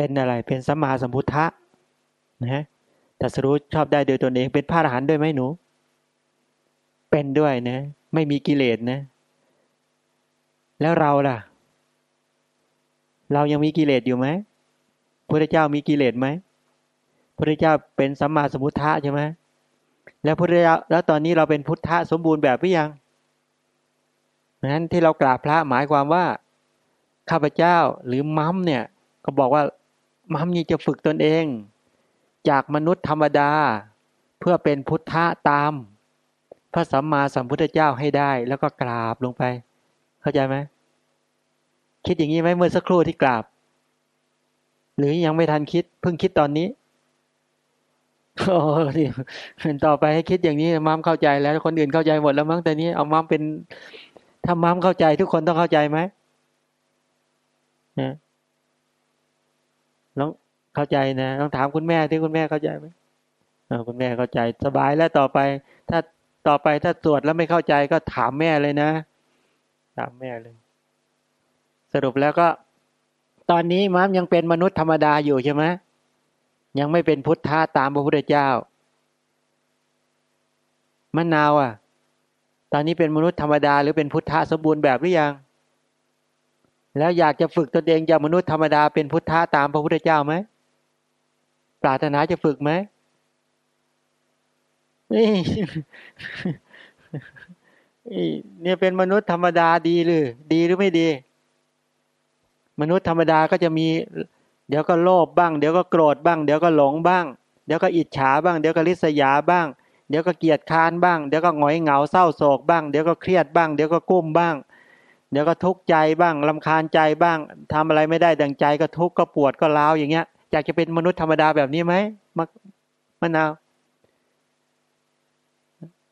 เป็นอะไรเป็นสัมมาสัมพุทธะนะแต่สรู้ชอบได้โดยตนเองเป็นพระอรหันต์ด้วยไหมหนู เป็นด้วยนะ ไม่มีกิเลสนะ แล้วเราล่ะ เรายังมีกิเลสอยู่ไหมพระเจ้ามีกิเลสไหมพระเจ้าเป็นสัมมาสัมพุทธะใช่ไหมแล้วพระเจ้าแล้วตอนนี้เราเป็นพุทธะสมบูรณ์แบบหรือยังนั้นที่เรากราบพระหมายความว่าข้าพเจ้าหรือมัมเนี่ย ก็บอกว่า มัมนี่จะฝึกตนเอง จากมนุษย์ธรรมดา เพื่อเป็นพุทธะตาม พระสัมมาสัมพุทธเจ้าให้ได้ แล้วก็กราบลงไป เข้าใจไหมคิดอย่างนี้ไหมเมื่อสักครู่ที่กราบ หรือยังไม่ทันคิด เพิ่งคิดตอนนี้โอ้ที่ต่อไปให้คิดอย่างนี้มัมเข้าใจแล้วคนอื่นเข้าใจหมดแล้วมั้งแต่นี้เอามัมเป็นถ้ามัมเข้าใจทุกคนต้องเข้าใจไหมนะน้อง เข้าใจนะต้องถามคุณแม่ที่คุณแม่เข้าใจไหมคุณแม่เข้าใจสบายแล้วต่อไป ถ้าต่อไปถ้าตรวจแล้วไม่เข้าใจก็ถามแม่เลยนะ ถามแม่เลย สรุปแล้วก็ ตอนนี้มัมยังเป็นมนุษย์ธรรมดาอยู่ใช่ไหมยังไม่เป็นพุทธะตามพระพุทธเจ้ามะนาวอะ ตอนนี้เป็นมนุษย์ธรรมดาหรือเป็นพุทธะสมบูรณ์แบบหรือยัง แล้วอยากจะฝึกตนเองจากมนุษย์ธรรมดาเป็นพุทธะตามพระพุทธเจ้าไหม ปรารถนาจะฝึกไหมนี่เนี่ยเป็นมนุษย์ธรรมดาดีหรือดีหรือไม่ดี มนุษย์ธรรมดาก็จะมี เดี๋ยวก็โลภบ้าง เดี๋ยวก็โกรธบ้าง เดี๋ยวก็หลงบ้าง เดี๋ยวก็อิจฉาบ้าง เดี๋ยวก็ริษยาบ้าง เดี๋ยวก็เกียดค้านบ้าง เดี๋ยวก็หงอยเหงาเศร้าโศกบ้าง เดี๋ยวก็เครียดบ้าง เดี๋ยวก็กุ้มบ้าง เดี๋ยวก็ทุกข์ใจบ้างลำคาญใจบ้างทำอะไรไม่ได้ดังใจก็ทุกข์ก็ปวดก็ร้าวอย่างเงี้ย อยากจะเป็นมนุษย์ธรรมดาแบบนี้ไหมมมะนาว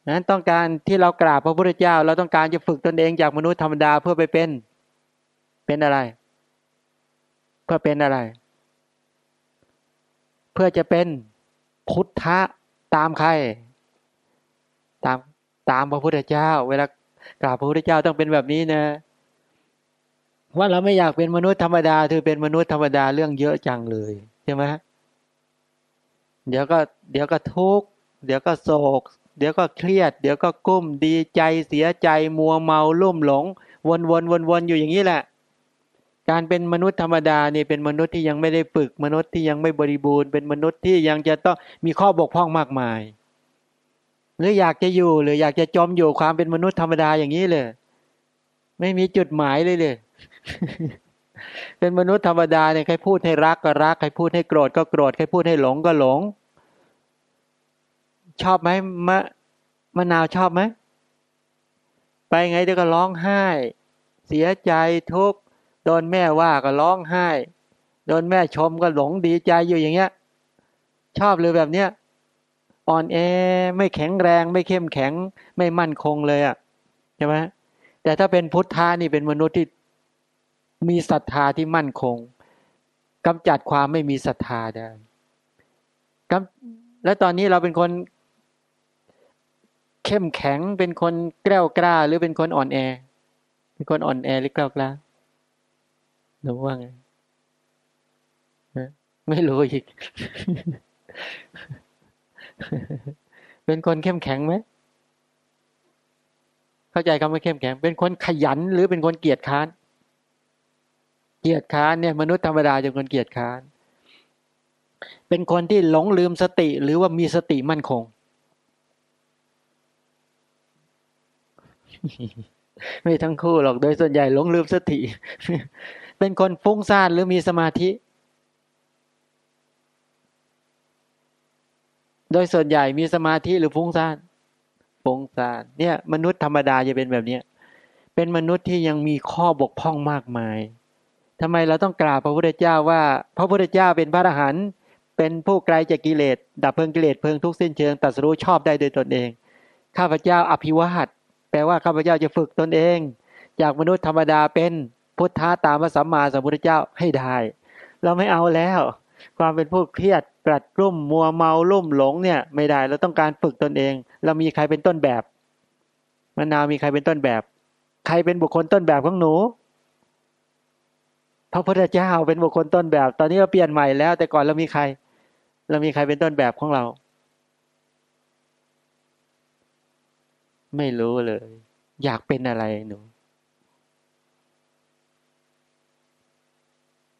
นั้นต้องการที่เรากราบพระพุทธเจ้า เราต้องการจะฝึกตนเองจากมนุษย์ธรรมดาเพื่อไปเป็น เป็นอะไร เพื่อเป็นอะไร เพื่อจะเป็นพุทธะตามใคร ตามตามพระพุทธเจ้า เวลากราบพระพุทธเจ้าต้องเป็นแบบนี้นะ ว่าเราไม่อยากเป็นมนุษย์ธรรมดาคือเป็นมนุษย์ธรรมดาเรื่องเยอะจังเลยใช่ไหมเดี๋ยวก็เดี๋ยวก็ทุกข์เดี๋ยวก็โศก เดี๋ยวก็เครียด เดี๋ยวก็กุ้มดีใจเสียใจมัวเมาลุ่มหลง วนวนวนวนอยู่อย่างนี้แหละ การเป็นมนุษย์ธรรมดาเนี่ยเป็นมนุษย์ที่ยังไม่ได้ฝึกมนุษย์ที่ยังไม่บริบูรณ์เป็นมนุษย์ที่ยังจะต้องมีข้อบกพร่องมากมาย หรืออยากจะอยู่หรืออยากจะจมอยู่ความเป็นมนุษย์ธรรมดาอย่างนี้เลย ไม่มีจุดหมายเลยเลย เป็นมนุษย์ธรรมดาเนี่ยใครพูดให้รักก็รักใครพูดให้โกรธก็โกรธใครพูดให้หลงก็หลง ชอบไหมมะมะนาวชอบไหมไปไงเดี๋ยวก็ร้องไห้ เสียใจทุกข์โดนแม่ว่าก็ร้องไห้ โดนแม่ชมก็หลงดีใจอยู่อย่างเงี้ย ชอบเลยแบบเนี้ยอ่อนแอไม่แข็งแรงไม่เข้มแข็งไม่มั่นคงเลยอะ่ะใช่ไหมแต่ถ้าเป็นพุทธานี่เป็นมนุษย์ที่ มีศรัทธาที่มั่นคงกำจัดความไม่มีศรัทธาได้และตอนนี้เราเป็นคน เข้มแข็งเป็นคนแกล้วกล้า หรือเป็นคนอ่อนแอ เป็นคนอ่อนแอหรือแกล้วกล้าหนูว่าไงไม่รู้อีก เป็นคนเข้มแข็งไหม เข้าใจคำว่าเข้มแข็ง เป็นคนขยันหรือเป็นคนเกียจค้าน กียจค้านเนี่ยมนุษย์ธรรมดาจะคนเกียจค้าน เป็นคนที่หลงลืมสติหรือว่ามีสติมั่นคง ไม่ทั้งคู่หรอกโดยส่วนใหญ่หลงลืมสติ เป็นคนฟุ้งซ่านหรือมีสมาธิ โดยส่วนใหญ่มีสมาธิหรือฟุ้งซ่านฟุ้งซ่านเนี่ย มนุษย์ธรรมดาจะเป็นแบบนี้เป็นมนุษย์ที่ยังมีข้อบกพร่องมากมาย ทำไมเราต้องกราบพระพุทธเจ้าว่า พระพุทธเจ้าเป็นพระอรหันต์เป็นผู้ไกลจากกิเลส ดับเพลิงกิเลสเพลิงทุกสิ้นเชิงตัดสู้ชอบได้โดยตนเอง ข้าพเจ้าอภิวาทแปลว่าข้าพเจ้าจะฝึกตนเอง จากมนุษย์ธรรมดาเป็นพุทธะตามพระสัมมาสัมพุทธเจ้าให้ได้ เราไม่เอาแล้ว ความเป็นผู้เครียดกรัดกลุ่มมัวเมาลุ่มหลงเนี่ยไม่ได้เราต้องการฝึกตนเอง เรามีใครเป็นต้นแบบมะนาวมีใครเป็นต้นแบบ ใครเป็นบุคคลต้นแบบของหนู ระพุทธเจ้าเป็นบุคคลต้นแบบ ตอนนี้เราเปลี่ยนใหม่แล้ว แต่ก่อนเรามีใคร เรามีใครเป็นต้นแบบของเรา ไม่รู้เลย อยากเป็นอะไรหนู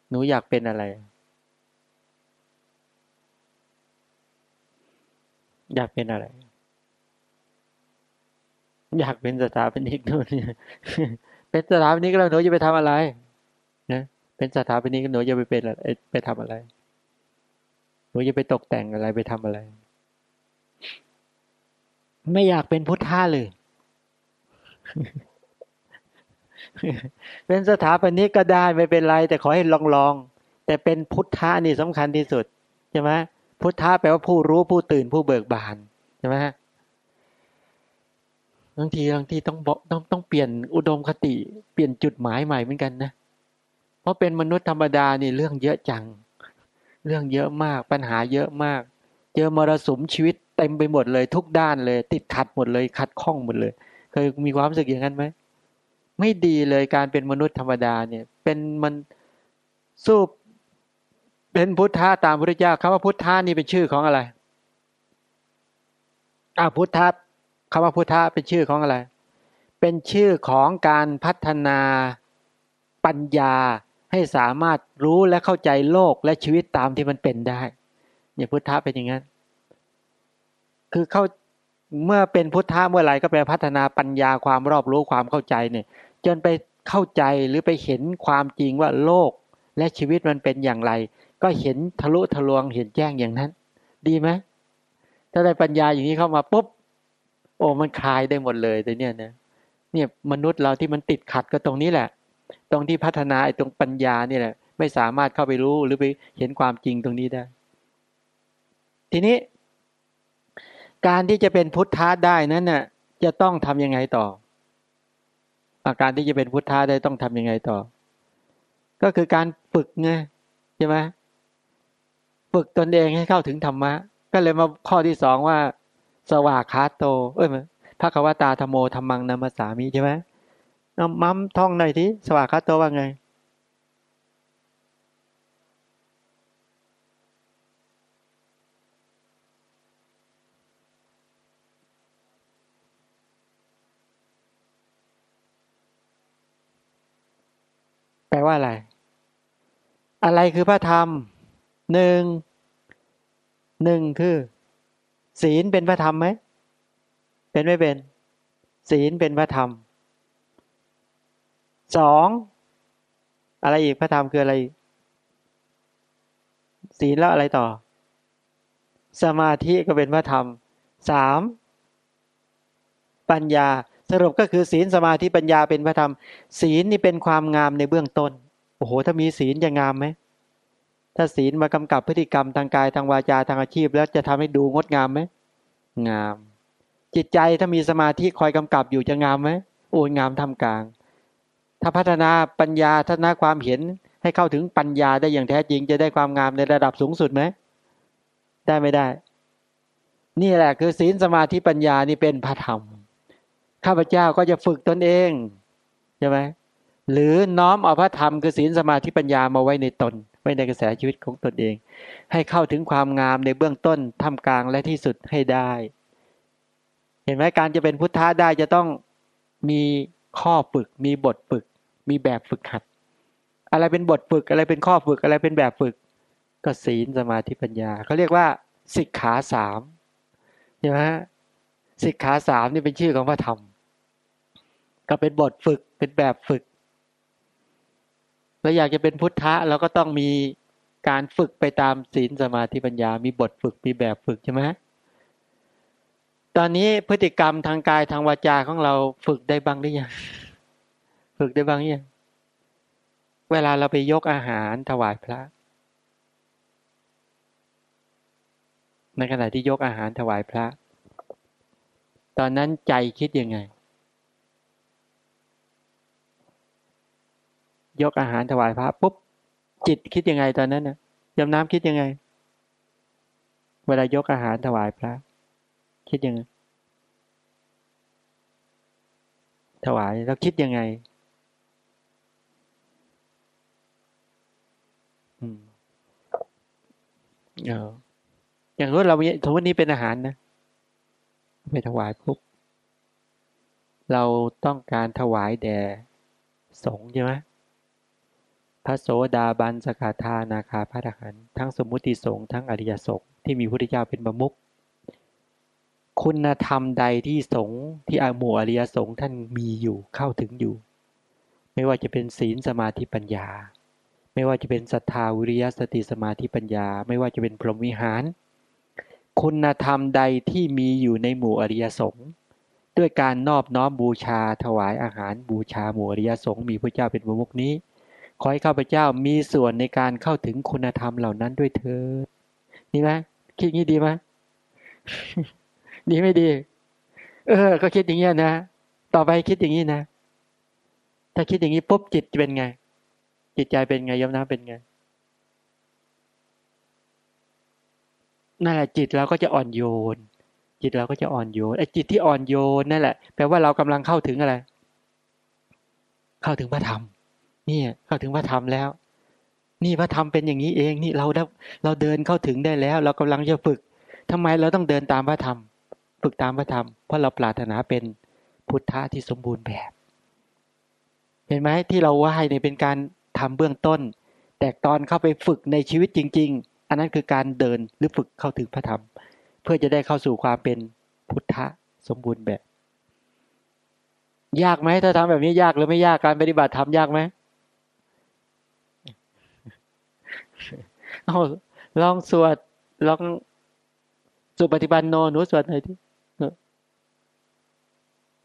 หนูอยากเป็นอะไร อยากเป็นอะไร อยากเป็นสถาปนิกนู่นเนี่เป็นสถาปนิกแล้วหนูจะไปทำอะไร นะ เป็นสถาปนิกหนูจะไปเป็นอะไรไปทำอะไรหนูจะไปตกแต่งอะไรไปทำอะไร ไม่อยากเป็นพุทธะเลย เป็นสถาปนิกก็ได้ไม่เป็นไร แต่ขอให้ลองลองแต่เป็นพุทธะนี่สำคัญที่สุดใช่ไหมพุทธะแปลว่าผู้รู้ผู้ตื่นผู้เบิกบานใช่ไหมบางทีบางทีต้องบอกต้องต้องเปลี่ยนอุดมคติ เปลี่ยนจุดหมายใหม่เหมือนกันนะ ราะเป็นมนุษย์ธรรมดานี่เรื่องเยอะจัง เรื่องเยอะมากปัญหาเยอะมาก เจอมรสุมชีวิตเต็มไปหมดเลย ทุกด้านเลย ติดขัดหมดเลย ขัดข้องหมดเลย เคยมีความรู้สึกอย่างนั้นไหมไม่ดีเลยการเป็นมนุษย์ธรรมดาเนี่ย เป็นมันสู้เป็นพุทธะตามพระเจ้าคำว่าพุทธะนี่เป็นชื่อของอะไรอ่าพุทธะคำว่าพุทธะเป็นชื่อของอะไร เป็นชื่อของการพัฒนาปัญญา ให้สามารถรู้และเข้าใจโลกและชีวิตตามที่มันเป็นได้เนี่ยพุทธะเป็นอย่างนั้น คือเข้าเมื่อเป็นพุทธะเมื่อไหร่ก็ไปพัฒนาปัญญาความรอบรู้ความเข้าใจเนี่ย จนไปเข้าใจหรือไปเห็นความจริงว่าโลกและชีวิตมันเป็นอย่างไร ก็เห็นทะลุทะลวงเห็นแจ้งอย่างนั้น ดีไหมถ้าได้ปัญญาอย่างนี้เข้ามาปุ๊บโอ้มันคลายได้หมดเลยแต่เนี่ยนะเนี่ยมนุษย์เราที่มันติดขัดก็ตรงนี้แหละ ตรงที่พัฒนาไอ้ตรงปัญญาเนี่ยแหละ ไม่สามารถเข้าไปรู้หรือไปเห็นความจริงตรงนี้ได้ ทีนี้ การที่จะเป็นพุทธะได้นั้นน่ะ จะต้องทํำยังไงต่ออาการที่จะเป็นพุทธะได้ต้องทํำยังไงต่อ ก็คือการฝึกไงใช่ไหมฝึกตนเองให้เข้าถึงธรรมะ ก็เลยมาข้อที่สองว่า สวากขาโต เอ้ยพระควตาธโมธรรมังนามาสามีใช่ไหม มัมท่องหน่อยทีสวากาโตว่าไงแปลว่าอะไร อะไรคือพระธรรมหนึ่งหนึ่งคือ ศีลเป็นพระธรรมไหมเป็นไม่เป็น ศีลเป็นพระธรรม สองอะไรอีกพระธรรมคืออะไรศีลแล้วอะไรต่อ สมาธิก็เป็นพระธรรมสามปัญญาสรุปก็คือศีลสมาธิปัญญาเป็นพระธรรม ศีลนี่เป็นความงามในเบื้องต้น โอ้โห ถ้ามีศีลจะงามไหม ถ้าศีลมากำกับพฤติกรรมทางกายทางวาจาทางอาชีพ แล้วจะทำให้ดูงดงามไหมงาม จิตใจถ้ามีสมาธิคอยกำกับอยู่จะงามไหมโอ้ยงามทำกลาง ถ้าพัฒนาปัญญาทัศนาความเห็นให้เข้าถึงปัญญาได้อย่างแท้จริง จะได้ความงามในระดับสูงสุดไหมได้ไม่ได้ นี่แหละคือศีลสมาธิปัญญานี่เป็นพระธรรมข้าพเจ้าก็จะฝึกตนเองใช่ไหมหรือน้อมเอาพระธรรมคือศีลสมาธิปัญญามาไว้ในตน ไว้ในกระแสชีวิตของตนเอง ให้เข้าถึงความงามในเบื้องต้นท่ามกลางและที่สุดให้ได้ เห็นไหมการจะเป็นพุทธะได้จะต้องมี ข้อฝึก มีบทฝึก มีแบบฝึกหัด อะไรเป็นบทฝึก อะไรเป็นข้อฝึก อะไรเป็นแบบฝึก ก็ศีลสมาธิปัญญาเขาเรียกว่าสิกขาสามใช่ไหมสิกขาสามนี่เป็นชื่อของพระธรรม ก็เป็นบทฝึก เป็นแบบฝึกเราอยากจะเป็นพุทธะเราก็ต้องมีการฝึกไปตามศีลสมาธิปัญญา มีบทฝึก มีแบบฝึกใช่ไหม ตอนนี้พฤติกรรมทางกายทางวาจาของเราฝึกได้บ้างหรือยังฝึกได้บ้างยังเวลาเราไปยกอาหารถวายพระ ในขณะที่ยกอาหารถวายพระ ตอนนั้นใจคิดยังไง ยกอาหารถวายพระปุ๊บจิตคิดยังไงตอนนั้นนะยมน้ำคิดยังไง เวลายกอาหารถวายพระ คิดยังไง ถวายเราคิดยังไง อืมเอออย่างรถเราสมมตินี้เป็นอาหารนะไปถวายปุ๊บเราต้องการถวายแด่สงใช่ไหมพระโสดาบันสกาธานาคาพระทหารทั้งสมุติสงทั้งอริยสงที่มีพุทธเจ้าเป็นประมุข คุณธรรมใดที่สงที่อาหมู่อริยสงฆ์ท่านมีอยู่เข้าถึงอยู่ ไม่ว่าจะเป็นศีลสมาธิปัญญา ไม่ว่าจะเป็นศรัทธาวิริยสติสมาธิปัญญา ไม่ว่าจะเป็นพรหมวิหาร คุณธรรมใดที่มีอยู่ในหมู่อริยสงฆ์ด้วยการนอบน้อมบูชาถวายอาหารบูชาหมู่อริยสงฆ์มีพระเจ้าเป็นประมุขนี้ ขอให้ข้าพเจ้ามีส่วนในการเข้าถึงคุณธรรมเหล่านั้นด้วยเถิดนี่ไหมคิดงี้ดีไหม ดีไม่ดี เออ ก็คิดอย่างเงี้ยนะ ต่อไปคิดอย่างนี้นะ ถ้าคิดอย่างนี้ปุ๊บจิตเป็นไง จิตใจเป็นไงยมน้ำเป็นไงนั่นแหละจิตเราก็จะอ่อนโยน จิตเราก็จะอ่อนโยนไอ้จิตที่อ่อนโยนนั่นแหละแปลว่าเรากำลังเข้าถึงอะไร เข้าถึงพระธรรมนี่เข้าถึงพระธรรมแล้ว นี่พระธรรมเป็นอย่างนี้เองนี่เราได้เราเดินเข้าถึงได้แล้ว เรากำลังจะฝึกทำไมเราต้องเดินตามพระธรรม ฝึกตามพระธรรมเพราะเราปรารถนาเป็นพุทธะที่สมบูรณ์แบบ เห็นไหมที่เราไหว้เนี่ยเป็นการทำเบื้องต้น แต่ตอนเข้าไปฝึกในชีวิตจริง ๆ อันนั้นคือการเดินหรือฝึกเข้าถึงพระธรรม เพื่อจะได้เข้าสู่ความเป็นพุทธะสมบูรณ์แบบ ยากไหมถ้าทำแบบนี้ยากหรือไม่ยากการปฏิบัติทำยากไหมเอาลองสวดลองสุปฏิบันโนหนูสวดหน่อยที่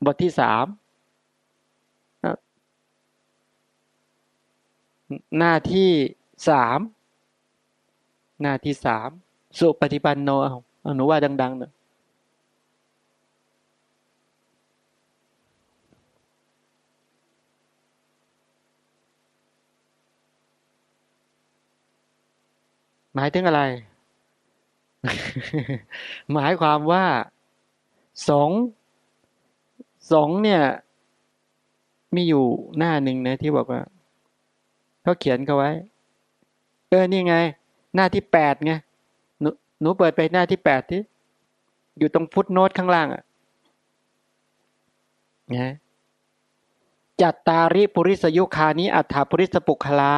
บทที่สามหน้าที่สามหน้าที่สามสุปฏิปันโนเอาหนูว่าดังๆหน่อยหมายถึงอะไร หมายความว่าสง สองเนี่ย มีอยู่หน้าหนึ่งนะที่บอกว่าเขาเขียนเขาไว้ เออนี่ไง หน้าที่แปดไงหนูหนูเปิดไปหน้าที่แปดที่ อยู่ตรงฟุตโนตข้างล่างอะนะจัตตาริปุริสยุคานิอัฏฐปุริสปุคลา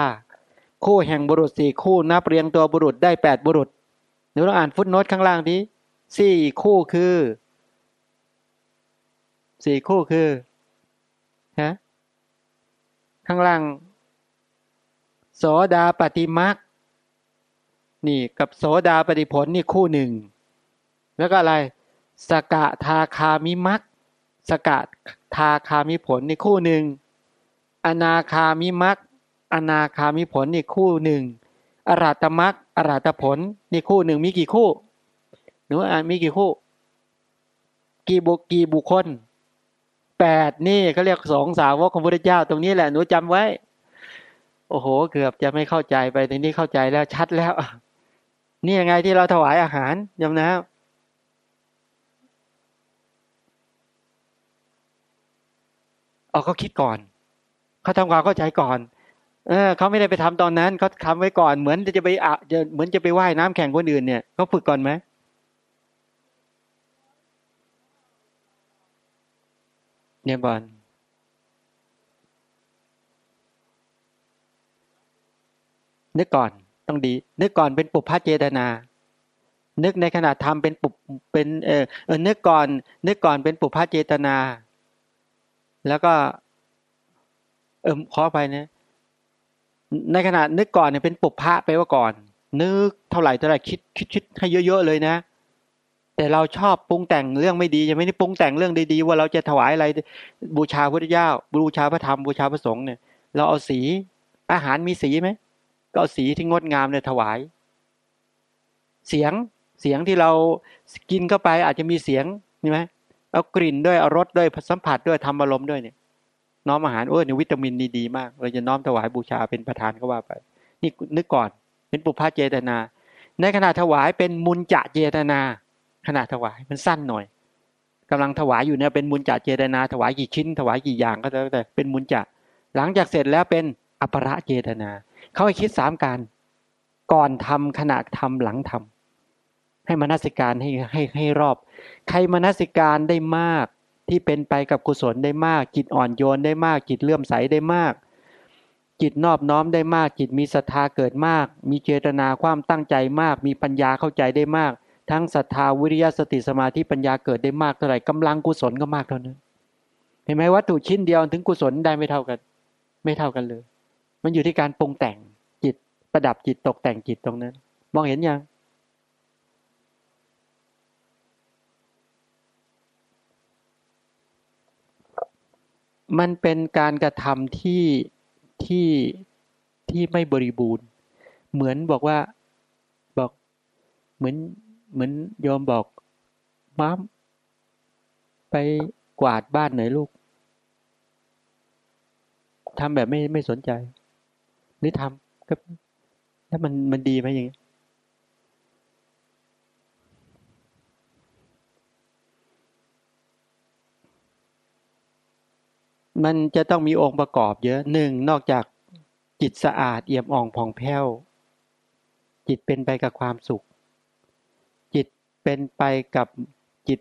คู่แห่งบุรุษสี่คู่นับเรียงตัวบุรุษได้แปดบุรุษหนูลองอ่านฟุตโนตข้างล่างดิสี่คู่คือ สี่คู่คือฮะข้างล่าง โสดาปฏิมักนี่กับโสดาปฏิผลนี่คู่หนึ่ง แล้วก็อะไร สกะทาคามิมักสกะทาคามิผลนี่คู่หนึ่ง อนาคามิมักอนาคามิผลนี่คู่หนึ่ง อรัตมักอรัตผลนี่คู่หนึ่งมีกี่คู่ หนูอ่านมีกี่คู่ กี่บุกี่บุคคล แปดนี่เขาเรียกสองสาวกของพระเจ้า ตรงนี้แหละหนูจำไว้ โอ้โห เกือบจะไม่เข้าใจไปทีนี้เข้าใจแล้วชัดแล้ว นี่ยังไงที่เราถวายอาหารยำนะเอาเขาคิดก่อนเขาทำความเข้าใจก่อน เออเขาไม่ได้ไปทำตอนนั้นเขาทำไว้ก่อนเหมือนจะไปอะเหมือนจะไปว่ายน้ำแข่งคนอื่นเนี่ยเขาฝึกก่อนไหม เนี่ยบอลนึกก่อนต้องดี นึกก่อนเป็นปุพพะเจตนา นึกในขณะทำเป็นปุเป็นเออเออนึกก่อน นึกก่อนเป็นปุพพะเจตนา แล้วก็ เออขอไปนะในขณะนึกก่อนเนี่ยเป็นปุพพะไปว่าก่อน นึกเท่าไหร่เท่าไหร่คิดคิดคิดให้เยอะๆเลยนะ แต่เราชอบปรุงแต่งเรื่องไม่ดียังไม่ได้ปรุงแต่งเรื่องดีๆว่าเราจะถวายอะไรบูชาพระเจ้า บูชาพระธรรมบูชาพระสงฆ์เนี่ย เราเอาสีอาหารมีสีไหมก็เอาสีที่งดงามเนี่ยถวาย เสียงเสียงที่เรากินเข้าไปอาจจะมีเสียงใช่ไหมเอากลิ่นด้วยเอารสด้วยสัมผัสด้วยทำอารมณ์ด้วยเนี่ย น้อมอาหารโอ้ยนี่วิตามินดีดีมาก เราจะน้อมถวายบูชาเป็นประธานก็ว่าไป นี่นึกก่อนเป็นปุพพะเจตนา ในขณะถวายเป็นมุนจะเจตนา ขณะถวายมันสั้นหน่อยกำลังถวายอยู่เนี่ยเป็นมุญจัเจตนา ถวายกี่ชิ้น ถวายกี่อย่างก็แล้วแต่เป็นมุญจัหลังจากเสร็จแล้วเป็นอภระเจตนา เขาให้คิดสามการก่อนทำขณะทำหลังทให้มนสิการให้ให้ให้รอบ ใครมนสิการได้มากที่เป็นไปกับกุศลได้มาก จิตอ่อนโยนได้มาก จิตเลื่อมใสได้มาก จิตนอบน้อมได้มาก จิตมีศรัทธาเกิดมาก มีเจตนาความตั้งใจมาก มีปัญญาเข้าใจได้มาก ทั้งศรัทธาวิริยะสติสมาธิปัญญาเกิดได้มากเท่าไหร่กำลังกุศลก็มากเท่านั้น เห็นไหมวัตถุชิ้นเดียวถึงกุศลได้ไม่เท่ากัน ไม่เท่ากันเลย มันอยู่ที่การปรุงแต่งจิตประดับจิตตกแต่งจิตตรงนั้น มองเห็นยังมันเป็นการกระทำที่ที่ที่ไม่บริบูรณ์ เหมือนบอกว่าบอกเหมือน เหมือนยอมบอกม้มไปกวาดบ้านไหนลูกทำแบบไม่ไม่สนใจหรือทำก็แล้วมันมันดีไหมอย่างนี้มันจะต้องมีองค์ประกอบเยอะหนึ่งนอกจากจิตสะอาดเอี่ยมอ่องผ่องแผ้ว จิตเป็นไปกับความสุข เป็นไปกับจิต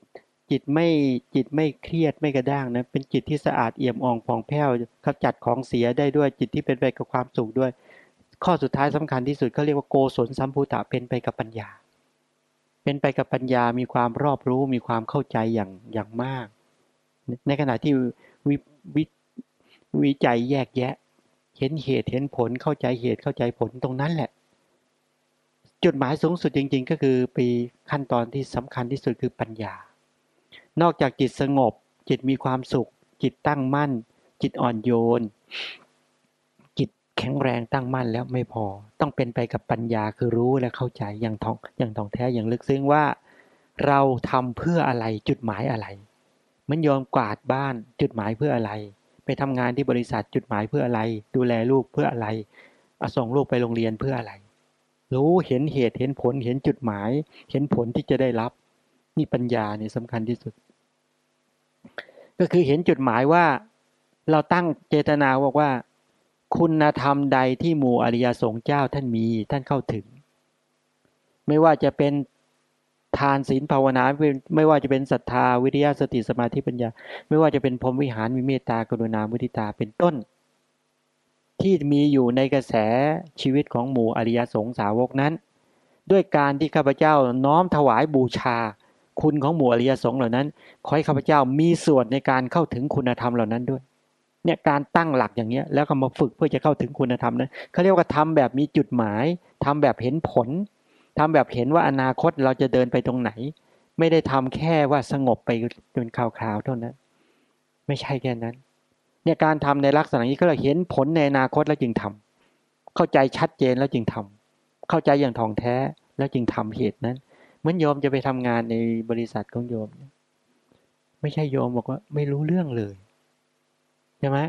จิตไม่จิตไม่เครียดไม่กระด้างนะเป็นจิตที่สะอาดเอี่ยมอ่องผ่องแผ้วขจัดของเสียได้ด้วยจิตที่เป็นไปกับความสุขด้วย ข้อสุดท้ายสำคัญที่สุดเขาเรียกว่าโกศลสัมภูตะเป็นไปกับปัญญา เป็นไปกับปัญญามีความรอบรู้มีความเข้าใจอย่างอย่างมาก ในขณะที่วิวิวิจัยแยกแยะ เห็นเหตุเห็นผลเข้าใจเหตุเข้าใจผลตรงนั้นแหละ จุดหมายสูงสุดจริง ๆ ก็คือปีขั้นตอนที่สำคัญที่สุดคือปัญญา นอกจากจิตสงบ จิตมีความสุข จิตตั้งมั่น จิตอ่อนโยน จิตแข็งแรงตั้งมั่นแล้วไม่พอ ต้องเป็นไปกับปัญญาคือรู้และเข้าใจอย่างทองอย่างทองแท้อย่างลึกซึ้งว่า เราทำเพื่ออะไรจุดหมายอะไร มันยอมกวาดบ้านจุดหมายเพื่ออะไร ไปทำงานที่บริษัทจุดหมายเพื่ออะไร ดูแลลูกเพื่ออะไรอส่งลูกไปโรงเรียนเพื่ออะไร รู้เห็นเหตุเห็นผลเห็นจุดหมาย เห็นผลที่จะได้รับ นี่ปัญญาเนี่ยสำคัญที่สุด ก็คือเห็นจุดหมายว่า เราตั้งเจตนาบอกว่า คุณธรรมใดที่หมู่อริยสงฆ์เจ้าท่านมีท่านเข้าถึง ไม่ว่าจะเป็นทานศีลภาวนาไม่ว่าจะเป็นศรัทธาวิทยาสติสมาธิปัญญา ไม่ว่าจะเป็นพรหมวิหารมีเมตตากรุณามุทิตาเป็นต้น ที่มีอยู่ในกระแสชีวิตของหมู่อริยสงสาวกนั้น ด้วยการที่ข้าพเจ้าน้อมถวายบูชา คุณของหมู่อริยสงเหล่านั้นขอให้ข้าพเจ้ามีส่วนในการเข้าถึงคุณธรรมเหล่านั้นด้วยเนี่ยการตั้งหลักอย่างเนี้ยแล้วก็มาฝึกเพื่อจะเข้าถึงคุณธรรมนั้นเขาเรียกว่าทำแบบมีจุดหมายทำแบบเห็นผลทำแบบเห็นว่าอนาคตเราจะเดินไปตรงไหน ไม่ได้ทำแค่ว่าสงบไปเป็นคราวๆเท่านั้น ไม่ใช่แค่นั้น เนี่ยการทำในลักษณะนี้ก็เราเห็นผลในอนาคตแล้วจึงทำเข้าใจชัดเจนแล้วจึงทำเข้าใจอย่างทองแท้แล้วจึงทำเหตุนั้นเหมือนโยมจะไปทำงานในบริษัทของโยม ไม่ใช่โยมบอกว่า ไม่รู้เรื่องเลยใช่ไหม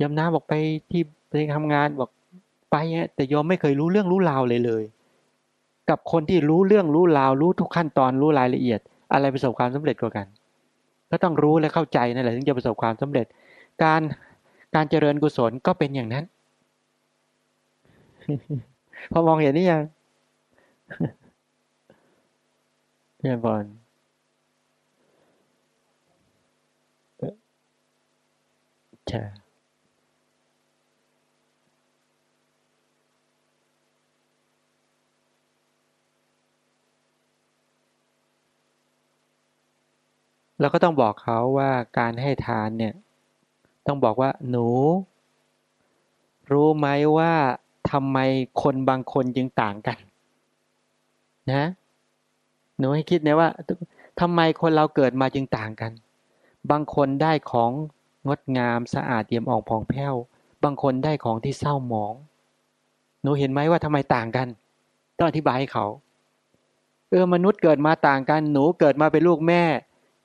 ยมน้าบอกไปที่ไปทำงานบอกไปเนี่ยแต่โยมไม่เคยรู้เรื่องรู้ราวเลยเลย กับคนที่รู้เรื่องรู้ราวรู้ทุกขั้นตอนรู้รายละเอียด อะไรประสบความสำเร็จกว่ากัน ก็ต้องรู้และเข้าใจนั่นแหละถึงจะประสบความสำเร็จ การการเจริญกุศลก็เป็นอย่างนั้น พอมองเห็นนี่ยังเพี่บอลใช่เราก็ต้องบอกเขาว่าการให้ทานเนี่ย ต้องบอกว่า หนู รู้ไหมว่าทำไมคนบางคนจึงต่างกัน นะ หนูให้คิดนะว่าทำไมคนเราเกิดมาจึงต่างกัน บางคนได้ของงดงามสะอาดเยี่ยมอ่องผ่องแผ้ว บางคนได้ของที่เศร้าหมอง หนูเห็นไหมว่าทำไมต่างกันต้องอธิบายให้เขา เออมนุษย์เกิดมาต่างกัน หนูเกิดมาเป็นลูกแม่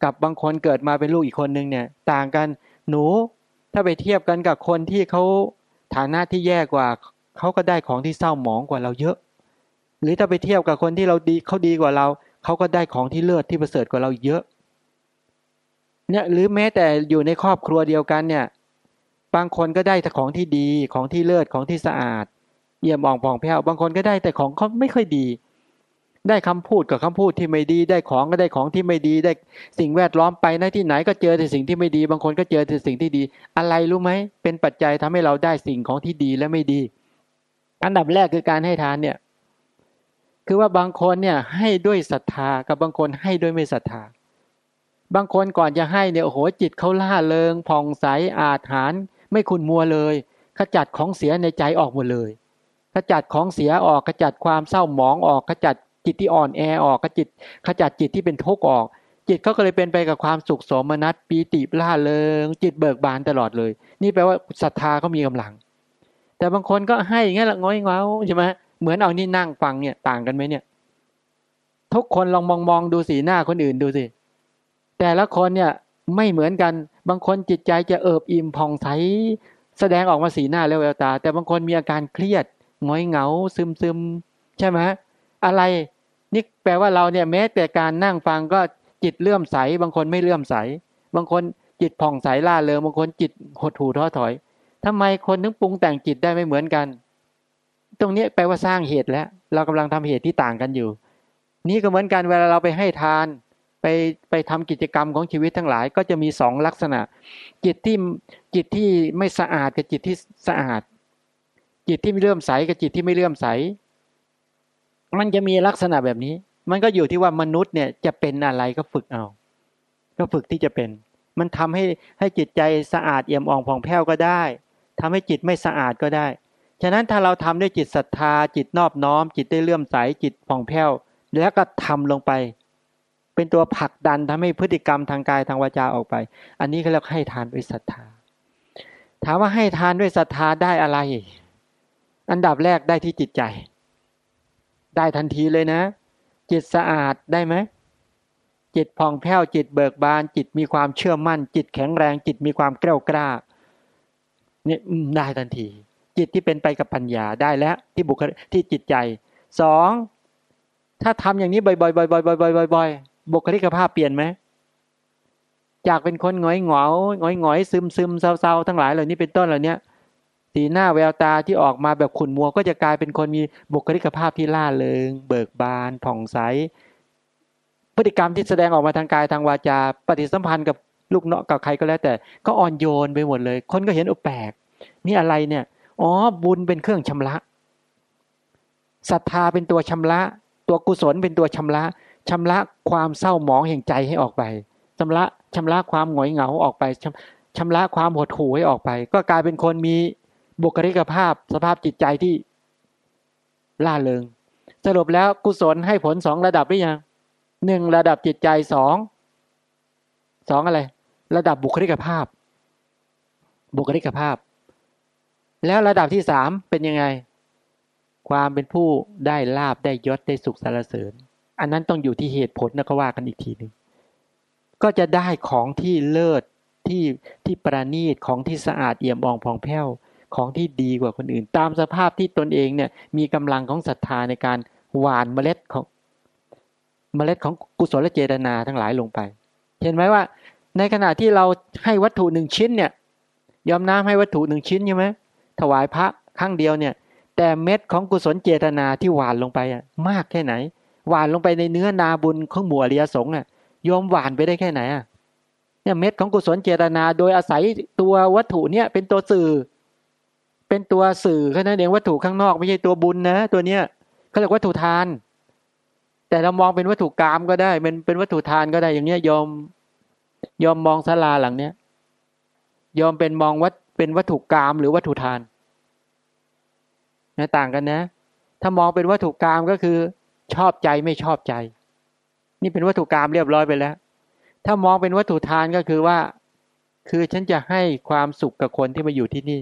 กับบางคนเกิดมาเป็นลูกอีกคนนึงเนี่ย ต่างกัน หนู ถ้าไปเทียบกันกับคนที่เขาฐานะที่แย่กว่าเขาก็ได้ของที่เศร้าหมองกว่าเราเยอะ หรือถ้าไปเทียบกับคนที่เราดีเขาดีกว่าเราเขาก็ได้ของที่เลิศที่ประเสริฐกว่าเราเยอะเนี่ยหรือแม้แต่อยู่ในครอบครัวเดียวกันเนี่ย บางคนก็ได้แต่ของที่ดีของที่เลิศของที่สะอาด เยี่ยมอ่องผ่องแผ้วบางคนก็ได้แต่ของเขาไม่ค่อยดี ได้คำพูดกับคำพูดที่ไม่ดี ได้ของก็ได้ของที่ไม่ดี ได้สิ่งแวดล้อมไปนะที่ไหนก็เจอแต่สิ่งที่ไม่ดี บางคนก็เจอแต่สิ่งที่ดี อะไรรู้ไหมเป็นปัจจัยทำให้เราได้สิ่งของที่ดีและไม่ดี อันดับแรกคือการให้ทานเนี่ย คือว่าบางคนเนี่ยให้ด้วยศรัทธากับบางคนให้ด้วยไม่ศรัทธา บางคนก่อนจะให้เนี่ยโอ้โหจิตเขาล่าเริงผ่องใสอาถรรพ์ไม่ขุนมัวเลยขจัดของเสียในใจออกหมดเลยขจัดของเสียออกขจัดความเศร้าหมองออกขจัด จิตที่อ่อนแอออกขจิตขจัดจิตที่เป็นทุกข์ออก จิตเขาก็เลยเป็นไปกับความสุขสมนัตปีติล่าเริง จิตเบิกบานตลอดเลย นี่แปลว่าศรัทธาเขามีกำลัง แต่บางคนก็ให้อย่างเงี้ยละง้อยเงาใช่ไหมเหมือนเอานี่นั่งฟังเนี่ยต่างกันไหมเนี่ย ทุกคนลองมองมองดูสีหน้าคนอื่นดูสิแต่ละคนเนี่ยไม่เหมือนกัน บางคนจิตใจจะเอิบอิ่มผ่องใสแสดงออกมาสีหน้าแล้วแววตา แต่บางคนมีอาการเครียดง้อยเหงาซึมซึมใช่ไหม อะไรนี่แปลว่าเราเนี่ยแม้แต่การนั่งฟังก็จิตเลื่อมใส บางคนไม่เลื่อมใส บางคนจิตผ่องใสล่าเริงบางคนจิตหดหู่ท้อถอยทำไมคนถึงปรุงแต่งจิตได้ไม่เหมือนกัน ตรงนี้แปลว่าสร้างเหตุแล้ว เรากำลังทำเหตุที่ต่างกันอยู่ นี่ก็เหมือนกันเวลาเราไปให้ทานไปไปทำกิจกรรมของชีวิตทั้งหลาย ก็จะมีสองลักษณะ จิตที่จิตที่ไม่สะอาดกับจิตที่สะอาด จิตที่ไม่เลื่อมใสกับจิตที่ไม่เลื่อมใส มันจะมีลักษณะแบบนี้ มันก็อยู่ที่ว่ามนุษย์เนี่ยจะเป็นอะไรก็ฝึกเอา ก็ฝึกที่จะเป็น มันทำให้ให้จิตใจสะอาดเอี่ยมอ่องผ่องแผ้วก็ได้ทำให้จิตไม่สะอาดก็ได้ ฉะนั้นถ้าเราทำด้วยจิตศรัทธา จิตนอบน้อม จิตได้เลื่อมใส จิตผ่องแผ้ว แล้วก็ทำลงไป เป็นตัวผลักดันทำให้พฤติกรรมทางกายทางวาจาออกไป อันนี้เขาเรียกให้ทานด้วยศรัทธา ถามว่าให้ทานด้วยศรัทธาได้อะไร อันดับแรกได้ที่จิตใจ ได้ทันทีเลยนะ จิตสะอาดได้ไหมจิตผ่องแผ้วจิตเบิกบาน จิตมีความเชื่อมั่น จิตแข็งแรง จิตมีความกล้ากล้าเนี่ยได้ทันที จิตที่เป็นไปกับปัญญาได้แล้วที่บุคลิที่จิตใจสองถ้าทำอย่างนี้บ่อยๆบ่อยๆบ่อยๆบ่อยๆบุคลิกภาพเปลี่ยนไหมจากเป็นคนหงอยหงอยหงอยหงอยซึมซึมเศร้าๆทั้งหลายเหล่านี้เป็นต้นเหล่านี้ สีหน้าแววตาที่ออกมาแบบขุนมัว ก็จะกลายเป็นคนมีบุคลิกภาพที่ล่าเริง เบิกบานผ่องใส พฤติกรรมที่แสดงออกมาทางกายทางวาจา ปฏิสัมพันธ์กับลูกเนาะกับใครก็แล้วแต่ ก็อ่อนโยนไปหมดเลย คนก็เห็นอุแปลกนี่อะไรเนี่ยอ๋อบุญเป็นเครื่องชำระศรัทธาเป็นตัวชำระ ตัวกุศลเป็นตัวชำระชำระความเศร้าหมองแห่งใจให้ออกไปชำระชำระความหงอยเหงาออกไปชำระความหดหู่ให้ออกไป ก็กลายเป็นคนมี บุคลิกภาพสภาพจิตใจที่ล่าเริง สรุปแล้วกุศลให้ผลสองระดับหรือยังหนึ่งระดับจิตใจสองสองอะไร ระดับบุคลิกภาพ บุคลิกภาพ แล้วระดับที่สามเป็นยังไง ความเป็นผู้ได้ลาบได้ยศได้สุขสารเสริญ อันนั้นต้องอยู่ที่เหตุผลนะก็ว่ากันอีกทีหนึ่งก็จะได้ของที่เลิศที่ที่ประณีตของที่สะอาดเอี่ยมอ่องผ่องแผ้ว ของที่ดีกว่าคนอื่น ตามสภาพที่ตนเองเนี่ยมีกำลังของศรัทธาในการหว่านเมล็ดของเมล็ดของกุศลเจตนาทั้งหลายลงไป เห็นไหมว่า ในขณะที่เราให้วัตถุหนึ่งชิ้นเนี่ยยอมน้ำให้วัตถุหนึ่งชิ้นใช่ไหมถวายพระครั้งเดียวเนี่ยแต่เม็ดของกุศลเจตนาที่หวานลงไปอะมากแค่ไหน หวานลงไปในเนื้อนาบุญของหมู่อริยสงฆ์อะยอมหวานไปได้แค่ไหนอะเนี่ยเม็ดของกุศลเจตนา โดยอาศัยตัววัตถุเนี่ยเป็นตัวสื่อ เป็นตัวสื่อแค่นั้นเองวัตถุข้างนอกไม่ใช่ตัวบุญนะ ตัวเนี้ยเขาเรียกวัตถุทาน แต่เรามองเป็นวัตถุกรรมก็ได้เป็นเป็นวัตถุทานก็ได้อย่างเนี้ยยอมยอมมองศาลาหลังเนี้ยยอมเป็นมองวัดเป็นวัตถุกรรมหรือวัตถุทานนะต่างกันนะ ถ้ามองเป็นวัตถุกรรมก็คือ ชอบใจไม่ชอบใจ นี่เป็นวัตถุกรรมเรียบร้อยไปแล้ว ถ้ามองเป็นวัตถุทานก็คือว่า คือฉันจะให้ความสุขกับคนที่มาอยู่ที่นี่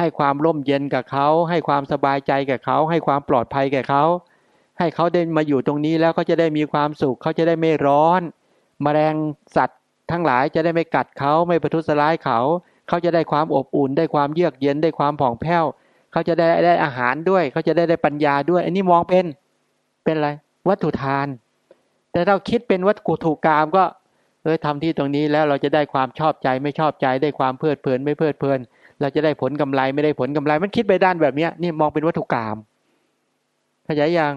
ให้ความร่มเย็นกับเขา ให้ความสบายใจกับเขา ให้ความปลอดภัยแก่เขา ให้เขาได้มาอยู่ตรงนี้แล้วเขาจะได้มีความสุข เขาจะได้ไม่ร้อนมแมลงสัตว์ ทั้งหลายจะได้ไม่กัดเขาไม่ประทุษร้ายเขา เขาจะได้ความอบอุ่น ได้ความเยือกเย็นได้ความผ่องแผ้ว เขาจะได้ได้อาหารด้วย เขาจะได้ได้ปัญญาด้วย อันนี้มองเป็นเป็นอะไรวัตถุทาน แต่เราคิดเป็นวัตถุถูกรรมก็เออทำที่ตรงนี้แล้วเราจะได้ความชอบใจไม่ชอบใจได้ความเพลิดเพลินไม่เพลิดเพลิน เราจะได้ผลกำไรไม่ได้ผลกำไร มันคิดไปด้านแบบเนี้ยนี่มองเป็นวัตถุกรรมขยายอย่าง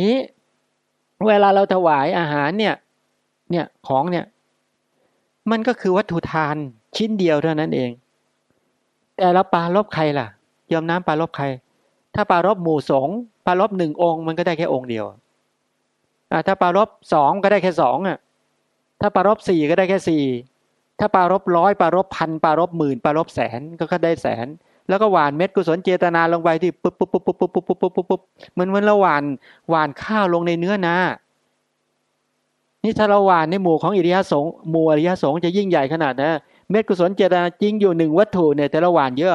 นี้เวลาเราถวายอาหารเนี่ย เนี่ยของเนี่ย มันก็คือวัตถุทานชิ้นเดียวเท่านั้นเอง แต่เราปลารบใครล่ะยอมน้ำปลารบใคร ถ้าปลารบหมู่สงปลารบหนึ่งองค์ มันก็ได้แค่องค์เดียวอ่าถ้าปลารบสองก็ได้แค่สองอะ ถ้าปลารบสี่ก็ได้แค่สี่ ถ้าปลารบร้อยปลารบพันปลารบหมื่นปลารบแสนก็ก็ได้แสน แล้วก็หวานเม็ดกุศลเจตนาลงไปที่ปุ๊บปุ๊บปุ๊บปุ๊บปุ๊บปุ๊บปุ๊บปุ๊บปุ๊บเหมือนเหมือนเราหวานหวานข้าวลงในเนื้อนานี่ถ้าเราหวานในหมู่ของอิริยสงหมู่อริยสงจะยิ่งใหญ่ขนาดนะเม็ดกุศลเจตนาจริงอยู่หนึ่งวัตถุเนี่ยแต่ละหวานเยอะ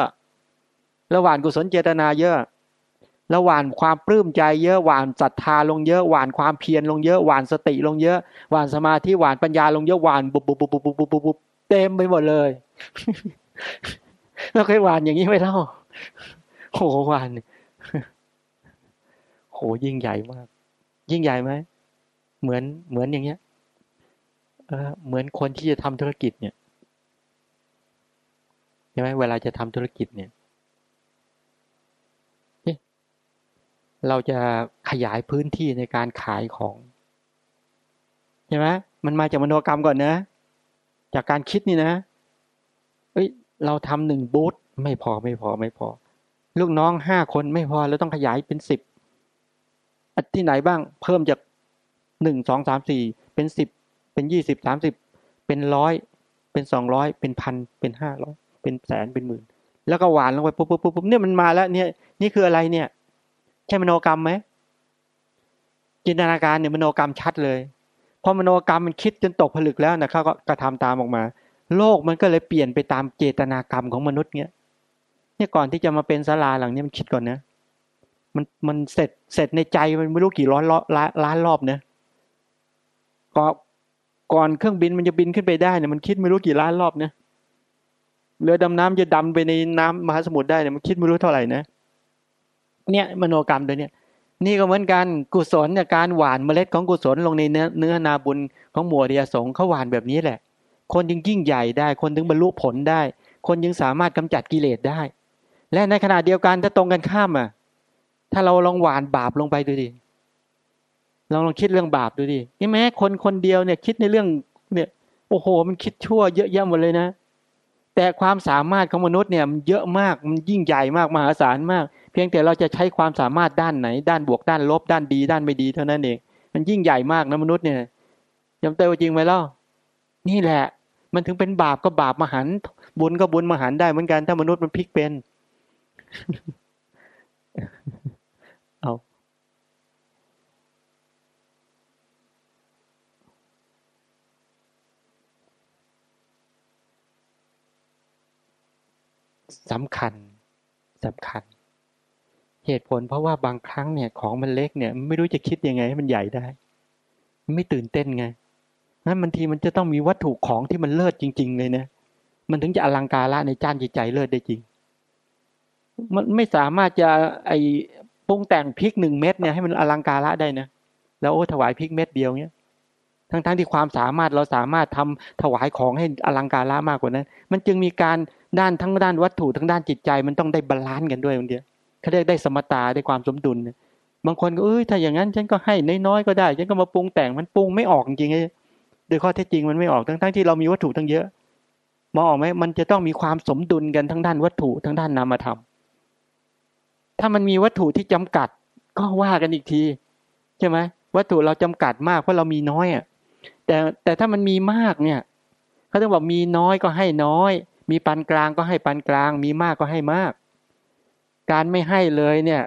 ละหวานกุศลเจตนาเยอะละหวานความปลื้มใจเยอะหวานศรัทธาลงเยอะหวานความเพียรลงเยอะหวานสติลงเยอะหวานสมาธิหวานปัญญาลงเยอะหวานบุบบุบบุบบุบบุบบุบบุบ เต็มไปหมดเลย เราเคยหวานอย่างนี้ไหมเล่าโหหวานโหยิ่งใหญ่มาก ยิ่งใหญ่ไหมเหมือนเหมือนอย่างเงี้ยเออเหมือนคนที่จะทำธุรกิจเนี่ยใช่ไหมเวลาจะทำธุรกิจเนี่ยเราจะขยายพื้นที่ในการขายของใช่ไหมมันมาจากมโนกรรมก่อนนะ จากการคิดนี่นะ เอ้ย เราทำหนึ่งบูธไม่พอไม่พอไม่พอ ลูกน้องห้าคนไม่พอเราต้องขยายเป็นสิบที่ไหนบ้างเพิ่มจากหนึ่งสองสามสี่เป็นสิบเป็นยี่สิบสามสิบเป็นร้อยเป็นสองร้อยเป็นพันเป็นห้าร้อยเป็นแสนเป็นหมื่น แล้วก็หวานลงไปปุ๊บปุ๊บปุ๊บเนี่ยมันมาแล้วเนี่ยนี่คืออะไรเนี่ย ใช่มโนกรรมไหมจินตนาการเนี่ยมโนกรรมชัดเลย พอมโนกรรมมันคิดจนตกผลึกแล้วนะเขาก็กระทำตามออกมา โลกมันก็เลยเปลี่ยนไปตามเจตนากรรมของมนุษย์เนี่ยเนี่ยก่อนที่จะมาเป็นศาลาหลังนี้มันคิดก่อนนะมันมันเสร็จเสร็จในใจมันไม่รู้กี่ร้อยล้านรอบเนี่ยก็ก่อนเครื่องบินมันจะบินขึ้นไปได้เนี่ยมันคิดไม่รู้กี่ล้านรอบเนี่ยเรือดำน้ำจะดำไปในน้ำมหาสมุทรได้เนี่ยมันคิดไม่รู้เท่าไหร่นะเนี่ยมโนกรรมตัวเนี้ย นี่ก็เหมือนกันกุศลเนี่ยการหวานเมล็ดของกุศลลงในเนื้อเนื้อนาบุญของหมวดเดียสงเขาหวานแบบนี้แหละ คนจึงยิ่งใหญ่ได้ คนถึงบรรลุผลได้ คนยังสามารถกำจัดกิเลสได้ และในขณะเดียวกันถ้าตรงกันข้ามอะ ถ้าเราลองหวานบาปลงไปดูดิลองลองคิดเรื่องบาปดูดินี่แม้คนคนเดียวเนี่ยคิดในเรื่องเนี่ยโอ้โห มันคิดชั่วเยอะแยะหมดเลยนะ แต่ความสามารถของมนุษย์เนี่ยมันเยอะมากมันยิ่งใหญ่มากมหาศาลมาก พียงแต่เราจะใช้ความสามารถด้านไหน ด้านบวกด้านลบด้านดี ด้านไม่ดีเท่านั้นเอง มันยิ่งใหญ่มากนะมนุษย์เนี่ยยำเตยจริงไหมล่ะนี่แหละ มันถึงเป็นบาปก็บาปมหันบุญก็บุญมหันได้เหมือนกัน ถ้ามนุษย์มันพลิกเป็น เอาสำคัญสำคัญ เหตุผลเพราะว่าบางครั้งเนี่ยของมันเล็กเนี่ย ไม่รู้จะคิดยังไงให้มันใหญ่ได้ไม่ตื่นเต้นไงนั้นบางทีมันจะต้องมีวัตถุของที่มันเลิศจริง ๆ เลยนะมันถึงจะอลังการละในจานจิตใจเลิศได้จริง มันไม่สามารถจะไอปรุงแต่งพริกหนึ่งเม็ดเนี่ยให้มันอลังการละได้นะแล้วโอ้ถวายพริกเม็ดเดียวเนี่ยทั้งๆที่ความสามารถเราสามารถทำถวายของให้อลังการละมากกว่านั้น มันจึงมีการด้านทั้งด้านวัตถุทั้งด้านจิตใจ มันต้องได้ balance กันด้วยบางที เขาเรียกได้สมตาได้ความสมดุล บางคนก็เอ้ยถ้าอย่างนั้นฉันก็ให้น้อยๆก็ได้ ฉันก็มาปรุงแต่งมันปรุงไม่ออกจริงๆโดยข้อเท็จจริงมันไม่ออกทั้งๆที่เรามีวัตถุทั้งเยอะมองออกไหมมันจะต้องมีความสมดุลกันทั้งด้านวัตถุทั้งด้านนามธรรม ถ้ามันมีวัตถุที่จำกัดก็ว่ากันอีกทีใช่ไหมวัตถุเราจำกัดมากเพราะเรามีน้อยอะแต่แต่ถ้ามันมีมากเนี่ยเขาต้องบอกมีน้อยก็ให้น้อย มีปานกลางก็ให้ปานกลาง มีมากก็ให้มาก การไม่ให้เลยเนี่ย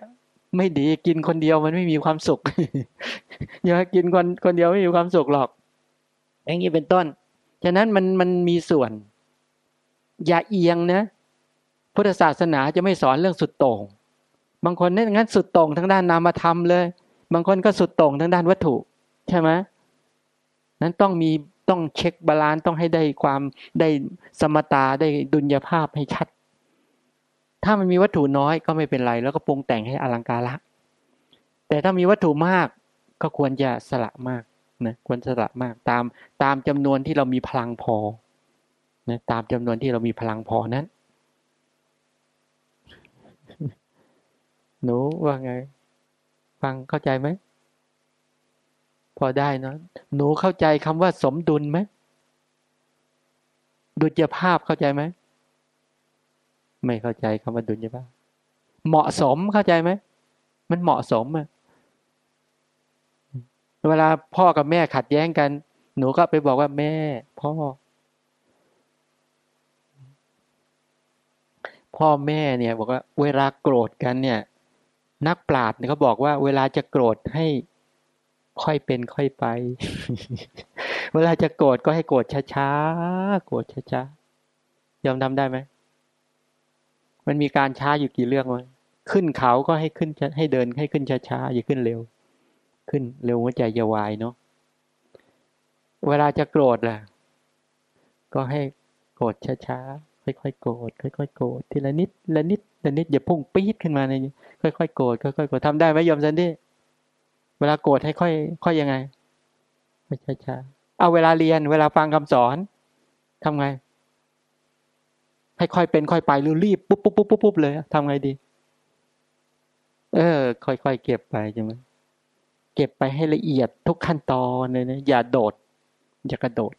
ไม่ดีกินคนเดียวมันไม่มีความสุขอย่ากินคนคนเดียวไม่มีความสุขหรอก อย่างนี้เป็นต้น ฉะนั้นมันมันมีส่วน อย่าเอียงนะพุทธศาสนาจะไม่สอนเรื่องสุดโต่ง บางคนเนี่ยงั้นสุดโต่งทั้งด้านนามธรรมเลย บางคนก็สุดโต่งทั้งด้านวัตถุ ใช่ไหมนั้นต้องมีต้อง check balance ต้องให้ได้ความได้สมตาได้ดุลยภาพให้ชัด ถ้ามันมีวัตถุน้อยก็ไม่เป็นไร แล้วก็ปรุงแต่งให้อลังการละ แต่ถ้ามีวัตถุมากก็ควรจะสละมากนะควรสละมากตามตามจำนวนที่เรามีพลังพอนะตามจำนวนที่เรามีพลังพอนั้นหนูว่าไง ฟังเข้าใจไหมพอได้นะหนูเข้าใจคำว่าสมดุลไหมดุลยภาพเข้าใจไหม ไม่เข้าใจคำว่าดุลยภาพเหมาะสมเข้าใจไหมมันเหมาะสมอะเวลาพ่อกับแม่ขัดแย้งกัน หนูก็ไปบอกว่าแม่ พ่อ พ่อแม่เนี่ย บอกว่า เวลาโกรธกันเนี่ย นักปราชญ์เขาบอกว่า เวลาจะโกรธให้ค่อยเป็นค่อยไป เวลาจะโกรธก็ให้โกรธช้าๆโกรธช้าๆยอมทำได้ไหม มันมีการช้าอยู่กี่เรื่องวะขึ้นเขาก็ให้ขึ้นให้เดินให้ขึ้นช้าๆอย่าขึ้นเร็ว ขึ้นเร็วหัวใจจะวายเนาะเวลาจะโกรธล่ะ ก็ให้โกรธช้าๆค่อยๆโกรธค่อยๆโกรธทีละนิดละนิดละนิดอย่าพุ่งปี๊ดขึ้นมาในค่อยๆโกรธค่อยๆโกรธทำได้ไหมยอมสันดิเวลาโกรธให้ค่อย ค่อยยังไงช้าๆเอาเวลาเรียน เวลาฟังคำสอนทำไง ให้ค่อยเป็นค่อยไปหรือรีบปุ๊บปุ๊บปุ๊บปุ๊บเลยทำไงดี เออ ค่อยๆเก็บไปใช่ไหมเก็บไปให้ละเอียดทุกขั้นตอนเลยนะอย่าโดด อย่ากระโดด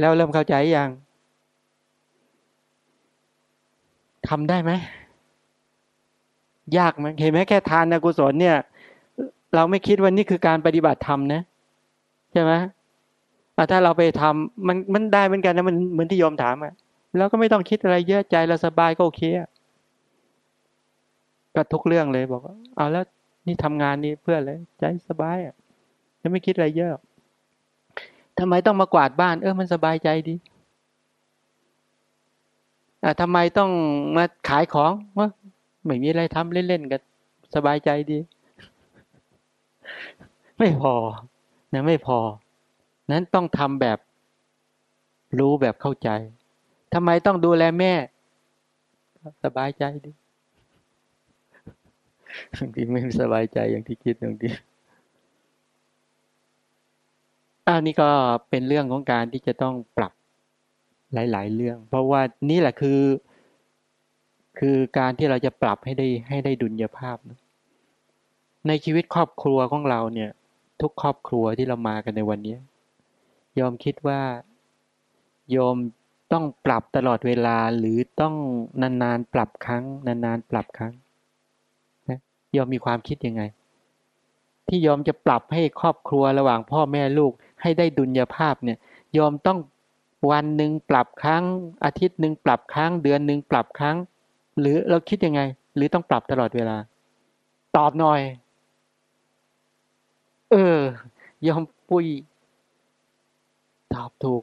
แล้วเริ่มเข้าใจยังทำได้ไหมยากไหมเห็นไหมแค่ทานกุศลเนี่ย เราไม่คิดว่านี่คือการปฏิบัติธรรมนะใช่ไหม ถ้าเราไปทำมันมันได้เหมือนกันนะมันเหมือนที่โยมถามอะเราก็ไม่ต้องคิดอะไรเยอะใจเราสบายก็โอเคก็ทุกเรื่องเลยบอกว่าเอาแล้วนี่ทำงานนี่เพื่ออะไรใจสบายอะจะไม่คิดอะไรเยอะทำไมต้องมากวาดบ้าน เออมันสบายใจดีอ่าทำไมต้องมาขายของวะไม่มีอะไรทำเล่นๆกันสบายใจดี ไม่พอนะไม่พอ นั้นต้องทำแบบรู้แบบเข้าใจทำไมต้องดูแลแม่ สบายใจดีบางทีไม่สบายใจอย่างที่คิดบางทีอันนี้ก็เป็นเรื่องของการที่จะต้องปรับหลาย ๆ เรื่อง เพราะว่านี่แหละคือ คือการที่เราจะปรับให้ได้ให้ได้ดุลยภาพ ในชีวิตครอบครัวของเราเนี่ย ทุกครอบครัวที่เรามากันในวันนี้ ยอมคิดว่ายอมต้องปรับตลอดเวลาหรือต้องนานๆปรับครั้ง นานๆปรับครั้งนะยอมมีความคิดยังไง ที่ยอมจะปรับให้ครอบครัวระหว่างพ่อแม่ลูกให้ได้ดุลยภาพเนี่ย ยอมต้องวันหนึ่งปรับครั้ง อาทิตย์หนึ่งปรับครั้ง เดือนหนึ่งปรับครั้ง หรือเราคิดยังไง หรือต้องปรับตลอดเวลา ตอบหน่อย เออ ยอมปุย ตอบถูก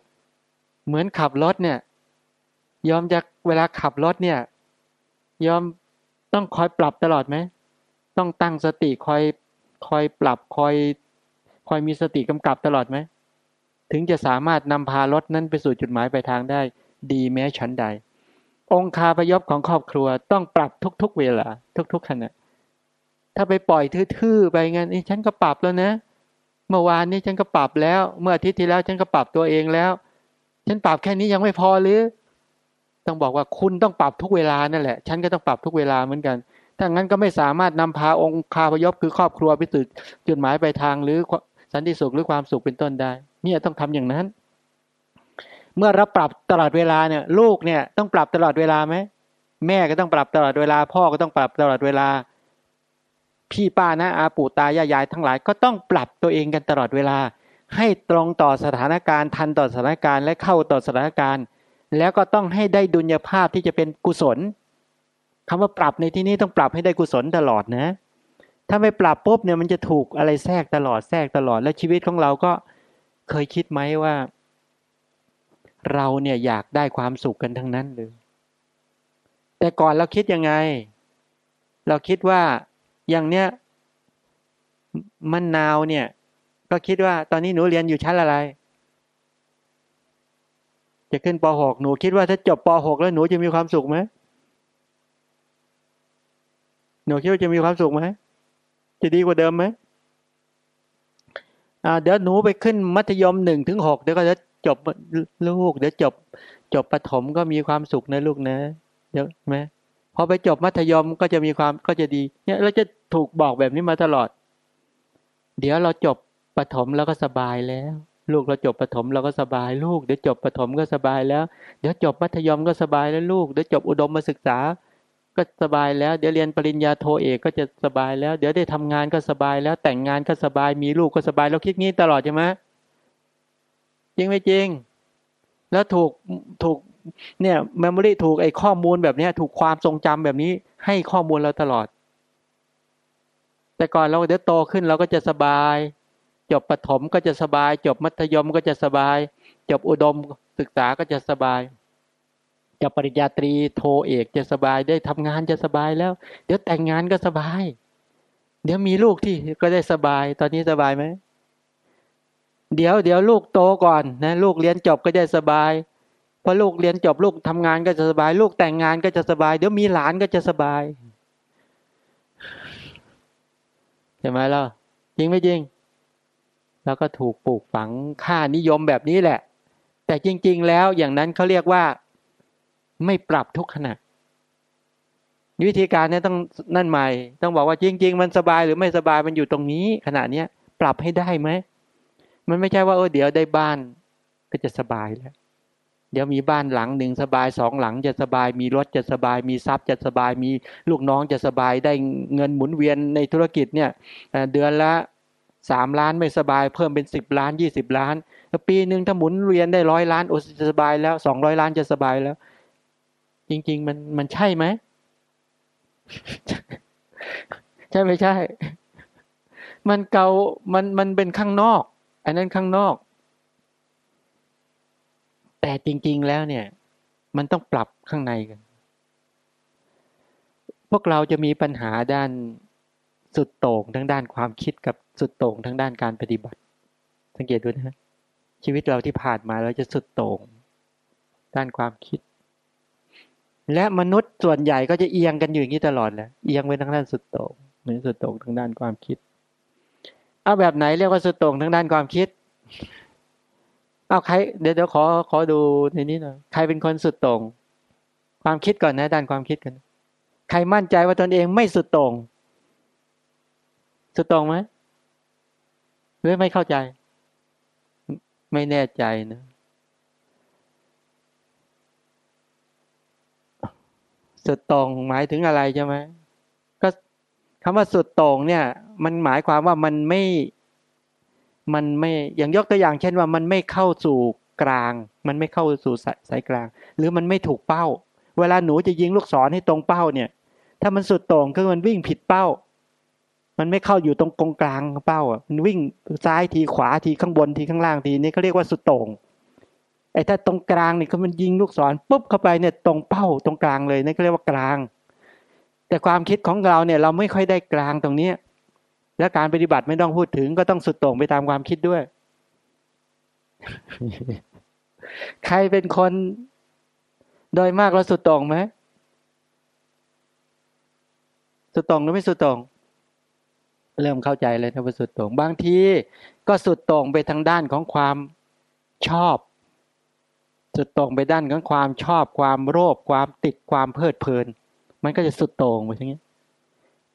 เหมือนขับรถเนี่ย ยอมจะเวลาขับรถเนี่ย ยอมต้องคอยปรับตลอดไหม ต้องตั้งสติคอยคอยปรับคอยคอยมีสติกำกับตลอดไหม ถึงจะสามารถนำพารถนั้นไปสู่จุดหมายปลายทางได้ ดีแม้ชั้นใด องคาพยพของครอบครัวต้องปรับทุก ๆ เวลา ทุกๆขณะถ้าไปปล่อยทื่อๆไปงั้นฉันก็ปรับแล้วนะเเมื่อวานนี้ฉันก็ปรับแล้ว เมื่ออาทิตย์ที่แล้วฉันก็ปรับตัวเองแล้ว ฉันปรับแค่นี้ยังไม่พอหรือ ต้องบอกว่าคุณต้องปรับทุกเวลานั่นแหละ ฉันก็ต้องปรับทุกเวลาเหมือนกัน ถ้างั้นก็ไม่สามารถนำพาองค์คาพยพคือครอบครัวไปสู่จุดหมายปลายทางหรือสันติสุขหรือความสุขเป็นต้นได้ เนี่ยต้องทำอย่างนั้น เมื่อเราปรับตลอดเวลาเนี่ย ลูกเนี่ยต้องปรับตลอดเวลาไหมแม่ก็ต้องปรับตลอดเวลา พ่อก็ต้องปรับตลอดเวลา พี่ป้านะอาปู่ตายายายทั้งหลายก็ต้องปรับตัวเองกันตลอดเวลา ให้ตรงต่อสถานการณ์ทันต่อสถานการณ์และเข้าต่อสถานการณ์ แล้วก็ต้องให้ได้ดุลยภาพที่จะเป็นกุศลคำว่าปรับในที่นี้ต้องปรับให้ได้กุศลตลอดนะ ถ้าไม่ปรับปุ๊บเนี่ยมันจะถูกอะไรแทรกตลอดแทรกตลอดและชีวิตของเราก็เคยคิดไหมว่า เราเนี่ยอยากได้ความสุขกันทั้งนั้นเลยแต่ก่อนเราคิดยังไง เราคิดว่า อย่างเนี้ยมันนาวเนี่ย ก็คิดว่าตอนนี้หนูเรียนอยู่ชั้นอะไร จะขึ้นป .6 หนูคิดว่าถ้าจบป .6 แล้วหนูจะมีความสุขไหมหนูคิดว่าจะมีความสุขไหมจะดีกว่าเดิมไหมอ่าเดี๋ยวหนูไปขึ้นมัธยมหนึ่งถึงหกเดี๋ยวก็จะจบลูก เดี๋ยวจบ จบประถมก็มีความสุขนะลูกนะเดี๋ยวไหม พอไปจบมัธยมก็จะมีความก็จะดีเนี่ยเราจะถูกบอกแบบนี้มาตลอด เดี๋ยวเราจบปถมแล้วก็สบายแล้ว ลูกเราจบปถมเราก็สบายลูกเดี๋ยวจบปถมก็สบายแล้ว เดี๋ยวจบมัธยมก็สบายแล้วลูกเดี๋ยวจบอุดมมาศึกษา ก็สบายแล้ว เดี๋ยวเรียนปริญญาโทเอกก็จะสบายแล้ว เดี๋ยวได้ทำงานก็สบายแล้ว แต่งงานก็สบายมีลูกก็สบายเราคิดงี้ตลอดใช่ไหมจริงไหมจริง แล้วถูกถูก เนี่ย memory ถูกไอ้ข้อมูลแบบนี้ถูกความทรงจำแบบนี้ให้ข้อมูลเราตลอด แต่ก่อนเราเดี๋ยวโตขึ้นเราก็จะสบาย จบประถมก็จะสบาย จบมัธยมก็จะสบาย จบอุดมศึกษาก็จะสบายจบปริญญาตรีโทเอกจะสบายได้ทำงานจะสบายแล้ว เดี๋ยวแต่งงานก็สบาย เดี๋ยวมีลูกที่ก็ได้สบาย ตอนนี้สบายไหมเดี๋ยวเดี๋ยวลูกโตก่อนนะ ลูกเรียนจบก็จะสบาย พอลูกเรียนจบลูกทำงานก็จะสบาย ลูกแต่งงานก็จะสบาย เดี๋ยวมีหลานก็จะสบายใช่ไหมล่ะจริงไม่จริง แล้วก็ถูกปลูกฝังค่านิยมแบบนี้แหละ แต่จริง ๆ แล้วอย่างนั้นเขาเรียกว่า ไม่ปรับทุกขณะวิธีการนี้ต้องนั่นใหม่ ต้องบอกว่าจริง ๆ มันสบายหรือไม่สบายมันอยู่ตรงนี้ ขณะเนี้ย ปรับให้ได้ไหมมันไม่ใช่ว่าเออเดี๋ยวได้บ้านก็จะสบายแล้ว เดี๋ยวมีบ้านหลังหนึ่งสบายสองหลังจะสบาย มีรถจะสบาย มีทรัพย์จะสบาย มีลูกน้องจะสบายได้เงินหมุนเวียนในธุรกิจเนี่ยเดือนละสามล้านไม่สบายเพิ่มเป็นสิบล้านยี่สิบล้านปีหนึ่งถ้าหมุนเวียนได้ร้อยล้านโอ้จะสบายแล้วสองร้อยล้านจะสบายแล้ว จริง ๆ มันมันใช่ไหมใช่ไม่ใช่ มันเกามันมันเป็นข้างนอก อันนั้นข้างนอก แต่จริง ๆ แล้วเนี่ย มันต้องปรับข้างในกัน พวกเราจะมีปัญหาด้านสุดโต่งทั้งด้านความคิดกับสุดโต่งทั้งด้านการปฏิบัติ สังเกตดูนะ ชีวิตเราที่ผ่านมาเราจะสุดโต่ง ด้านความคิด และมนุษย์ส่วนใหญ่ก็จะเอียงกันอยู่อย่างนี้ตลอดแหละเอียงไปทางด้านสุดโต่งหรือสุดโต่งทางด้านความคิด เอาแบบไหนเรียกว่าสุดโต่งทางด้านความคิด เอาใครเดี๋ยวเดี๋ยวขอขอดูในนี้หน่อยใครเป็นคนสุดตรง ความคิดก่อนนะด้านความคิดกัน ใครมั่นใจว่าตนเองไม่สุดตรง สุดตรงไหมหรือไม่เข้าใจ ไม่แน่ใจนะสุดตรงหมายถึงอะไรใช่ไหมก็คำว่าสุดตรงเนี่ย มันหมายความว่ามันไม่ มันไม่อย่างยกตัวอย่างเช่นว่ามันไม่เข้าสู่กลาง มันไม่เข้าสู่สายกลาง หรือมันไม่ถูกเป้า เวลาหนูจะยิงลูกศรให้ตรงเป้าเนี่ย ถ้ามันสุดตรงก็มันวิ่งผิดเป้า มันไม่เข้าอยู่ตรงกงกลางเป้าอะมันวิ่งซ้ายทีขวาทีข้างบนทีข้างล่างทีนี้เขาเรียกว่าสุดตรงไอ้ถ้าตรงกลางเนี่ยมันยิงลูกศรปุ๊บเข้าไปเนี่ยตรงเป้าตรงกลางเลยนี่เขาเรียกว่ากลาง แต่ความคิดของเราเนี่ยเราไม่ค่อยได้กลางตรงเนี้ย และการปฏิบัติไม่ต้องพูดถึง ก็ต้องสุดโต่งไปตามความคิดด้วย ใครเป็นคนโดยมากเราสุดโต่งไหมสุดโต่งหรือไม่สุดโต่งเริ่มเข้าใจเลยนะว่าสุดโต่งบางทีก็สุดโต่งไปทางด้านของความชอบ สุดโต่งไปด้านของความชอบ ความโลภความติดความเพลิดเพลิน มันก็จะสุดโต่งไปอย่างนี้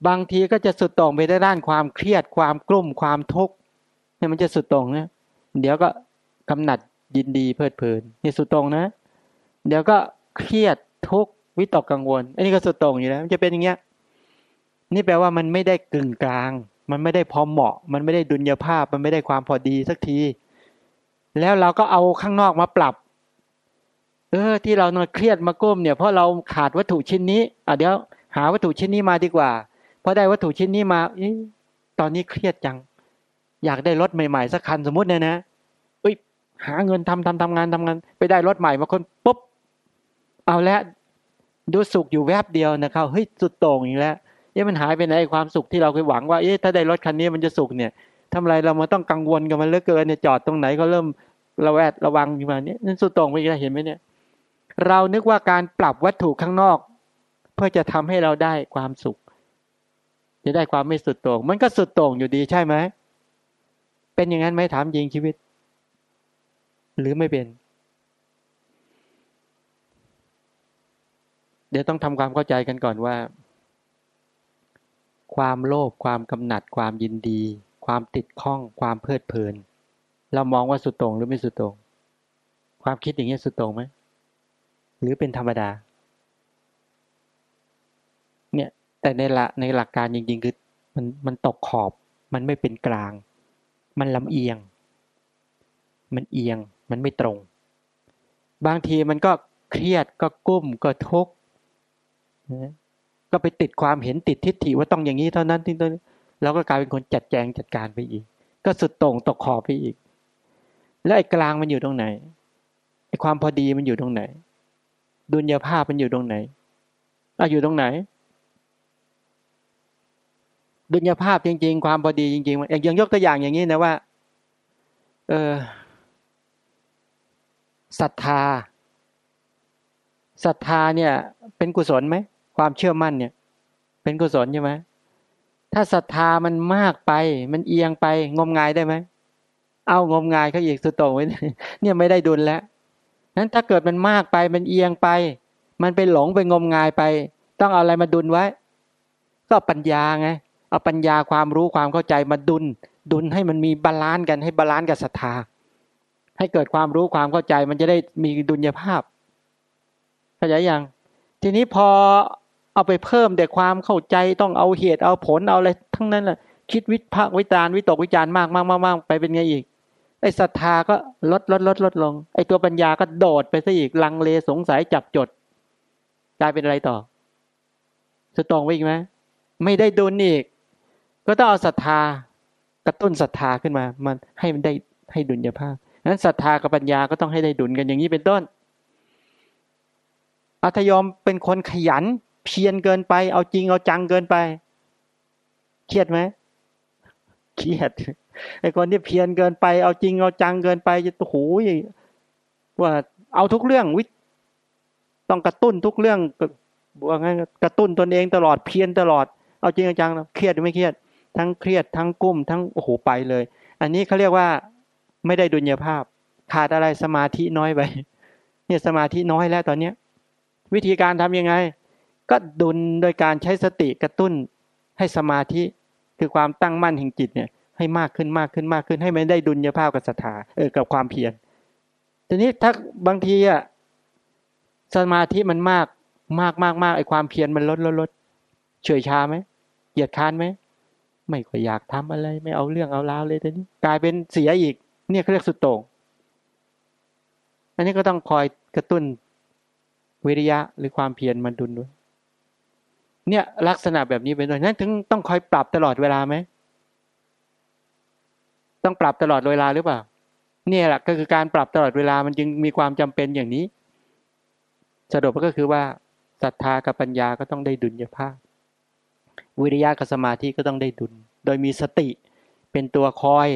บางทีก็จะสุดตรงไปด้านความเครียดความกลุ่มความทุกข์เนี่ยมันจะสุดตรงนะเดี๋ยวก็กำหนัดยินดีเพลิดเพลินนี่สุดตรงนะ เดี๋ยวก็เครียดทุกข์วิตกกังวลอันนี้ก็สุดตรงอยู่แล้วมันจะเป็นอย่างเงี้ยนี่แปลว่ามันไม่ได้กึ่งกลาง มันไม่ได้พอเหมาะ มันไม่ได้ดุลยภาพ มันไม่ได้ความพอดีสักที แล้วเราก็เอาข้างนอกมาปรับ เออ ที่เรานอนเครียดมาก้มเนี่ยเพราะเราขาดวัตถุชิ้นนี้อะเดี๋ยวหาวัตถุชิ้นนี้มาดีกว่า พอได้วัตถุชิ้นนี้มาอตอนนี้เครียดจัง อยากได้รถใหม่ๆสักคันสมมติเนี่ยนะเอ้ย หาเงินทำทำทำงานทำงาน ไปได้รถใหม่มาคนปุ๊บ เอาแล้วดูสุขอยู่แวบเดียวนะครับเฮ้ยสุดโต่งอีกแล้วเอ๊ะมันหายไปไหนความสุขที่เราเคยหวังว่าเอ๊ะถ้าได้รถคันนี้มันจะสุขเนี่ยทำไรเรามาต้องกังวลกับมันเหลือเกินเนี่ยจอดตรงไหนก็เริ่มระแวดระวังอยู่มาเนี่ยนั่นสุดโต่งไปแล้วเห็นไหมเนี่ย เรานึกว่าการปรับวัตถุข้างนอก เพื่อจะทำให้เราได้ความสุข จะได้ความไม่สุดโต่งมันก็สุดโต่งอยู่ดีใช่ไหมเป็นอย่างนั้นไหมถามยิงชีวิต หรือไม่เป็น เดี๋ยวต้องทำความเข้าใจกันก่อนว่า ความโลภความกำหนัดความยินดี ความติดข้อง ความเพลิดเพลิน เรามองว่าสุดโตรงหรือไม่สุดโตรงความคิดอย่างนี้สุดโตรงไหมหรือเป็นธรรมดา เนี่ย แต่ในละในหลักการจริงๆ คือมันมันตกขอบ มันไม่เป็นกลาง มันลำเอียง มันเอียง มันไม่ตรง บางทีมันก็เครียดก็กุ้มก็ทุกข์ก็ไปติดความเห็นติดทิฏฐิว่าต้องอย่างนี้เท่านั้นที่ตัวนี้เราก็กลายเป็นคนจัดแจงจัดการไปอีก ก็สุดตรงตกขอบไปอีก แล้วไอ้กลางมันอยู่ตรงไหนไอ้ความพอดีมันอยู่ตรงไหน ดุลยภาพมันอยู่ตรงไหนอะอยู่ตรงไหน ดุลยภาพจริง ๆ ความพอดีจริงๆอย่างยกตัวอย่างอย่างนี้นะว่า เออศรัทธาศรัทธาเนี่ย เป็นกุศลไหมความเชื่อมั่นเนี่ย เป็นกุศลใช่ไหมถ้าศรัทธามันมากไป มันเอียงไปงมงายได้ไหมเอางมงายเขาอีกสุดโต่งไว้เนี่ยไม่ได้ดุลแล้วนั้นถ้าเกิดมันมากไปมันเอียงไป มันไปหลงไปงมงายไป ต้องเอาอะไรมาดุลไว้ ก็ปัญญาไง เอาปัญญาความรู้ความเข้าใจมาดุล ดุลให้มันมี balance กันให้ balance กับศรัทธา ให้เกิดความรู้ความเข้าใจมันจะได้มีดุลยภาพเข้าใจยังทีนี้พอเอาไปเพิ่มแต่ความเข้าใจต้องเอาเหตุเอาผลเอาอะไรทั้งนั้นแหละคิดวิพากษ์วิจารณ์วิตกวิจารณ์มากมากมากมากไปเป็นไงอีกไอ้ศรัทธาก็ลดลดลดลดลง ไอ้ตัวปัญญาก็โดดไปซะอีกลังเลสงสัยจับจดกลายเป็นอะไรต่อ จะตรงไว้อีกไหมไม่ได้ดุลอีก ก็ต้องเอาศรัทธากระตุ้นศรัทธาขึ้นมา มันให้มันได้ให้ดุลยภาพนั้นศรัทธากับปัญญาก็ต้องให้ได้ดุลกันอย่างนี้เป็นต้นอัธยมเป็นคนขยัน เพียรเกินไป เอาจริงเอาจังเกินไป เครียดไหมเครียดไอ้คนที่เพียรเกินไป เอาจริงเอาจังเกินไปจะโอ้โหว่าเอาทุกเรื่องวิต้องกระตุ้นทุกเรื่องว่างั้นกระตุ้นตนเองตลอดเพียรตลอด เอาจริงเอาจังเครียดหรือไม่เครียด ทั้งเครียดทั้งกุ้ม ทั้งโอ้โหไปเลย อันนี้เขาเรียกว่าไม่ได้ดุลยภาพ ขาดอะไรสมาธิน้อยไปเนี่ยสมาธิน้อยแล้วตอนเนี้ยวิธีการทํำยังไง ก็ดุลโดยการใช้สติกระตุ้นให้สมาธิคือความตั้งมั่นแห่งจิตเนี่ย ให้มากขึ้นมากขึ้นมากขึ้นให้มันได้ดุลยภาพกับศรัทธาเออกับความเพียรทีนี้ถ้าบางทีอะสมาธิมันมากมากมากมากไอ้ความเพียรมันลดลดลดเฉยชาไหมเหยียดค้านไหม ไม่ค่อยอยากทำอะไร ไม่เอาเรื่องเอาราวเลยทีนี้กลายเป็นเสียอีก เนี่ยเขาเรียกสุดโต่งอันนี้ก็ต้องคอยกระตุ้นวิริยะหรือความเพียรมันดุลด้วย เนี่ยลักษณะแบบนี้เป็นต้นนั้นถึงต้องคอยปรับตลอดเวลาไหมต้องปรับตลอดเวลาหรือเปล่า เนี่ยแหละก็คือการปรับตลอดเวลามันจึงมีความจำเป็นอย่างนี้สรุปก็คือว่าศรัทธากับปัญญาก็ต้องได้ดุลยภาพ วิริยะกับสมาธิก็ต้องได้ดุล โดยมีสติเป็นตัวคอย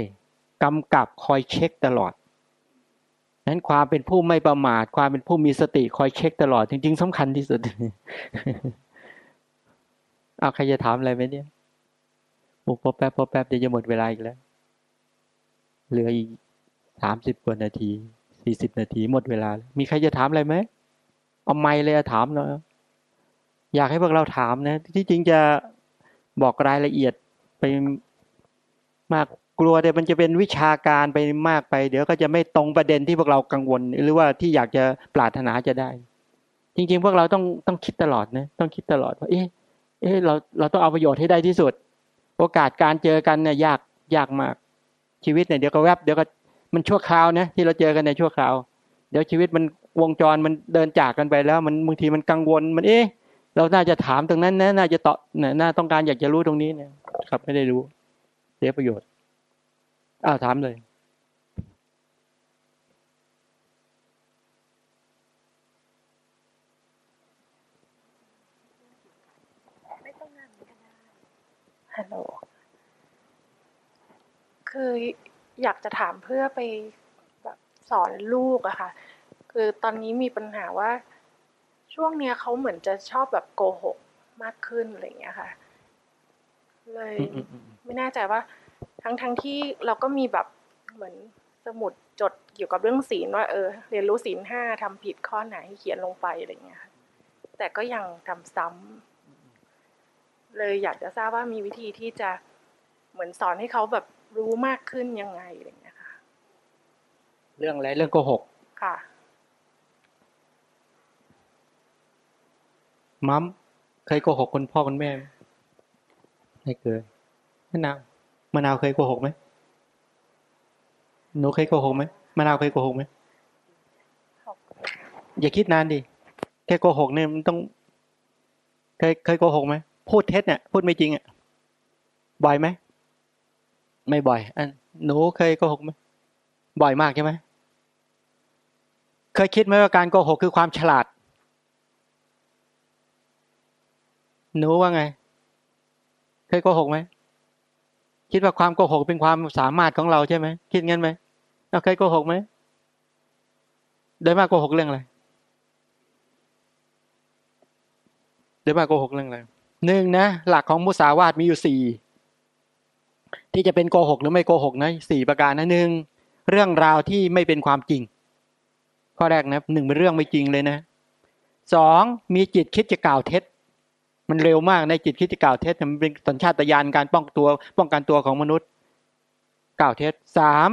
กำกับคอยเช็คตลอดนั้นความเป็นผู้ไม่ประมาท ความเป็นผู้มีสติคอยเช็คตลอด จริง ๆสำคัญที่สุดเอาใครจะถามอะไรไหมเนี่ยโอ้พอแป๊บพอแป๊บเดี๋ยวจะหมดเวลาอีกแล้ว เหลืออีกสามสิบกว่านาทีสี่สิบนาทีหมดเวลา มีใครจะถามอะไรไหมเอาไม่เลยถามเนาะ อยากให้พวกเราถามนะ ที่จริงจะบอกรายละเอียดไปมากกลัวเดี๋ยวมันจะเป็นวิชาการไปมากไป เดี๋ยวก็จะไม่ตรงประเด็นที่พวกเรากังวล หรือว่าที่อยากจะปรารถนาจะได้ จริง ๆ พวกเราต้องต้องคิดตลอดนะต้องคิดตลอดว่าเอ๊ะเอ๊ะเราเราต้องเอาประโยชน์ให้ได้ที่สุด โอกาสการเจอกันเนี่ยยากยากมาก ชีวิตเนี่ยเดี๋ยวก็แวบเดี๋ยวก็มันชั่วคราวนะที่เราเจอกันในชั่วคราว เดี๋ยวชีวิตมันวงจรมันเดินจากกันไปแล้ว มันบางทีมันกังวลมันเอ๊ะ เราน่าจะถามตรงนั้นนะน่าจะตอบน่าต้องการอยากจะรู้ตรงนี้เนี่ยครับไม่ได้รู้เสียประโยชน์อ้าวถามเลยฮัลโหลคืออยากจะถามเพื่อไปแบบสอนลูกอะค่ะ คือตอนนี้มีปัญหาว่า ช่วงเนี้ยเขาเหมือนจะชอบแบบโกหกมากขึ้นอะไรอย่างเงี้ยค่ะ เลยไม่แน่ใจว่า ทั้งทั้งที่เราก็มีแบบเหมือนสมุดจดเกี่ยวกับเรื่องศีลว่าเออ เรียนรู้ศีลห้าทำผิดข้อไหนเขียนลงไปอะไรเงี้ยแต่ก็ยังทำซ้ำเลยอยากจะทราบว่ามีวิธีที่จะเหมือนสอนให้เขาแบบรู้มากขึ้นยังไงอะไรอย่างเงี้ยค่ะ เรื่องอะไรเรื่องโกหก ค่ะ มัมเคยโกหกคนพ่อคนแม่ไหมไม่เคยมะนาวมะนาวเคยโกหกไหมหนูเคยโกหกไหมมะนาวเคยโกหกไหมอย่าคิดนานดิแค่โกหกเนี่ยมันต้อง เคยเคยโกหกไหมพูดเท็จเนี่ยพูดไม่จริงอะบ่อยไหมไม่บ่อยอันหนูเคยโกหกไหมบ่อยมากใช่ไหมเคยคิดไหมว่าการโกหกคือความฉลาด หนูว่าไง เคยโกหกไหม คิดว่าความโกหกเป็นความสามารถของเราใช่ไหม คิดงั้นไหมเราเคยโกหกไหม โดยมากโกหกเรื่องอะไร โดยมากโกหกเรื่องอะไรหนึ่งนะ หลักของมุสาวาทมีอยู่สี่ที่จะเป็นโกหกหรือไม่โกหกนะสี่ประการนะหนึ่งเรื่องราวที่ไม่เป็นความจริง ข้อแรกนะหนึ่งเป็นเรื่องไม่จริงเลยนะสองมีจิตคิดจะกล่าวเท็จ มันเร็วมากในจิตคิดจะกล่าวเท็จมันเป็นสัญชาตญาณการป้องตัว ป้องกันตัวของมนุษย์ กล่าวเท็จสาม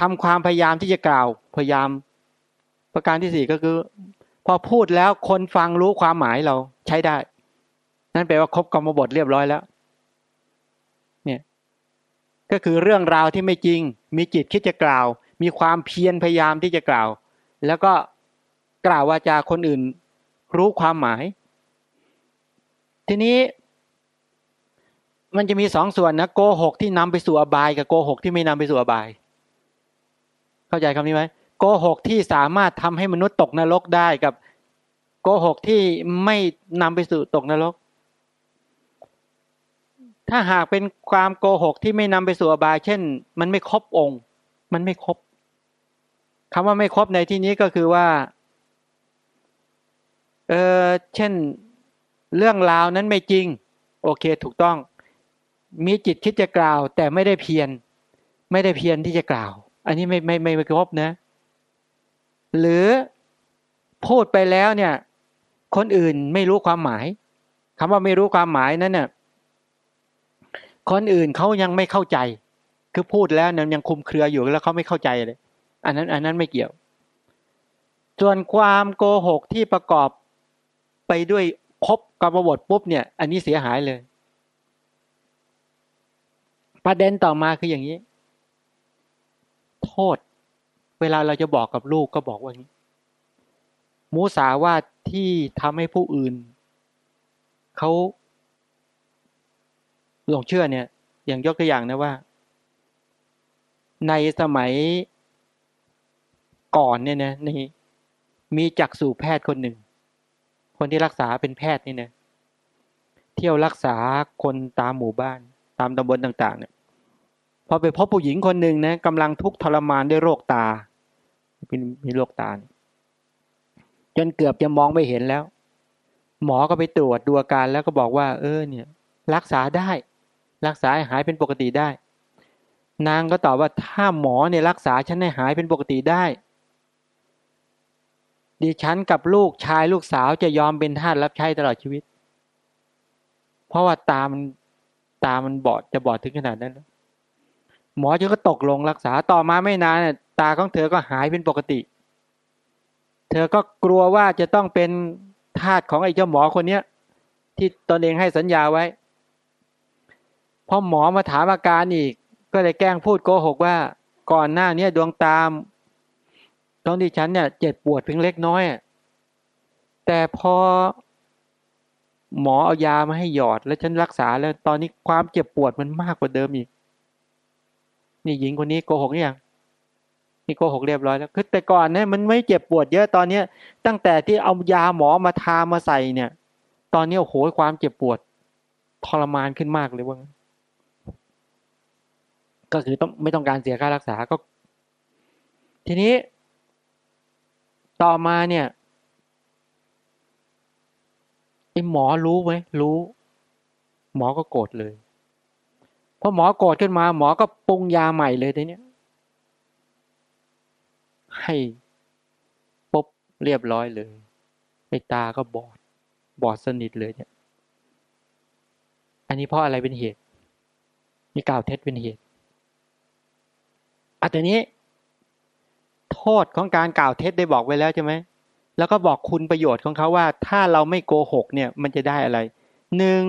ทำความพยายามที่จะกล่าวพยายาม ประการที่สี่ก็คือ พอพูดแล้วคนฟังรู้ความหมายเราใช้ได้ นั่นแปลว่าครบกรรมบทเรียบร้อยแล้ว เนี่ยก็คือเรื่องราวที่ไม่จริง มีจิตคิดจะกล่าว มีความเพียรพยายามที่จะกล่าว แล้วก็กล่าววาจาคนอื่น รู้ความหมาย ทีนี้ มันจะมีสองส่วนนะโกหกที่นำไปสู่อบาย กับโกหกที่ไม่นำไปสู่อบาย เข้าใจคำนี้ไหมโกหกที่สามารถทำให้มนุษย์ตกนรกได้กับโกหกที่ไม่นำไปสู่ตกนรก ถ้าหากเป็นความโกหกที่ไม่นำไปสู่อบาย เช่น มันไม่ครบองค์ มันไม่ครบคำว่าไม่ครบในที่นี้ก็คือว่า เออเช่น เรื่องราวนั้นไม่จริง โอเคถูกต้อง มีจิตคิดจะกล่าว แต่ไม่ได้เพียรไม่ได้เพียรที่จะกล่าว อันนี้ไม่ไม่ไม่ไม่ครบนะ หรือพูดไปแล้วเนี่ย คนอื่นไม่รู้ความหมายคำว่าไม่รู้ความหมายนั้นเนี่ยคนอื่นเขายังไม่เข้าใจ คือพูดแล้วเนี่ยยังคุมเครืออยู่แล้วเขาไม่เข้าใจเลย อันนั้น อันนั้นไม่เกี่ยว ส่วนความโกหกที่ประกอบไปด้วย ครบกรรมบทปุ๊บเนี่ย อันนี้เสียหายเลย ประเด็นต่อมาคืออย่างนี้ โทษ เวลาเราจะบอกกับลูกก็บอกว่านี้มูสาว่าที่ทำให้ผู้อื่นเขาหลงเชื่อเนี่ย อย่างยกตัวอย่างนะว่า ในสมัยก่อนเนี่ยนะนี่มีจักษุแพทย์คนหนึ่ง คนที่รักษาเป็นแพทย์นี่นะเที่ยวรักษาคนตามหมู่บ้าน ตามตำบลต่าง ๆ เนี่ยพอไปพบผู้หญิงคนหนึ่งนะกำลังทุกข์ทรมานด้วยโรคตามีโรคตา จนเกือบจะมองไม่เห็นแล้ว หมอก็ไปตรวจดูอาการแล้วก็บอกว่า เออ เนี่ย รักษาได้ รักษาหหายเป็นปกติได้ นางก็ตอบว่าถ้าหมอเนี่ยรักษาฉันให้หายเป็นปกติได้ ดิฉันกับลูกชายลูกสาวจะยอมเป็นทาสรับใช้ตลอดชีวิต เพราะว่าตามันตามันบอดจะบอดถึงขนาดนั้น หมอจะก็ตกลงรักษาต่อมาไม่นานตาของเธอก็หายเป็นปกติ เธอก็กลัวว่าจะต้องเป็นทาสของไอ้เจ้าหมอคนเนี้ย ที่ตนเองให้สัญญาไว้พอหมอมาถามอาการอีก ก็เลยแกล้งพูดโกหกว่า ก่อนหน้าเนี้ยดวงตาม ตอนที่ฉันเนี่ยเจ็บปวดเพียงเล็กน้อย แต่พอหมอเอายามาให้หยอด แล้วฉันรักษาแล้วตอนนี้ความเจ็บปวดมันมากกว่าเดิมอีก นี่หญิงคนนี้โกหกยังนี่โกหกเรียบร้อยแล้วคือแต่ก่อนเนี่ยมันไม่เจ็บปวดเยอะตอนเนี้ย ตั้งแต่ที่เอายาหมอมาทามาใส่เนี่ย ตอนนี้โอ้โหความเจ็บปวด ทรมานขึ้นมากเลยว่าก็คือต้องไม่ต้องการเสียค่ารักษาก็ ทีนี้ ต่อมาเนี่ยไอ้หมอรู้ไหมรู้ หมอก็โกรธเลยพอหมอโกรธขึ้นมา หมอก็ปรุงยาใหม่เลยทีนี้ให้ปุ๊บเรียบร้อยเลยไอตาก็บอด บอดสนิทเลยเนี่ย อันนี้เพราะอะไรเป็นเหตุ มีกล่าวเท็จเป็นเหตุทีนี้ โทษของการกล่าวเท็จได้บอกไว้แล้วใช่ไหมแล้วก็บอกคุณประโยชน์ของเขาว่า ถ้าเราไม่โกหกเนี่ยมันจะได้อะไรหนึ่ง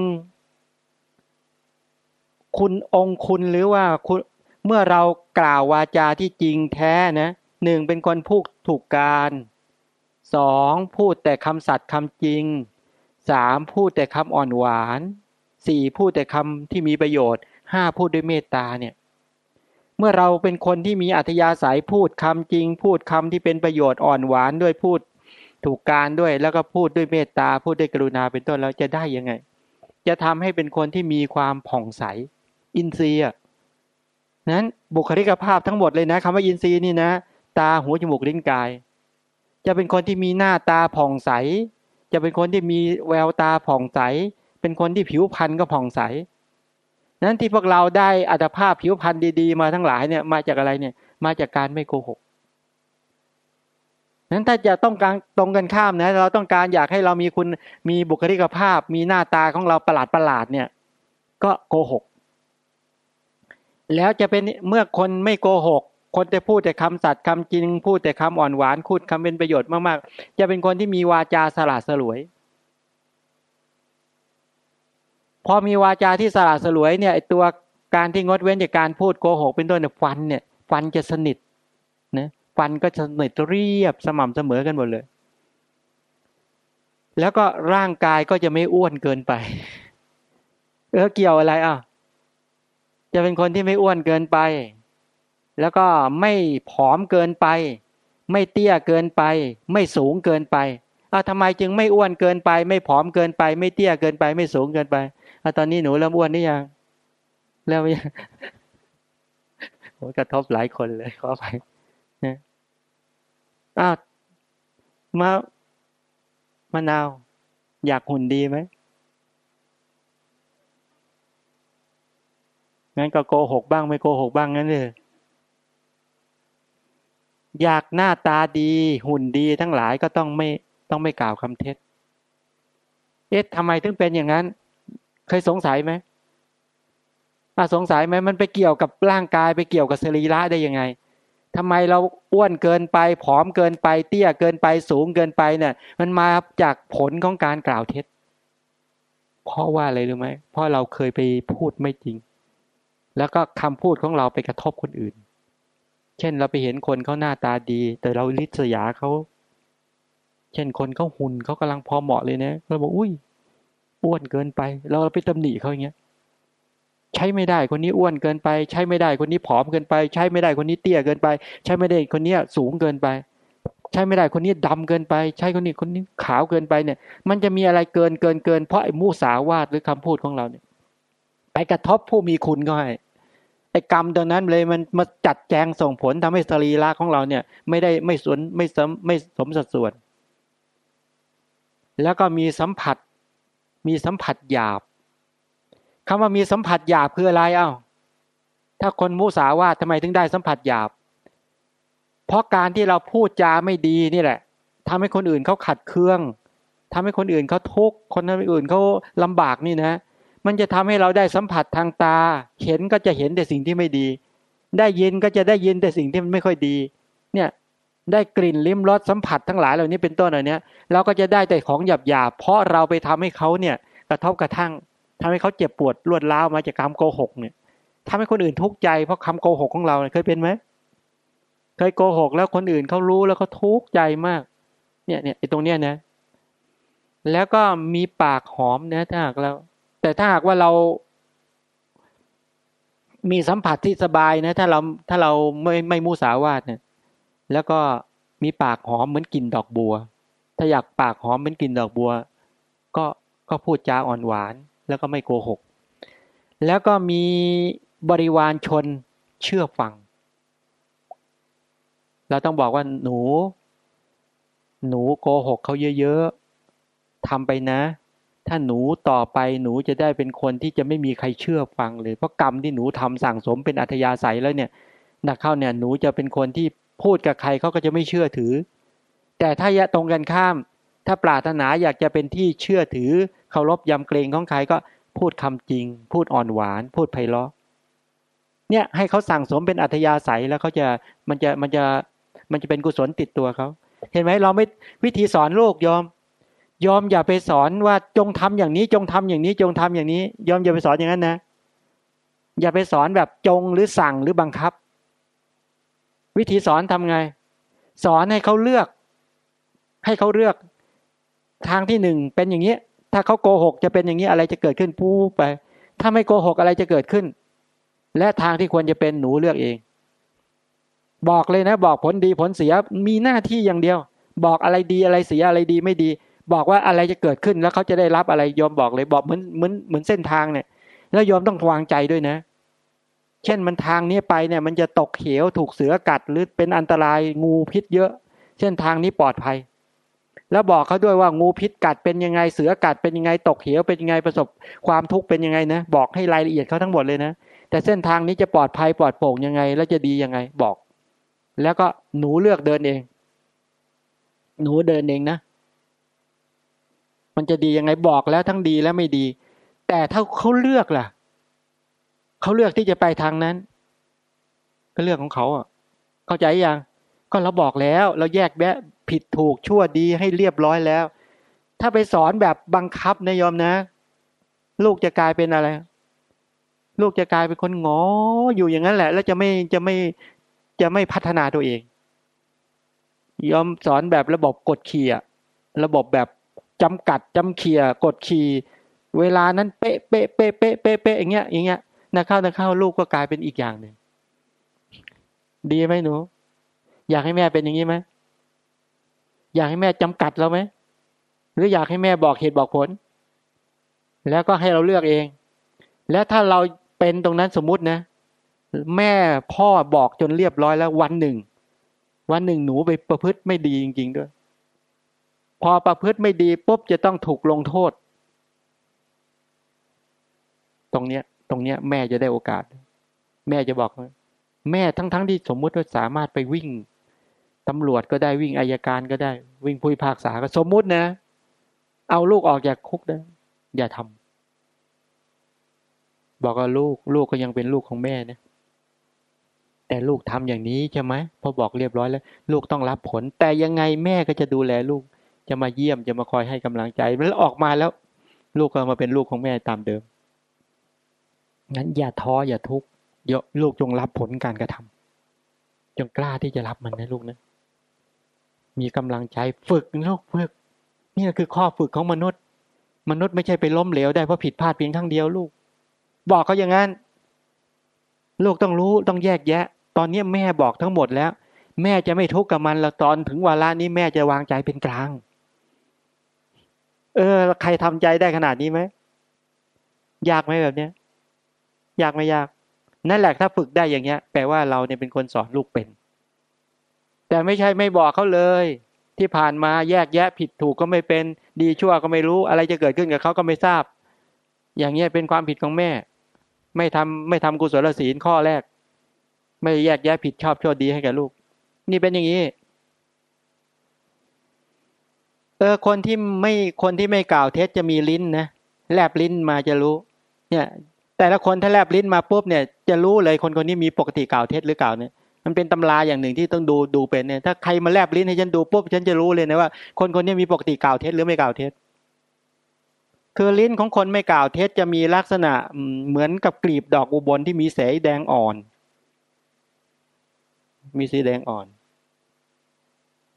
คุณองคุณหรือว่าคุณเมื่อเรากล่าววาจาที่จริงแท้นะหนึ่งเป็นคนพูดถูกการสองพูดแต่คำสัตย์คำจริงสามพูดแต่คำอ่อนหวานสี่พูดแต่คำที่มีประโยชน์ห้าพูดด้วยเมตตาเนี่ย เมื่อเราเป็นคนที่มีอัธยาศัยพูดคำจริง พูดคำที่เป็นประโยชน์อ่อนหวานด้วยพูดถูกการด้วยแล้วก็พูดด้วยเมตตาพูดด้วยกรุณาเป็นต้นแล้วจะได้ยังไง จะทำให้เป็นคนที่มีความผ่องใส อินทรีย์นั้นบุคลิกภาพทั้งหมดเลยนะคำว่าอินทรีย์นี่นะ ตาหูจมูกลิ้นกาย จะเป็นคนที่มีหน้าตาผ่องใส จะเป็นคนที่มีแววตาผ่องใส เป็นคนที่ผิวพรรณก็ผ่องใส นั้นที่พวกเราได้อัตภาพผิวพรรณดีๆ มาทั้งหลายเนี่ยมาจากอะไรเนี่ยมาจากการไม่โกหกนั้นถ้าจะต้องการตรงกันข้ามนะเราต้องการอยากให้เรามีคุณมีบุคลิกภาพ มีหน้าตาของเราประหลาดประหลาดเนี่ย ก็โกหก แล้วจะเป็นเมื่อคนไม่โกหก คนจะพูดแต่คำสัตย์คำจริง พูดแต่คำอ่อนหวานพูดคำเป็นประโยชน์มากๆ จะเป็นคนที่มีวาจาสละสลวย พอมีวาจาที่สละสลวยเนี่ยตัวการที่งดเว้นจากการพูดโกหกเป็นต้นเนี่ยฟันเนี่ยฟันจะสนิทนะฟันก็จะสนิทเรียบสม่ำเสมอกันหมดเลย แล้วก็ร่างกายก็จะไม่อ้วนเกินไปเออเกี่ยวอะไรอะจะเป็นคนที่ไม่อ้วนเกินไป แล้วก็ไม่ผอมเกินไป ไม่เตี้ยเกินไป ไม่สูงเกินไปอะทำไมจึงไม่อ้วนเกินไป ไม่ผอมเกินไป ไม่เตี้ยเกินไป ไม่สูงเกินไป อะตอนนี้หนูเริ่มอ้วนนี่ยังแล้วยังโหกระทบหลายคนเลยขอไปนะอ้าวมามะนาว อยากหุ่นดีไหมงั้นก็โกหกบ้างไม่โกหกบ้างงั้นเลยอยากหน้าตาดีหุ่นดีทั้งหลายก็ต้องไม่ต้องไม่กล่าวคำเท็จ เอ๊ะทำไมถึงเป็นอย่างนั้น เคยสงสัยไหมอ่าสงสัยไหมมันไปเกี่ยวกับร่างกายไปเกี่ยวกับสรีระได้ยังไงทำไมเราอ้วนเกินไป ผอมเกินไป เตี้ยเกินไปสูงเกินไปเนี่ย มันมาจากผลของการกล่าวเท็จ เพราะว่าอะไรรู้ไหมเพราะเราเคยไปพูดไม่จริง แล้วก็คำพูดของเราไปกระทบคนอื่น เช่นเราไปเห็นคนเขาหน้าตาดี แต่เราลิษยาเขา เช่นคนเขาหุ่นเขากำลังพอเหมาะเลยนะเราบอกอุ้ย อ้วนเกินไป เราไปตำหนิเขาอย่างเงี้ย ใช้ไม่ได้คนนี้อ้วนเกินไป ใช้ไม่ได้คนนี้ผอมเกินไป ใช้ไม่ได้คนนี้เตี้ยเกินไป ใช้ไม่ได้คนนี้สูงเกินไป ใช้ไม่ได้คนนี้ดำเกินไป ใช้คนนี้คนนี้ขาวเกินไปเนี่ย มันจะมีอะไรเกินเกินเกินเพราะไอ้มูสาวาดหรือคำพูดของเราเนี่ย ไปกระทบผู้มีคุณก็ให้ไอ้กรรมตรงนั้นเลยมันมาจัดแจงส่งผลทำให้สรีระของเราเนี่ย ไม่ได้ไม่สนไม่สมไม่สมสัดส่วน แล้วก็มีสัมผัส มีสัมผัสหยาบคำว่ามีสัมผัสหยาบคืออะไรเอ้าถ้าคนมุสาวาททำไมถึงได้สัมผัสหยาบ เพราะการที่เราพูดจาไม่ดีนี่แหละทำให้คนอื่นเขาขัดเคืองทำให้คนอื่นเขาทุกข์คนอื่นเขาลำบากนี่นะ มันจะทำให้เราได้สัมผัสทางตา เห็นก็จะเห็นแต่สิ่งที่ไม่ดี ได้ยินก็จะได้ยินแต่สิ่งที่มันไม่ค่อยดี ได้กลิ่นลิ้มรสสัมผัสทั้งหลายเหล่านี้เป็นต้นอะไรเนี้ยเราก็จะได้แต่ของหยาบหยาบเพราะเราไปทำให้เขาเนี่ยกระทบกระทั่งทำให้เขาเจ็บปวดรวดร้าวมาจากคำโกหกเนี่ยทำให้คนอื่นทุกข์ใจเพราะคำโกหกของเราเคยเป็นไหมเคยโกหกแล้วคนอื่นเขารู้แล้วเขาทุกข์ใจมาก เนี่ยเนี่ยไอ้ตรงเนี้ยนะ แล้วก็มีปากหอมนะถ้าหากเราแต่ถ้าหากว่าเรา มีสัมผัสที่สบายนะ ถ้าเราถ้าเราไม่ไม่มูสาวาดเนี่ย แล้วก็มีปากหอมเหมือนกลิ่นดอกบัว ถ้าอยากปากหอมเหมือนกลิ่นดอกบัว ก็ก็พูดจาอ่อนหวาน แล้วก็ไม่โกหก แล้วก็มีบริวารชนเชื่อฟัง เราต้องบอกว่าหนู หนูโกหกเขาเยอะๆทำไปนะ ถ้าหนูต่อไปหนูจะได้เป็นคนที่จะไม่มีใครเชื่อฟังเลย เพราะกรรมที่หนูทำสั่งสมเป็นอัธยาศัยแล้วเนี่ยนักเข้าเนี่ยหนูจะเป็นคนที่ พูดกับใครเขาก็จะไม่เชื่อถือ แต่ถ้ายะตรงกันข้าม ถ้าปรารถนาอยากจะเป็นที่เชื่อถือเคารพยำเกรงของใครก็พูดคำจริง พูดอ่อนหวาน พูดไพเราะเนี่ยให้เขาสั่งสมเป็นอัธยาศัยแล้วเขาจะมันจะมันจะมันจะเป็นกุศลติดตัวเขาเห็นไหมเราไม่วิธีสอนลูกยอม ยอมอย่าไปสอนว่าจงทำอย่างนี้ จงทำอย่างนี้ จงทำอย่างนี้ ยอมอย่าไปสอนอย่างนั้นนะ อย่าไปสอนแบบจงหรือสั่งหรือบังคับ วิธีสอนทำไง สอนให้เขาเลือก ให้เขาเลือก ทางที่หนึ่งเป็นอย่างนี้ ถ้าเขาโกหกจะเป็นอย่างนี้อะไรจะเกิดขึ้นปู้ไป ถ้าไม่โกหกอะไรจะเกิดขึ้น และทางที่ควรจะเป็นหนูเลือกเอง บอกเลยนะ บอกผลดีผลเสียมีหน้าที่อย่างเดียว บอกอะไรดีอะไรเสียอะไรดีไม่ดี บอกว่าอะไรจะเกิดขึ้นแล้วเขาจะได้รับอะไรยอมบอกเลยบอกเหมือนเหมือนเหมือนเส้นทางเนี่ย แล้วยอมต้องวางใจด้วยนะเเช่นมันทางนี้ไปเนี่ย มันจะตกเหวถูกเสือกัดหรือเป็นอันตรายงูพิษเยอะเส้นทางนี้ปลอดภัย แล้วบอกเขาด้วยว่างูพิษกัดเป็นยังไงเสือกัดเป็นยังไงตกเหวเป็นยังไงประสบความทุกข์เป็นยังไงนะบอกให้รายละเอียดเขาทั้งหมดเลยนะแต่เส้นทางนี้จะปลอดภัยปลอดโปร่งยังไง แล้วจะดียังไงบอก แล้วก็หนูเลือกเดินเอง หนูเดินเองนะมันจะดียังไงบอกแล้วทั้งดีและไม่ดี แต่ถ้าเขาเลือกล่ะเขาเลือกที่จะไปทางนั้น ก็เรื่องของเขาอะ เข้าใจยังก็เราบอกแล้ว เราแยกแยะผิดถูกชั่วดีให้เรียบร้อยแล้ว ถ้าไปสอนแบบบังคับนะยอมนะ ลูกจะกลายเป็นอะไร ลูกจะกลายเป็นคนงออยู่อย่างนั้นแหละ แล้วจะไม่จะไม่จะไม่พัฒนาตัวเอง ยอมสอนแบบระบบกดขี่อะระบบแบบจำกัดจำเขี่ยกดขี่เวลานั้นเป๊ะเป๊ะเป๊ะเป๊ะเป๊ะเป๊ะอย่างเงี้ยอย่างเงี้ย นะเข้านะเข้าลูกก็กลายเป็นอีกอย่างหนึ่ง ดีไหมหนู อยากให้แม่เป็นอย่างนี้ไหมอยากให้แม่จำกัดเราไหมหรืออยากให้แม่บอกเหตุบอกผล แล้วก็ให้เราเลือกเอง แล้วถ้าเราเป็นตรงนั้นสมมุตินะ แม่พ่อบอกจนเรียบร้อยแล้ววันหนึ่ง วันหนึ่งหนูไปประพฤติไม่ดีจริง ๆ ด้วย พอประพฤติไม่ดีปุ๊บจะต้องถูกลงโทษ ตรงเนี้ย ตรงเนี้ย แม่จะได้โอกาส แม่จะบอก แม่ทั้งๆทที่สมมุติว่าสามารถไปวิ่งตำรวจก็ได้วิ่งอายการก็ได้ วิ่งผู้พิพากษาก็สมมุตินะ เอาลูกออกจากคุกได้อย่าทำบอกว่าลูกลูกก็ยังเป็นลูกของแม่นะแต่ลูกทำอย่างนี้ใช่ไหมพอบอกเรียบร้อยแล้ว ลูกต้องรับผล แต่ยังไงแม่ก็จะดูแลลูกจะมาเยี่ยมจะมาคอยให้กำลังใจแล้วออกมาแล้ว ลูกก็มาเป็นลูกของแม่ตามเดิม งั้นอย่าท้ออย่าทุกข์เยอะลูกจงรับผลการกระทำจงกล้าที่จะรับมันนะลูกนะ มีกำลังใจฝึกลูกฝึกนี่คือข้อฝึกของมนุษย์ มนุษย์ไม่ใช่ไปล้มเหลวได้เพราะผิดพลาดเพียงครั้งเดียวลูก บอกเขาอย่างนั้นลูกต้องรู้ต้องแยกแยะ ตอนนี้แม่บอกทั้งหมดแล้ว แม่จะไม่ทุกข์กับมันแล้วตอนถึงวาระนี้แม่จะวางใจเป็นกลาง เออ ใครทำใจได้ขนาดนี้ไหมยากไหมแบบเนี้ย ยากไม่ยาก นั่นแหละถ้าฝึกได้อย่างเงี้ย แปลว่าเราเนี่ยเป็นคนสอนลูกเป็น แต่ไม่ใช่ไม่บอกเขาเลย ที่ผ่านมาแยกแยะผิดถูกก็ไม่เป็น ดีชั่วก็ไม่รู้ อะไรจะเกิดขึ้นกับเขาก็ไม่ทราบ อย่างเงี้ยเป็นความผิดของแม่ ไม่ทำไม่ทำกุศลศีลข้อแรก ไม่แยกแยะผิดชอบชั่วดีให้แก่ลูก นี่เป็นอย่างนี้เออคนที่ไม่คนที่ไม่กล่าวเท็จจะมีลิ้นนะแลบลิ้นมาจะรู้ เนี่ย แต่ละคนถ้าแลบลิ้นมาปุ๊บเนี่ยจะรู้เลยคนคนนี้มีปกติกล่าวเท็จหรือเกล่าวเนี่ยมันเป็นตำราอย่างหนึ่งที่ต้องดูดูเป็นเนี่ยถ้าใครมาแลบลิ้นให้ฉันดูปุ๊บฉันจะรู้เลยนะว่า คนคนนี้มีปกติกล่าวเท็จหรือไม่กล่าวเท็จคือลิ้นของคนไม่กล่าวเท็จจะมีลักษณะเหมือนกับกลีบดอกอุบลที่มีสีแดงอ่อน มีสีแดงอ่อน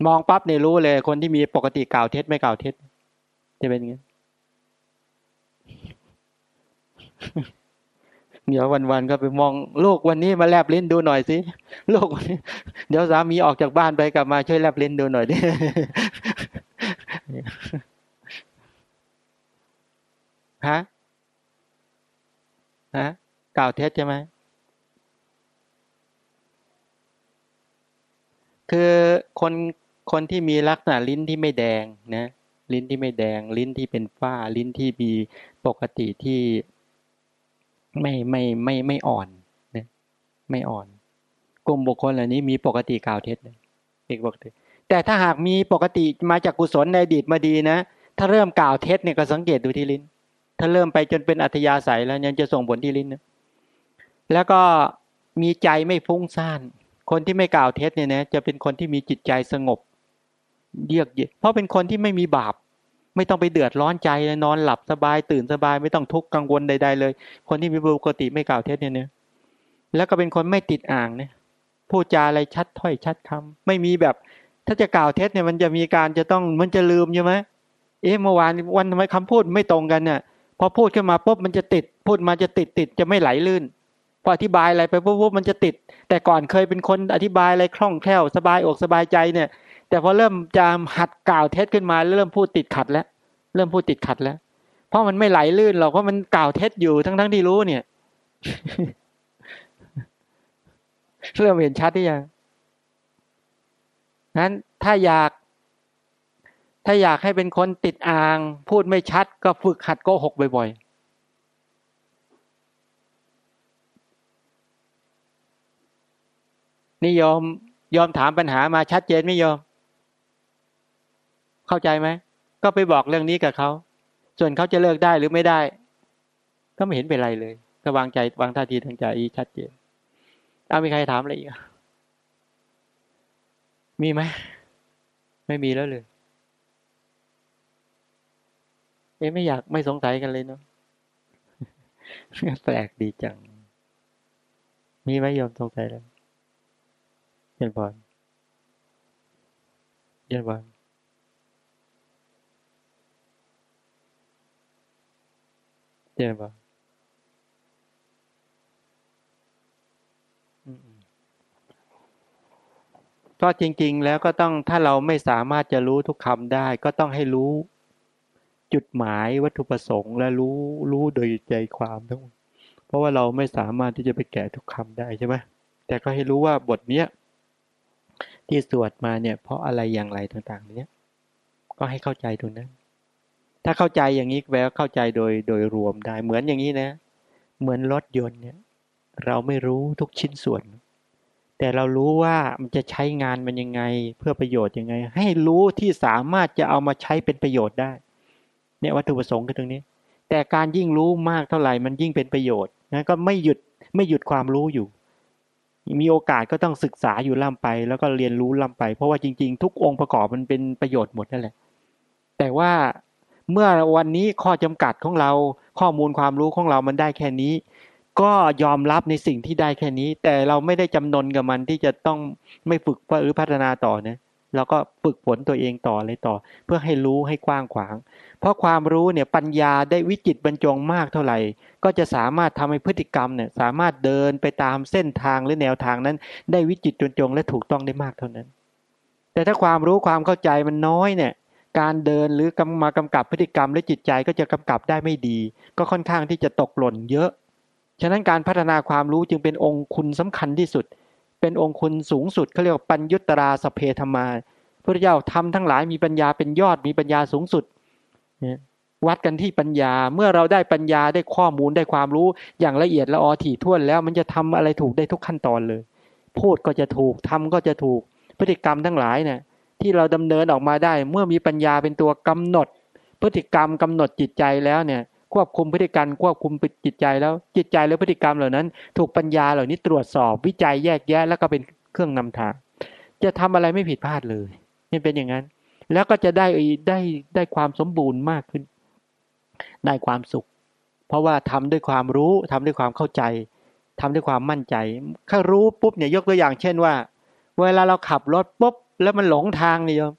มองปั๊บเนี่ยรู้เลย คนที่มีปกติกล่าวเท็จไม่กล่าวเท็จจะเป็นยังไง เดี๋ยววันๆก็ไปมองลูกวันนี้มาแลบลิ้นดูหน่อยสิลูกวันนี้ เดี๋ยวสามีออกจากบ้านไปกลับมาช่วยแลบลิ้นดูหน่อยดิฮะฮะกล่าวเท็จใช่ไหมคือคนคนที่มีลักษณะลิ้นที่ไม่แดงนะลิ้นที่ไม่แดง ลิ้นที่เป็นฝ้า ลิ้นที่มีปกติที่ ไม่ไม่ไม่ไม่อ่อนนะไม่อ่อน กลุ่มบุคคลเหล่านี้มีปกติกล่าวเท็จเลยเอกปกติ แต่ถ้าหากมีปกติมาจากกุศลในอดีตมาดีนะ ถ้าเริ่มกล่าวเท็จเนี่ยก็สังเกตดูที่ลิ้น ถ้าเริ่มไปจนเป็นอัธยาศัยแล้วยังจะส่งผลที่ลิ้นนะแล้วก็มีใจไม่ฟุ้งซ่าน คนที่ไม่กล่าวเท็จเนี่ยนะจะเป็นคนที่มีจิตใจสงบ เยือกเย็นเพราะเป็นคนที่ไม่มีบาป ไม่ต้องไปเดือดร้อนใจนอนหลับสบายตื่นสบาย ไม่ต้องทุกข์กังวลใด ๆ เลย คนที่มีปกติไม่กล่าวเท็จเนี่ยเนะแล้วก็เป็นคนไม่ติดอ่างเนี่ยพูดจาอะไรชัดถ้อยชัดคำไม่มีแบบ ถ้าจะกล่าวเท็จเนี่ยมันจะมีการจะต้องมันจะลืมใช่ไหมเอ๊ะเมื่อวานวันทำไมคำพูดไม่ตรงกันเนี่ยพอพูดขึ้นมาปุ๊บมันจะติด พูดมาจะติดติดจะไม่ไหลลื่นพออธิบายอะไรไปปุ๊บมันจะติด แต่ก่อนเคยเป็นคนอธิบายอะไรคล่องแคล่วสบายอกสบายใจเนี่ย แต่พอเริ่มจะหัดกล่าวเท็จขึ้นมาเริ่มพูดติดขัดแล้ว เริ่มพูดติดขัดแล้ว เพราะมันไม่ไหลลื่นหรอกเพราะมันกล่าวเท็จอยู่ทั้งทั้งที่รู้เนี่ยเริ่มเห็นชัดที่ยังนั้นถ้าอยาก ถ้าอยากให้เป็นคนติดอ่าง พูดไม่ชัด ก็ฝึกหัดโกหกบ่อย ๆนี่ยอมยอมถามปัญหามาชัดเจนไม่ยอม เข้าใจไหมก็ไปบอกเรื่องนี้กับเขาส่วนเขาจะเลิกได้หรือไม่ได้ ก็ไม่เห็นเป็นไรเลยก็วางใจวางท่าทีทางใจชัดเจนเอามีใครถามอะไรอีกมีไหมไม่มีแล้วเลยเอ๊ะไม่อยากไม่สงสัยกันเลยเนาะแปลกดีจัง มีไหมยอมสงสัยแล้วเย็นบอลเย็นบอ ลเย็นบอลก็จริง ๆ แล้วก็ต้องถ้าเราไม่สามารถจะรู้ทุกคำได้ ก็ต้องให้รู้ จุดหมายวัตถุประสงค์ และรู้รู้โดยใจความทั้งหมดเพราะว่าเราไม่สามารถที่จะไปแก่ทุกคำได้ใช่ไหมแต่ก็ให้รู้ว่าบทเนี้ยที่สวดมาเนี่ย เพราะอะไรอย่างไรต่าง ๆ เนี้ยก็ให้เข้าใจตรงนั้น ถ้าเข้าใจอย่างนี้แปลว่าเข้าใจโดยโดยรวมได้เหมือนอย่างนี้นะ เหมือนรถยนต์เนี่ยเราไม่รู้ทุกชิ้นส่วน แต่เรารู้ว่ามันจะใช้งานมันยังไงเพื่อประโยชน์ยังไง ให้รู้ที่สามารถจะเอามาใช้เป็นประโยชน์ได้ เนี่ยวัตถุประสงค์คือตรงนี้ แต่การยิ่งรู้มากเท่าไหร่มันยิ่งเป็นประโยชน์นะก็ไม่หยุดไม่หยุดความรู้อยู่ มีโอกาสก็ต้องศึกษาอยู่ล่ำไป แล้วก็เรียนรู้ล่ำไป เพราะว่าจริง ๆ ทุกองค์ประกอบมันเป็นประโยชน์หมดนั่นแหละ แต่ว่า เมื่อวันนี้ข้อจำกัดของเราข้อมูลความรู้ของเรามันได้แค่นี้ ก็ยอมรับในสิ่งที่ได้แค่นี้ แต่เราไม่ได้จำนนกับมันที่จะต้องไม่ฝึกหรือพัฒนาต่อนะเราก็ฝึกฝนตัวเองต่อเลยต่อ เพื่อให้รู้ให้กว้างขวาง เพราะความรู้เนี่ยปัญญาได้วิจิตบรรจงมากเท่าไหร่ ก็จะสามารถทำให้พฤติกรรมเนี่ยสามารถเดินไปตามเส้นทางหรือแนวทางนั้น ได้วิจิตบรรจงและถูกต้องได้มากเท่านั้น แต่ถ้าความรู้ความเข้าใจมันน้อยเนี่ย การเดินหรือกำมากำกับพฤติกรรมและจิตใจก็จะกำกับได้ไม่ดี ก็ค่อนข้างที่จะตกหล่นเยอะ ฉะนั้นการพัฒนาความรู้จึงเป็นองค์คุณสำคัญที่สุด เป็นองค์คุณสูงสุดเขาเรียกว่าปัญญุตราสเพธรรมาพระเจ้าทำทั้งหลายมีปัญญาเป็นยอดมีปัญญาสูงสุด วัดกันที่ปัญญาเมื่อเราได้ปัญญาได้ข้อมูลได้ความรู้อย่างละเอียดละออถี่ถ้วนแล้ว มันจะทำอะไรถูกได้ทุกขั้นตอนเลย พูดก็จะถูกทำก็จะถูกพฤติกรรมทั้งหลายเนี่ย ที่เราดำเนินออกมาได้ เมื่อมีปัญญาเป็นตัวกำหนด พฤติกรรมกำหนดจิตใจแล้วเนี่ย ควบคุมพฤติกรรมควบคุมจิตใจแล้วจิตใจและพฤติกรรมเหล่านั้น ถูกปัญญาเหล่านี้ตรวจสอบวิจัยแยกแยะ แล้วก็เป็นเครื่องนำทาง จะทำอะไรไม่ผิดพลาดเลยนี่เป็นอย่างนั้น แล้วก็จะได้ได้ได้ความสมบูรณ์มากขึ้น ได้ความสุข เพราะว่าทำด้วยความรู้ทำด้วยความเข้าใจทำด้วยความมั่นใจถ้ารู้ปุ๊บเนี่ยยกตัวอย่างเช่นว่า เวลาเราขับรถปุ๊บ แล้วมันหลงทางนี่ยยอม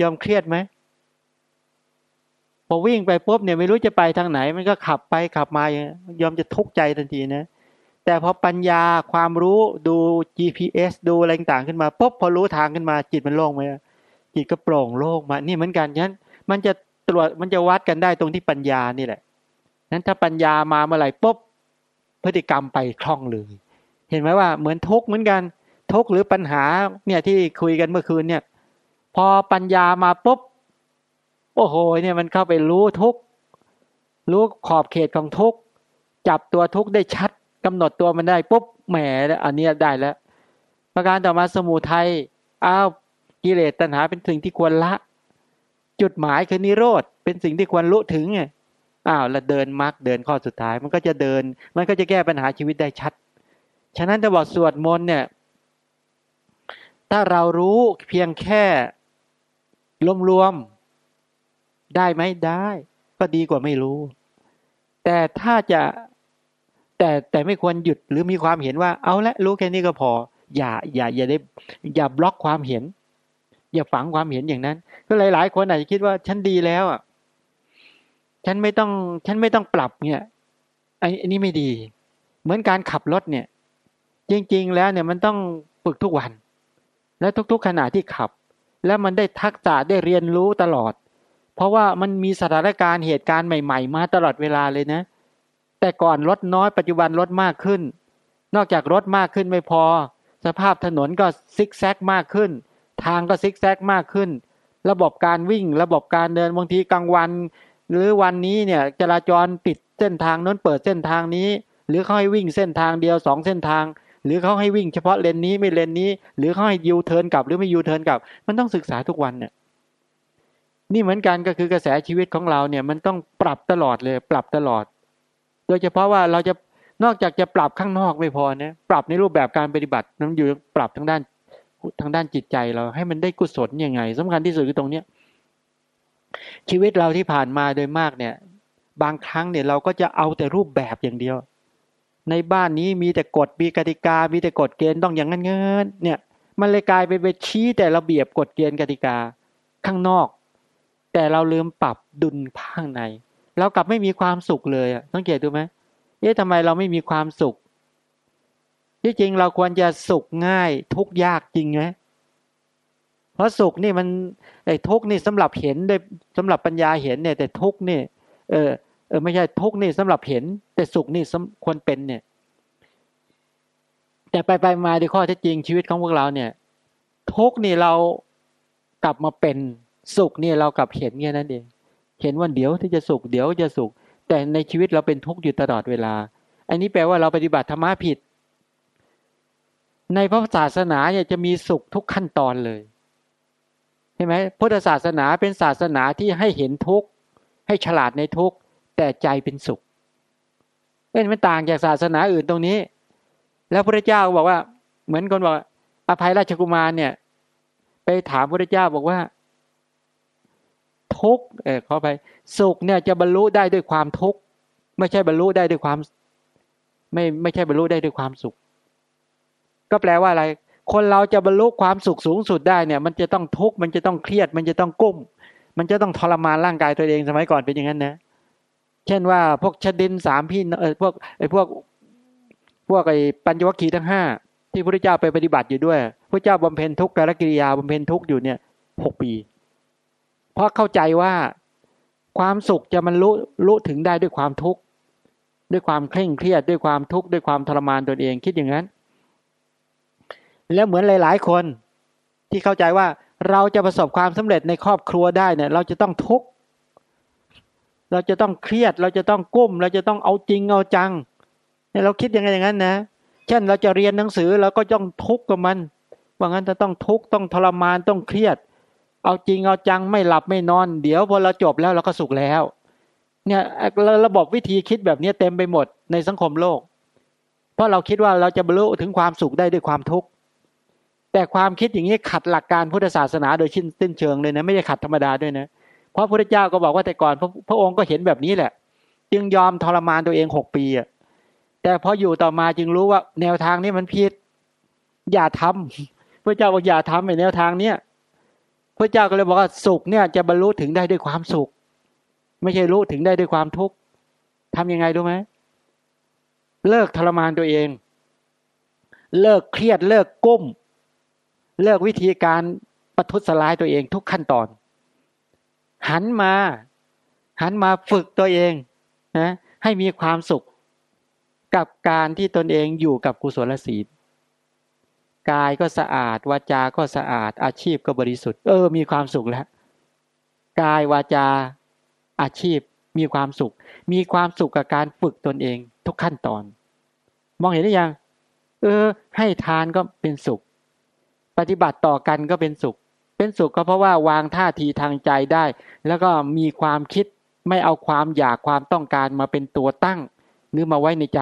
ยอมเครียดไหมพอวิ่งไปปุ๊บเนี่ยไม่รู้จะไปทางไหน มันก็ขับไปขับมายอมจะทุกข์ใจทันทีนะแต่พอปัญญาความรู้ดู GPS ดูอะไรต่างขึ้นมาปุ๊บพอรู้ทางขึ้นมา จิตมันโล่งไหมจิตก็โปร่งโล่งมา นี่เหมือนกันฉะนั้นมันจะตรวจมันจะวัดกันได้ตรงที่ปัญญานี่แหละนั้นถ้าปัญญามาเมื่อไหร่ปุ๊บพฤติกรรมไปคล่องเลย เห็นไหมว่าเหมือนทุกข์เหมือนกัน ทุกข์หรือปัญหาเนี่ยที่คุยกันเมื่อคืนเนี่ย พอปัญญามาปุ๊บโอ้โหเนี่ยมันเข้าไปรู้ทุกรู้ขอบเขตของทุกจับตัวทุกได้ชัดกำหนดตัวมันได้ปุ๊บแหมอันนี้ได้แล้ว ประการต่อมาสมุทัยอ้าวกิเลสตัณหาเป็นสิ่งที่ควรละ จุดหมายคือนิโรธเป็นสิ่งที่ควรรู้ถึงไงอ้าวแล้วเดินมรรคเดินข้อสุดท้าย มันก็จะเดิน มันก็จะแก้ปัญหาชีวิตได้ชัด ฉะนั้นจะบอกสวดมนต์เนี่ย ถ้าเรารู้เพียงแค่รวมๆได้ไหมได้ ก็ดีกว่าไม่รู้ แต่ถ้าจะแต่แต่ไม่ควรหยุดหรือมีความเห็นว่า เอาละรู้แค่นี้ก็พอ อย่าอย่าอย่าได้ อย่าบล็อกความเห็น อย่าฝังความเห็นอย่างนั้น ก็หลาย ๆ คนอาจจะคิดว่าฉันดีแล้วอะฉันไม่ต้อง ฉันไม่ต้องปรับเนี่ยไอันนี้ไม่ดี เหมือนการขับรถเนี่ย จริง ๆ แล้วเนี่ยมันต้องฝึกทุกวัน และทุกๆขณะที่ขับ แล้วมันได้ทักษะได้เรียนรู้ตลอด เพราะว่ามันมีสถานการณ์เหตุการณ์ใหม่ ๆ มาตลอดเวลาเลยนะ แต่ก่อนรถน้อยปัจจุบันรถมากขึ้น นอกจากรถมากขึ้นไม่พอ สภาพถนนก็ซิกแซกมากขึ้น ทางก็ซิกแซกมากขึ้น ระบบการวิ่ง ระบบการเดินบางทีกลางวัน หรือวันนี้เนี่ยจราจรปิดเส้นทางนั้นเปิดเส้นทางนี้ หรือเขาให้วิ่งเส้นทางเดียวสองเส้นทาง หรือเขาให้วิ่งเฉพาะเลนนี้ไม่เลนนี้ หรือเขาให้ยูเทิร์นกลับ หรือไม่ยูเทิร์นกลับ มันต้องศึกษาทุกวันเนี่ยนี่เหมือนกันก็คือกระแสชีวิตของเราเนี่ย มันต้องปรับตลอดเลย ปรับตลอด โดยเฉพาะว่าเราจะนอกจากจะปรับข้างนอกไม่พอนะปรับในรูปแบบการปฏิบัตินั้นอยู่ปรับทางด้านทางด้านจิตใจเราให้มันได้กุศลยังไงสำคัญที่สุดคือตรงเนี้ยชีวิตเราที่ผ่านมาโดยมากเนี่ย บางครั้งเนี่ยเราก็จะเอาแต่รูปแบบอย่างเดียว ในบ้านนี้มีแต่กฎมีกติกา มีแต่กฎเกณฑ์ต้องอย่างนั้นเงินเนี่ย มันเลยกลายไปไปชี้แต่ระเบียบกฎเกณฑ์กติกาข้างนอก แต่เราลืมปรับดุลข้างใน เรากลับไม่มีความสุขเลยอะสังเกตดูไหมเอ๊ะทำไมเราไม่มีความสุขที่จริงเราควรจะสุขง่ายทุกยากจริงไหมเพราะสุขนี่มันไอ้ทุกนี่สำหรับเห็นได้สำหรับปัญญาเห็นเนี่ย แต่ทุกนี่ เออ เออไม่ใช่ทุกนี่สำหรับเห็น แต่สุขนี่ควรเป็นเนี่ย แต่ไปไปมาในข้อเท็จจริงชีวิตของพวกเราเนี่ย ทุกนี่เรากลับมาเป็นสุขนี่เรากลับเห็นแค่นั้นเองเห็นว่าเดี๋ยวที่จะสุขเดี๋ยวจะสุข แต่ในชีวิตเราเป็นทุกข์อยู่ตลอดเวลา อันนี้แปลว่าเราปฏิบัติธรรมะผิด ในพระศาสนาเนี่ยจะมีสุขทุกขั้นตอนเลยใช่ไหมพุทธศาสนาเป็นศาสนาที่ให้เห็นทุกข์ให้ฉลาดในทุกข์ แต่ใจเป็นสุขเป็นมันต่างจากศาสนาอื่นตรงนี้ แล้วพระเจ้าบอกว่า เหมือนคนบอกอภัยราชกุมารเนี่ย ไปถามพระเจ้าบอกว่า ทุกเออขอไปสุขเนี่ยจะบรรลุได้ด้วยความทุกข์ไม่ใช่บรรลุได้ด้วยความ ไม่ไม่ใช่บรรลุได้ด้วยความสุข ก็แปลว่าอะไร คนเราจะบรรลุความสุขสูงสุดได้เนี่ย มันจะต้องทุกข์มันจะต้องเครียด มันจะต้องกุ้ม มันจะต้องทรมานร่างกายตัวเองสมัยก่อนเป็นอย่างนั้นนะ เช่นว่าพวกชดินสามพี่เออพวกไอ้พวกพวกไอ้ปัญจวัคคีทั้งห้าที่พระเจ้าไปปฏิบัติอยู่ด้วยพระเจ้าบำเพ็ญทุกขกรกิริยาบำเพ็ญทุกอยู่เนี่ยหกปี เพราะเข้าใจว่าความสุขจะมันรู้รู้ถึงได้ด้วยความทุกข์ด้วยความเคร่งเครียดด้วยความทุกข์ด้วยความทรมานตนเองคิดอย่างนั้น แล้วเหมือนหลาย ๆ คนที่เข้าใจว่าเราจะประสบความสำเร็จในครอบครัวได้เนี่ย เราจะต้องทุกข์ เราจะต้องเครียด เราจะต้องก้ม เราจะต้องเอาจริงเอาจังเนี่ยเราคิดยังไงอย่างนั้นนะ เช่นเราจะเรียนหนังสือเราก็ต้องทุกข์กับมัน ว่างั้นจะต้องทุกข์ต้องทรมานต้องเครียด เอาจริงเอาจังไม่หลับไม่นอน เดี๋ยวพอเราจบแล้วเราก็สุขแล้ว เนี่ยระบบวิธีคิดแบบนี้เต็มไปหมดในสังคมโลก เพราะเราคิดว่าเราจะบรรลุถึงความสุขได้ด้วยความทุกข์แต่ความคิดอย่างนี้ขัดหลักการพุทธศาสนาโดยชิ้นสิ้นเชิงเลยนะไม่ใช่ขัดธรรมดาด้วยนะเพราะพระเจ้าก็บอกว่าแต่ก่อนพระพระองค์ก็เห็นแบบนี้แหละ จึงยอมทรมานตัวเองหกปีอะแต่พออยู่ต่อมาจึงรู้ว่าแนวทางนี้มันผิด อย่าทำพระเจ้าบอกอย่าทำในแนวทางเนี้ยพระเจ้าก็เลยบอกว่าสุขเนี่ยจะบรรลุถึงได้ด้วยความสุข ไม่ใช่รู้ถึงได้ด้วยความทุกข์ทำยังไงรู้ไหมเลิกทรมานตัวเอง เลิกเครียดเลิกก้ม เลิกวิธีการประทุษร้ายตัวเองทุกขั้นตอน หันมา หันมาฝึกตัวเองนะให้มีความสุขกับการที่ตนเองอยู่กับกุศลศีลกายก็สะอาด วาจาก็สะอาด อาชีพก็บริสุทธิ์ เออ มีความสุขแล้วกายวาจาอาชีพมีความสุข มีความสุขกับการฝึกตนเองทุกขั้นตอน มองเห็นหรือยัง เออ ให้ทานก็เป็นสุข ปฏิบัติต่อกันก็เป็นสุข เป็นสุขก็เพราะว่าวางท่าทีทางใจได้ แล้วก็มีความคิดไม่เอาความอยากความต้องการมาเป็นตัวตั้ง หรือมาไว้ในใจ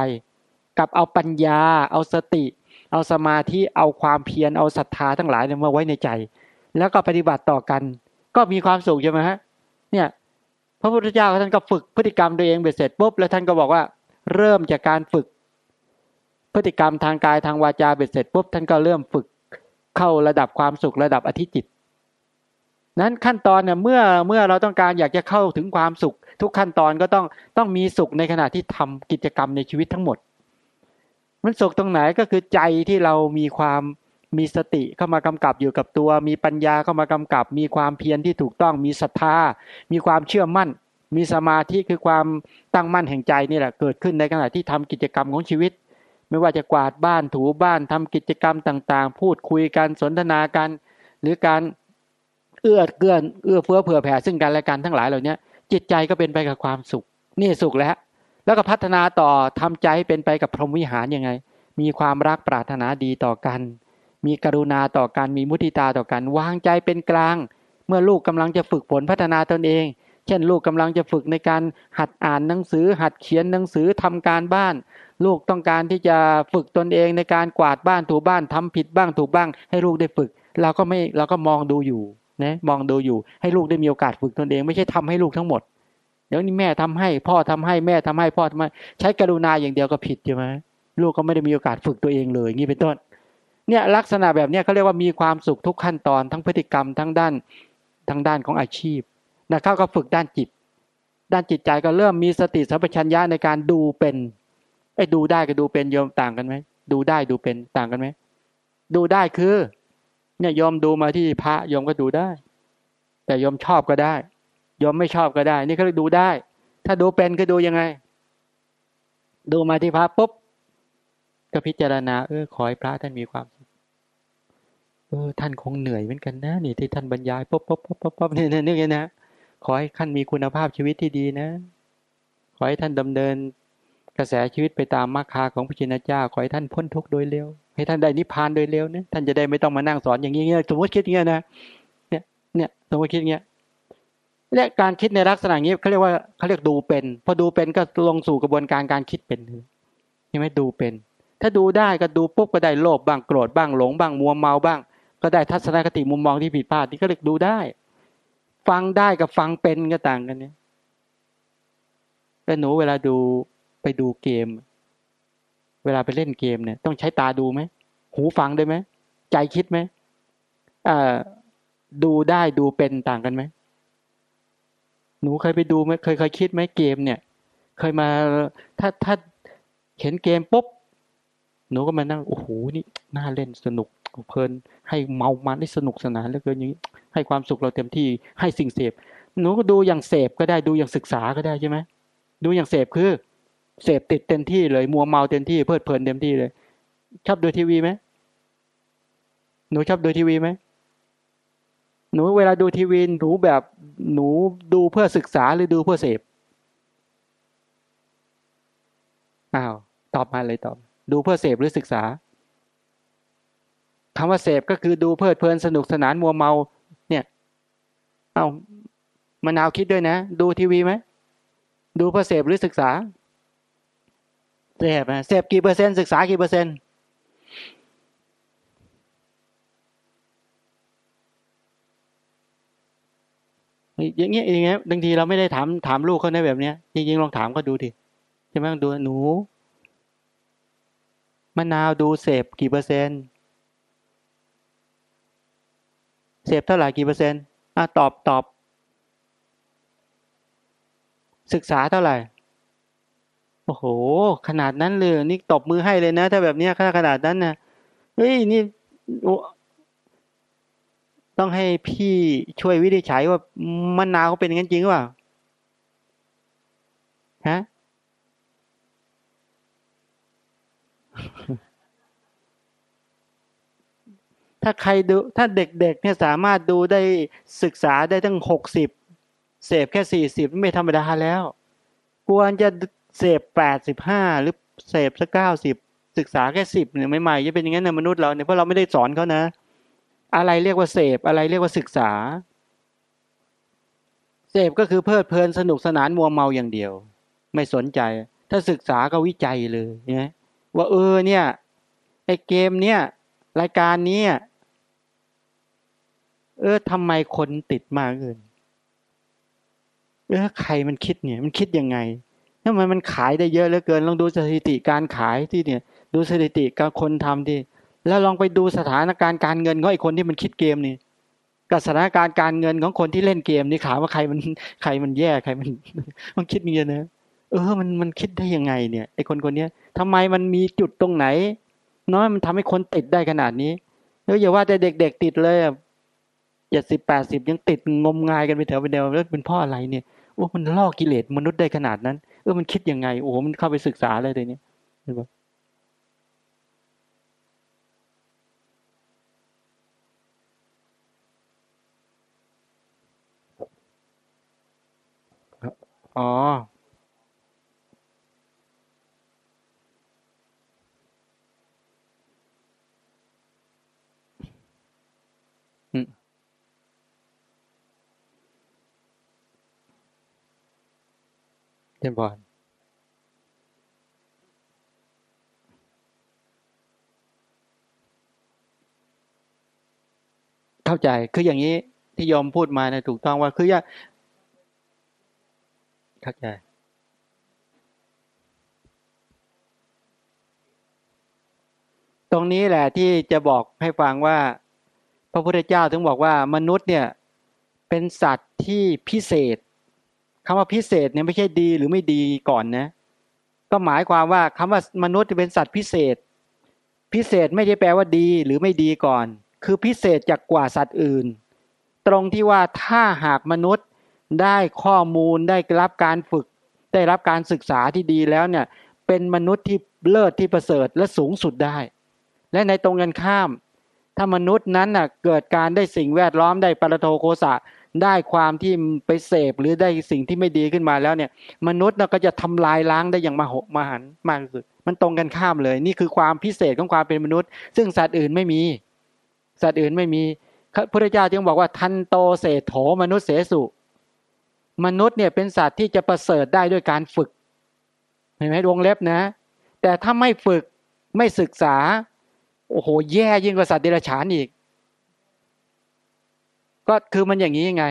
กับเอาปัญญา เอาสติ เอาสมาธิเอาความเพียรเอาศรัทธาทั้งหลายเนี่ยมาไว้ในใจ แล้วก็ปฏิบัติต่อกัน ก็มีความสุขใช่ไหมฮะเนี่ยพระพุทธเจ้าท่านก็ฝึกพฤติกรรมตัวเองเบ็ดเสร็จปุ๊บแล้วท่านก็บอกว่า เริ่มจากการฝึก พฤติกรรมทางกายทางวาจาเบ็ดเสร็จปุ๊บท่านก็เริ่มฝึกเข้าระดับความสุขระดับอธิจิต นั้นขั้นตอนเนี่ยเมื่อเมื่อเราต้องการอยากจะเข้าถึงความสุข ทุกขั้นตอนก็ต้องต้องมีสุขในขณะที่ทำกิจกรรมในชีวิตทั้งหมด มันสุขตรงไหนก็คือใจที่เรามีความมีสติเข้ามากำกับอยู่กับตัว มีปัญญาเข้ามากำกับ มีความเพียรที่ถูกต้องมีศรัทธา มีความเชื่อมั่น มีสมาธิคือความตั้งมั่นแห่งใจนี่แหละเกิดขึ้นในขณะที่ทำกิจกรรมของชีวิต ไม่ว่าจะกวาดบ้านถูบ้านทำกิจกรรมต่างๆ พูดคุยกันสนทนากัน หรือการ เอื้อเกื้อเอื้อเฟื้อเผื่อแผ่ซึ่งกันและกันทั้งหลายเหล่านี้จิตใจก็เป็นไปกับความสุข นี่สุขแล้ว แล้วก็พัฒนาต่อทำใจเป็นไปกับพรหมวิหารยังไง มีความรักปรารถนาดีต่อกัน มีกรุณาต่อกันมีมุทิตาต่อกัน วางใจเป็นกลาง เมื่อลูกกำลังจะฝึกฝนพัฒนาตนเอง เช่น ลูกกำลังจะฝึกในการหัดอ่านหนังสือ หัดเขียนหนังสือทำการบ้าน ลูกต้องการที่จะฝึกตนเองในการกวาดบ้านถูบ้านทำผิดบ้างถูกบ้าง ให้ลูกได้ฝึก เราก็ไม่เราก็มองดูอยู่ นะมองดูอยู่ให้ลูกได้มีโอกาสฝึกตนเอง ไม่ใช่ทำให้ลูกทั้งหมด เดี๋ยวนี้แม่ทำให้ พ่อทำให้แม่ทำให้พ่อทำให้ใช้กรุณาอย่างเดียวก็ผิดใช่ไหมลูกก็ไม่ได้มีโอกาสฝึกตัวเองเลยงี้เป็นต้น เนี่ยลักษณะแบบนี้เขาเรียกว่ามีความสุขทุกขั้นตอนทั้งพฤติกรรมทั้งด้านทั้งด้านของอาชีพนะเขาก็ฝึกด้านจิต ด้านจิตใจก็เริ่มมีสติสัมปชัญญะในการดูเป็นไอ้ดูได้กับดูเป็นโยมต่างกันไหมดูได้ดูเป็นต่างกันไหมดูได้คือ เนี่ยยอมดูมาที่พระยอมก็ดูได้ แต่ยอมชอบก็ได้ ยอมไม่ชอบก็ได้ นี่เขาเรียกดูได้ ถ้าดูเป็นก็ดูยังไง ดูมาที่พระปุ๊บก็พิจารณาเออขอให้พระท่านมีความสุขเออท่านคงเหนื่อยเหมือนกันนะนี่ที่ท่านบรรยายปุ๊บปุ๊บปุ๊บปุ๊บปุ๊บนี่นี่นี่นะขอให้ท่านมีคุณภาพชีวิตที่ดีนะ ขอให้ท่านดำเนิน กระแสชีวิตไปตามมรรคาของพระชินเจ้าขอให้ท่านพ้นทุกข์โดยเร็ว ให้ท่านได้นิพพานโดยเร็วนะท่านจะได้ไม่ต้องมานั่งสอนอย่างนี้เงี้ยสมมติคิดอย่างเงี้ยนะเนี่ยเนี่ยสมมติคิดอย่างเงี้ยและการคิดในลักษณะนี้เขาเรียกว่าเขาเรียกดูเป็น พอดูเป็นก็ลงสู่กระบวนการการคิดเป็นใช่ไหมดูเป็น ถ้าดูได้ก็ดูปุ๊บก็ได้โลภบ้างโกรธบ้างหลงบ้างมัวเมาบ้าง ก็ได้ทัศนคติมุมมองที่ผิดพลาดที่ก็เรียกดูได้ ฟังได้กับฟังเป็นก็ต่างกันเนี่ยแต่หนูเวลาดู ไปดูเกม เวลาไปเล่นเกมเนี่ย ต้องใช้ตาดูไหม หูฟังได้ไหม ใจคิดไหมดูได้ดูเป็นต่างกันไหม หนูเคยไปดูไหมเคยเคยคิดไหมเกมเนี่ย เคยมาถ้าถ้าเห็นเกมปุ๊บ หนูก็มานั่ง โอ้โห นี่น่าเล่นสนุกเพลิน ให้เมามันได้สนุกสนานเหลือเกินอย่างนี้ ให้ความสุขเราเต็มที่ให้สิ่งเสพ หนูก็ดูอย่างเสพก็ได้ดูอย่างศึกษาก็ได้ใช่ไหม ดูอย่างเสพคือ เสพติดเต็มที่เลย มัวเมาเต็มที่เพลิดเพลินเต็มที่เลย ชอบดูทีวีไหมหนูชอบดูทีวีไหมหนูเวลาดูทีวีหนูแบบหนูดูเพื่อศึกษาหรือดูเพื่อเสพอ้าวตอบมาเลยตอบ ดูเพื่อเสพหรือศึกษาคำว่าเสพก็คือดูเพลิดเพลินสนุกสนานมัวเมา เนี่ย เอามะนาวคิดด้วยนะ ดูทีวีไหม ดูเพื่อเสพหรือศึกษา เสพนะเสพกี่เปอร์เซ็นต์ศึกษากี่เปอร์เซ็นต์อย่างเงี้ยอย่างเงี้ยบางทีเราไม่ได้ถามถามลูกเขาในแบบเนี้ยจริงๆลองถามเขาดูทีใช่ไหมดูหนูมะนาวดูเสพกี่เปอร์เซ็นต์เสพเท่าไหร่กี่เปอร์เซ็นต์อะตอบตอบ ศึกษาเท่าไหร่ โอ้โห ขนาดนั้นเลย นี่ตบมือให้เลยนะ ถ้าแบบเนี้ยขนาดนั้นนะเฮ้ยนี่ต้องให้พี่ช่วยวิธีใช้ว่ามะนาวเขาเป็นอย่างนั้นจริงหรือเปล่าฮะถ้าใครดู ถ้าเด็กๆเนี่ยสามารถดูได้ศึกษาได้ตั้งหกสิบเสพแค่สี่สิบไม่ธรรมดาแล้ว ควรจะ เสพแปดสิบห้าหรือเสพสักเก้าสิบศึกษาแค่สิบเนี่ยไม่ใหม่จะเป็นอย่างนั้นในมนุษย์เราเนี่ยเพราะเราไม่ได้สอนเขานะ อะไรเรียกว่าเสพอะไรเรียกว่าศึกษา เสพก็คือเพลิดเพลินสนุกสนานมัวเมาอย่างเดียว ไม่สนใจ ถ้าศึกษาก็วิจัยเลยนะว่าเออเนี่ยไอเกมเนี่ยรายการนี้เออทำไมคนติดมากเกินเออใครมันคิดเนี่ย มันคิดยังไง ทำไมมันขายได้เยอะเหลือเกิน ลองดูสถิติการขายที่เนี่ย ดูสถิติการคนทำที่ แล้วลองไปดูสถานการณ์การเงินของไอ้คนที่มันคิดเกมนี่กับสถานการณ์การเงินของคนที่เล่นเกมนี่ถามว่าใครมันใครมันแย่ใครมันมันคิดเงี้ยนะเออมันมันคิดได้ยังไงเนี่ยไอ้คนคนนี้ทำไมมันมีจุดตรงไหนน้อยมันทำให้คนติดได้ขนาดนี้แล้วอย่าว่าแต่เด็กๆติดเลยอะเจ็ดสิบแปดสิบยังติดงมงายกันไปแถวไปเดียวแล้วเป็นพ่ออะไรเนี่ยโอ้มันลอกกิเลสมนุษย์ได้ขนาดนั้น ออมันคิดยังไงโอ้โหมันเข้าไปศึกษาเลยเดี๋ยวนี้เห็นปะอ๋อ เรียนบอลเข้าใจคืออย่างนี้ที่ยอมพูดมานะถูกต้องว่าคืออย่าเข้าใจตรงนี้แหละที่จะบอกให้ฟังว่า พระพุทธเจ้าถึงบอกว่ามนุษย์เนี่ยเป็นสัตว์ที่พิเศษ คำว่าพิเศษเนี่ยไม่ใช่ดีหรือไม่ดีก่อนนะ ก็หมายความว่าคำว่ามนุษย์เป็นสัตว์พิเศษ พิเศษไม่ได้แปลว่าดีหรือไม่ดีก่อน คือพิเศษจากกว่าสัตว์อื่น ตรงที่ว่าถ้าหากมนุษย์ได้ข้อมูลได้รับการฝึก ได้รับการศึกษาที่ดีแล้วเนี่ย เป็นมนุษย์ที่เลิศที่ประเสริฐและสูงสุดได้ และในตรงกันข้าม ถ้ามนุษย์นั้นน่ะเกิดการได้สิ่งแวดล้อมได้ปรโทโคสะ ได้ความที่ไปเสพหรือได้สิ่งที่ไม่ดีขึ้นมาแล้วเนี่ย มนุษย์เราก็จะทำลายล้างได้อย่างมหมหันมากที่สุด มันตรงกันข้ามเลย นี่คือความพิเศษของความเป็นมนุษย์ ซึ่งสัตว์อื่นไม่มี สัตว์อื่นไม่มีพระพุทธเจ้าจึงบอกว่าทันโตเศโถมนุษย์เสสุ มนุษย์เนี่ยเป็นสัตว์ที่จะประเสริฐได้ด้วยการฝึกเห็นไหมวงเล็บนะ แต่ถ้าไม่ฝึกไม่ศึกษา โอ้โห แย่ยิ่งกว่าสัตว์เดรัจฉานอีก ก็คือมันอย่างนี้ยังไง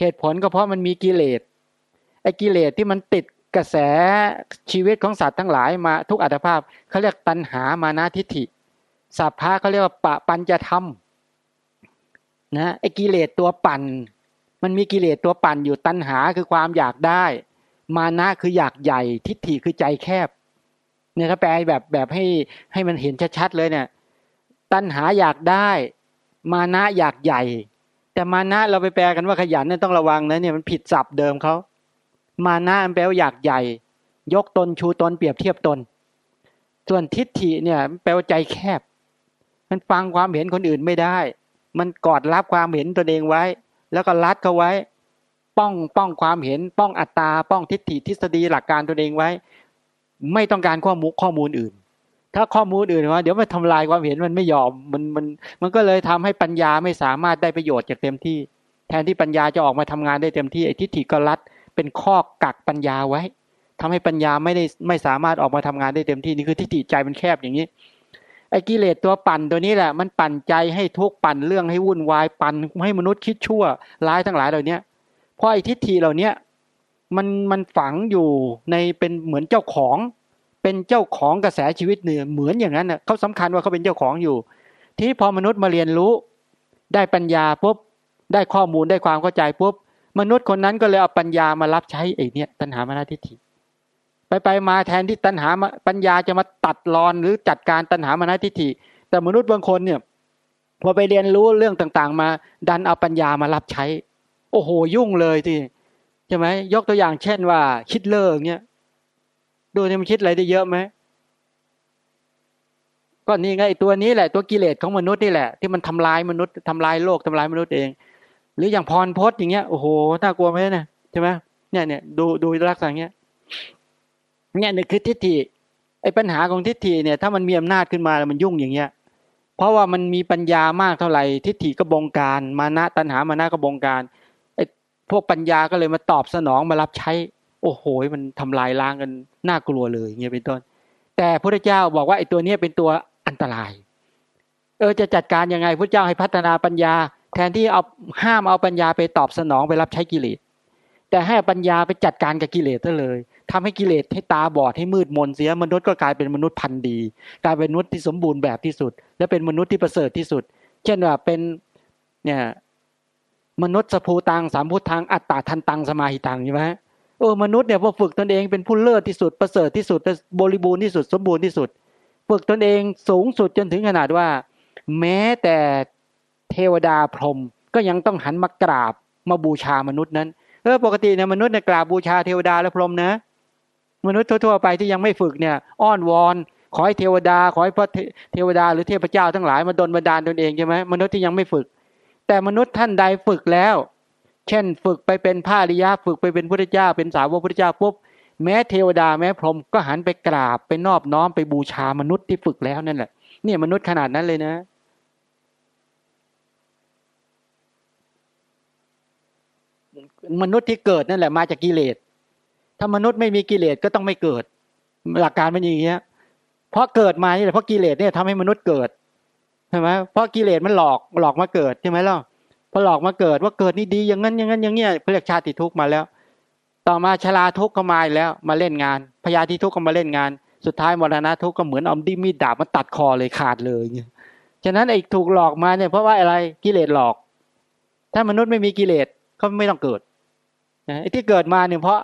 เหตุผลก็เพราะมันมีกิเลสไอ้กิเลสที่มันติดกระแสชีวิตของสัตว์ทั้งหลายมาทุกอัตภาพเขาเรียกตัณหามานาทิฐิสัพพะเขาเรียกว่าปะปัญจะธรรมนะไอ้กิเลสตัวปั่น มันมีกิเลสตัวปั่นอยู่ตัณหาคือความอยากได้ มานะคืออยากใหญ่ ทิฏฐิคือใจแคบเนี่ยถ้าแปลแบบแบบให้ให้มันเห็นชัดๆเลยเนี่ย ตัณหาอยากได้ มานะอยากใหญ่ แต่มานะเราไปแปลกันว่าขยันเนี่ยต้องระวังนะเนี่ยมันผิดศัพท์เดิมเขามานะมันแปลว่าอยากใหญ่ ยกตนชูตนเปรียบเทียบตน ส่วนทิฏฐิเนี่ยแปลว่าใจแคบ มันฟังความเห็นคนอื่นไม่ได้ มันกอดรับความเห็นตัวเองไว้ แล้วก็รัดเขาไว้ ป้องป้องความเห็น ป้องอัตตา ป้องทิฏฐิทฤษฎีหลักการตัวเองไว้ ไม่ต้องการข้อมูลข้อมูลอื่น ถ้าข้อมูลอื่นว่าเดี๋ยวมันทำลายความเห็นมันไม่ยอมมันมันมันก็เลยทำให้ปัญญาไม่สามารถได้ประโยชน์จากเต็มที่ แทนที่ปัญญาจะออกมาทำงานได้เต็มที่ไอ้ทิฏฐิก็รัดเป็นข้อกักปัญญาไว้ทำให้ปัญญาไม่ได้ไม่สามารถออกมาทำงานได้เต็มที่นี่คือทิฏฐิใจมันแคบอย่างนี้ไอ้กิเลสตัวปั่นตัวนี้แหละ มันปั่นใจให้ทุกปั่นเรื่องให้วุ่นวายปั่นให้มนุษย์คิดชั่วร้ายทั้งหลายเหล่านี้เพราะไอ้ทิฏฐิเหล่านี้มันมันฝังอยู่ในเป็นเหมือนเจ้าของ เป็นเจ้าของกระแสชีวิตเนี่ยเหมือนอย่างนั้นเน่ะเขาสำคัญว่าเขาเป็นเจ้าของอยู่ ที่พอมนุษย์มาเรียนรู้ได้ปัญญาปุ๊บได้ข้อมูลได้ความเข้าใจปุ๊บมนุษย์คนนั้นก็เลยเอาปัญญามารับใช้ไอ้นี่ตัณหามานาทิฏฐิไปไปมาแทนที่ตัณหาปัญญาจะมาตัดรอนหรือจัดการตัณหามานาทิฏฐิ แต่มนุษย์บางคนเนี่ยพอไปเรียนรู้เรื่องต่างๆ มา ดันเอาปัญญามารับใช้ โอ้โหยุ่งเลยที่ใช่ไหมยกตัวอย่างเช่นว่าคิดเลอร์เนี่ย ดูนี่มันคิดอะไรได้เยอะไหมก็นี่ไงตัวนี้แหละตัวกิเลสของมนุษย์นี่แหละ ที่มันทำลายมนุษย์ทำลายโลกทำลายมนุษย์เอง หรืออย่างพรพจน์อย่างเงี้ยโอ้โหน่ากลัวไหมเนี่ยใช่ไหมเนี่ยเนี่ยดูดูลักษณะเงี้ยเนี่ยนี่คือทิฏฐิไอ้ปัญหาของทิฏฐิเนี่ย ถ้ามันมีอำนาจขึ้นมาแล้วมันยุ่งอย่างเงี้ย เพราะว่ามันมีปัญญามากเท่าไหร่ทิฏฐิก็บงการ มานะตัณหามานะก็บงการไอ้พวกปัญญาก็เลยมาตอบสนองมารับใช้ โอ้โหมันทำลายล้างกันน่ากลัวเลยเงี้ยเป็นต้น แต่พระเจ้าบอกว่าไอ้ตัวนี้เป็นตัวอันตราย เออจะจัดการยังไงพระเจ้าให้พัฒนาปัญญา แทนที่เอาห้ามเอาปัญญาไปตอบสนองไปรับใช้กิเลสแต่ให้ปัญญาไปจัดการกับกิเลสซะเลยทำให้กิเลสให้ตาบอดให้มืดมนเสียมนุษย์ก็กลายเป็นมนุษย์พันธุ์ดี กลายเป็นมนุษย์ที่สมบูรณ์แบบที่สุด และเป็นมนุษย์ที่ประเสริฐที่สุด เช่นว่าเป็นเนี่ยมนุษย์สภูตังสามพุทธังอัตตาทันตังสมาหิตังใช่ไหม เออมนุษย์เนี่ยพอฝึกตนเองเป็นผู้เลิศที่สุดประเสริฐที่สุดบริบูรณ์ที่สุดสมบูรณ์ที่สุด ฝึกตนเองสูงสุดจนถึงขนาดว่า แม้แต่เทวดาพรหมก็ยังต้องหันมากราบมาบูชามนุษย์นั้นเออปกติเนี่ยมนุษย์เนี่ยกราบบูชาเทวดาและพรหมนะ มนุษย์ทั่วๆไปที่ยังไม่ฝึกเนี่ย อ้อนวอน ขอให้เทวดา ขอให้พระเทวดาหรือเทพเจ้าทั้งหลายมาดลบันดาลตนเองใช่ไหมมนุษย์ที่ยังไม่ฝึก แต่มนุษย์ท่านใดฝึกแล้ว เช่น ฝึกไปเป็นพระอริยะฝึกไปเป็นพระเจ้า เป็นสาวกพระเจ้าปุ๊บแม้เทวดาแม้พรหมก็หันไปกราบไปนอบน้อมไปบูชามนุษย์ที่ฝึกแล้วนั่นแหละเนี่ยมนุษย์ขนาดนั้นเลยนะ มนุษย์ที่เกิดนั่นแหละมาจากกิเลส ถ้ามนุษย์ไม่มีกิเลสก็ต้องไม่เกิด หลักการเป็นอย่างนี้เพราะเกิดมานี่แหละเพราะกิเลสเนี่ยทำให้มนุษย์เกิดใช่ไหมเพราะกิเลสมันหลอกหลอกมาเกิดใช่ไหมล่ะ พอหลอกมาเกิดว่าเกิดนี่ดีอย่างนั้นอย่างนั้นอย่างเงี้ยเรียกชาติทุกข์มาแล้ว ต่อมาชราทุกข์ก็มาแล้วมาเล่นงานพยาธิทุกข์ก็มาเล่นงาน สุดท้ายมรณะทุกข์ก็เหมือนเอาดิมีดดาบมาตัดคอเลยขาดเลยเนี่ยฉะนั้นไอ้ถูกหลอกมาเนี่ยเพราะว่าอะไรกิเลสหลอก ถ้ามนุษย์ไม่มีกิเลสเขาไม่ต้องเกิดไอ้ที่เกิดมาเนี่ยเพราะ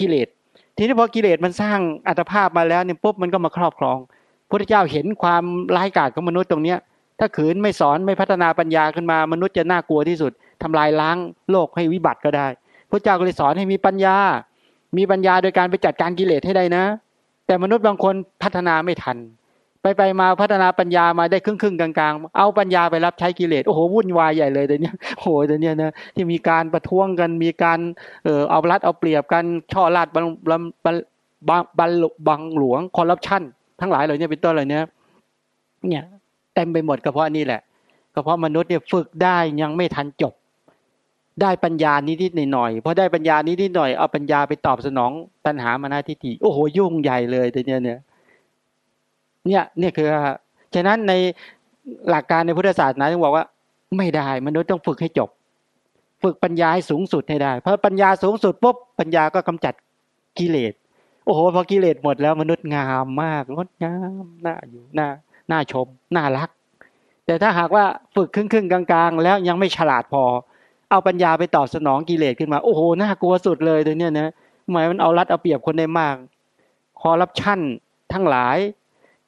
กิเลสทีนี้พอกิเลสมันสร้างอัตภาพมาแล้วเนี่ยปุ๊บมันก็มาครอบครองพระเจ้าเห็นความร้ายกาจของมนุษย์ตรงเนี้ย ถ้าขืนไม่สอนไม่พัฒนาปัญญาขึ้นมา มนุษย์จะน่ากลัวที่สุดทำลายล้างโลกให้วิบัติก็ได้ พระเจ้าก็เลยสอนให้มีปัญญา มีปัญญาโดยการไปจัดการกิเลสให้ได้นะ แต่มนุษย์บางคนพัฒนาไม่ทัน ไปไปมาพัฒนาปัญญามาได้ครึ่งครึ่งกลางๆ เอาปัญญาไปรับใช้กิเลสโอ้โหวุ่นวายใหญ่เลยเดี๋ยวนี้โอ้โหเดี๋ยวนี้นะที่มีการประท้วงกันมีการเออเอารัดเอาเปรียบกันฉ้อราษฎร์บังบังบังบังหลวงคอร์รัปชันทั้งหลายเหล่านี้เป็นต้นเหล่านี้เนี่ย เต็มไปหมดก็เพราะนี่แหละก็เพราะมนุษย์เนี่ยฝึกได้ยังไม่ทันจบ ได้ปัญญานิดๆหน่อยๆพอได้ปัญญานิดๆหน่อยเอาปัญญาไปตอบสนองตัณหามานาทิฏฐิโอ้โหยุ่งใหญ่เลยแต่เนี้ยเนี่ยเนี่ยเนี่ยคือฉะนั้นในหลักการในพุทธศาสนาต้องบอกว่า ไม่ได้มนุษย์ต้องฝึกให้จบ ฝึกปัญญาให้สูงสุดให้ได้เพราะปัญญาสูงสุดปุ๊บปัญญาก็กำจัดกิเลสโอ้โหพอกิเลสหมดแล้วมนุษย์งามมากงดงามน่าอยู่น่า น่าชม น่ารัก แต่ถ้าหากว่าฝึกครึ่งครึ่งกลางๆ แล้วยังไม่ฉลาดพอ เอาปัญญาไปตอบสนองกิเลสขึ้นมา โอ้โห น่ากลัวสุดเลยตัวเนี้ยนะหมายมันเอารัดเอาเปรียบคนได้มาก คอร์รัปชันทั้งหลาย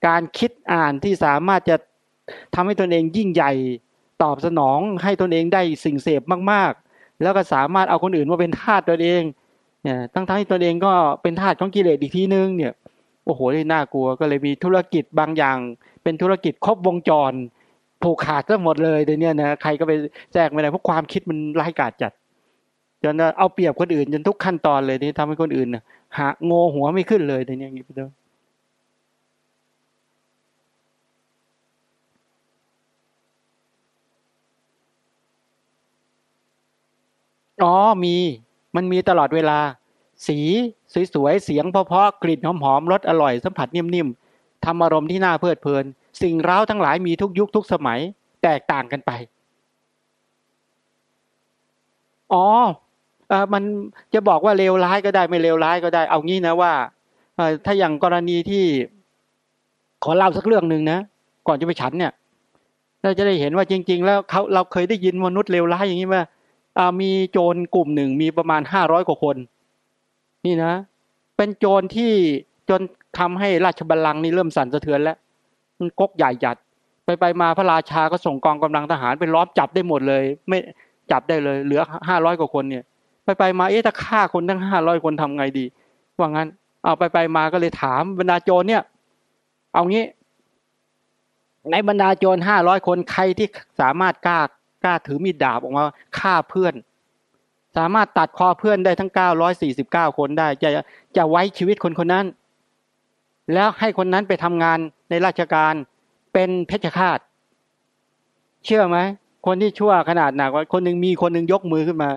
การคิดอ่านที่สามารถจะทำให้ตนเองยิ่งใหญ่ ตอบสนองให้ตนเองได้สิ่งเสพมากๆ แล้วก็สามารถเอาคนอื่นมาเป็นทาสตนเองเนี่ยทั้งทั้งที่ตนเองก็เป็นทาสของกิเลสอีกทีนึงเนี่ยโอ้โหเลยน่ากลัวก็เลยมีธุรกิจบางอย่าง เป็นธุรกิจครบวงจรผูกขาดก็หมดเลยเดี๋ยวนี้นะใครก็ไปแจกไม่ได้เพราะความคิดมันไร้กาดจัดจนเอาเปรียบคนอื่นจนทุกขั้นตอนเลยนี่ทำให้คนอื่นหาโงหัวไม่ขึ้นเลยเดี๋ยวนี้อย่างนี้เป็นต้นอ๋อมีมันมีตลอดเวลา สีสวยๆเสียงเพาะๆกลิ่นหอมๆรสอร่อยสัมผัสนิ่มๆ ทำอารมณ์ที่น่าเพลิดเพลิน สิ่งร้าวทั้งหลายมีทุกยุคทุกสมัยแตกต่างกันไป อ๋ออมันจะบอกว่าเลวร้ายก็ได้ไม่เลวร้ายก็ได้ เอางี้นะว่าถ้าอย่างกรณีที่ ขอเล่าสักเรื่องหนึ่งนะก่อนจะไปฉันเนี่ยเราจะได้เห็นว่าจริง ๆ แล้วเขาเราเคยได้ยินมนุษย์เลวร้ายอย่างนี้ไหมมีโจรกลุ่มหนึ่งมีประมาณห้าร้อยกว่าคน นี่นะ เป็นโจรที่จน ทำให้ราชบัลลังก์นี่เริ่มสั่นสะเทือนแล้วมันกกใหญ่จัด ไปไปมาพระราชาก็ส่งกองกำลังทหารไปล้อมจับได้หมดเลย ไม่จับได้เลย เหลือห้าร้อยกว่าคนเนี่ย ไปไปมาเอ๊ะถ้าฆ่าคนทั้งห้าร้อยคนทำไงดี ว่างั้น เอาไปไปมาก็เลยถามบรรดาโจรเนี่ย เอางี้ ในบรรดาโจรห้าร้อยคนใครที่สามารถกล้ากล้าถือมีดดาบออกมาฆ่าเพื่อน สามารถตัดคอเพื่อนได้ทั้งเก้าร้อยสี่สิบเก้าคนได้ จะจะไว้ชีวิตคนคนนั้น แล้วให้คนนั้นไปทำงานในราชการเป็นเพชฌฆาต เชื่อไหมคนที่ชั่วขนาดหนักว่าคนหนึ่งมีคนหนึ่งยกมือขึ้นมา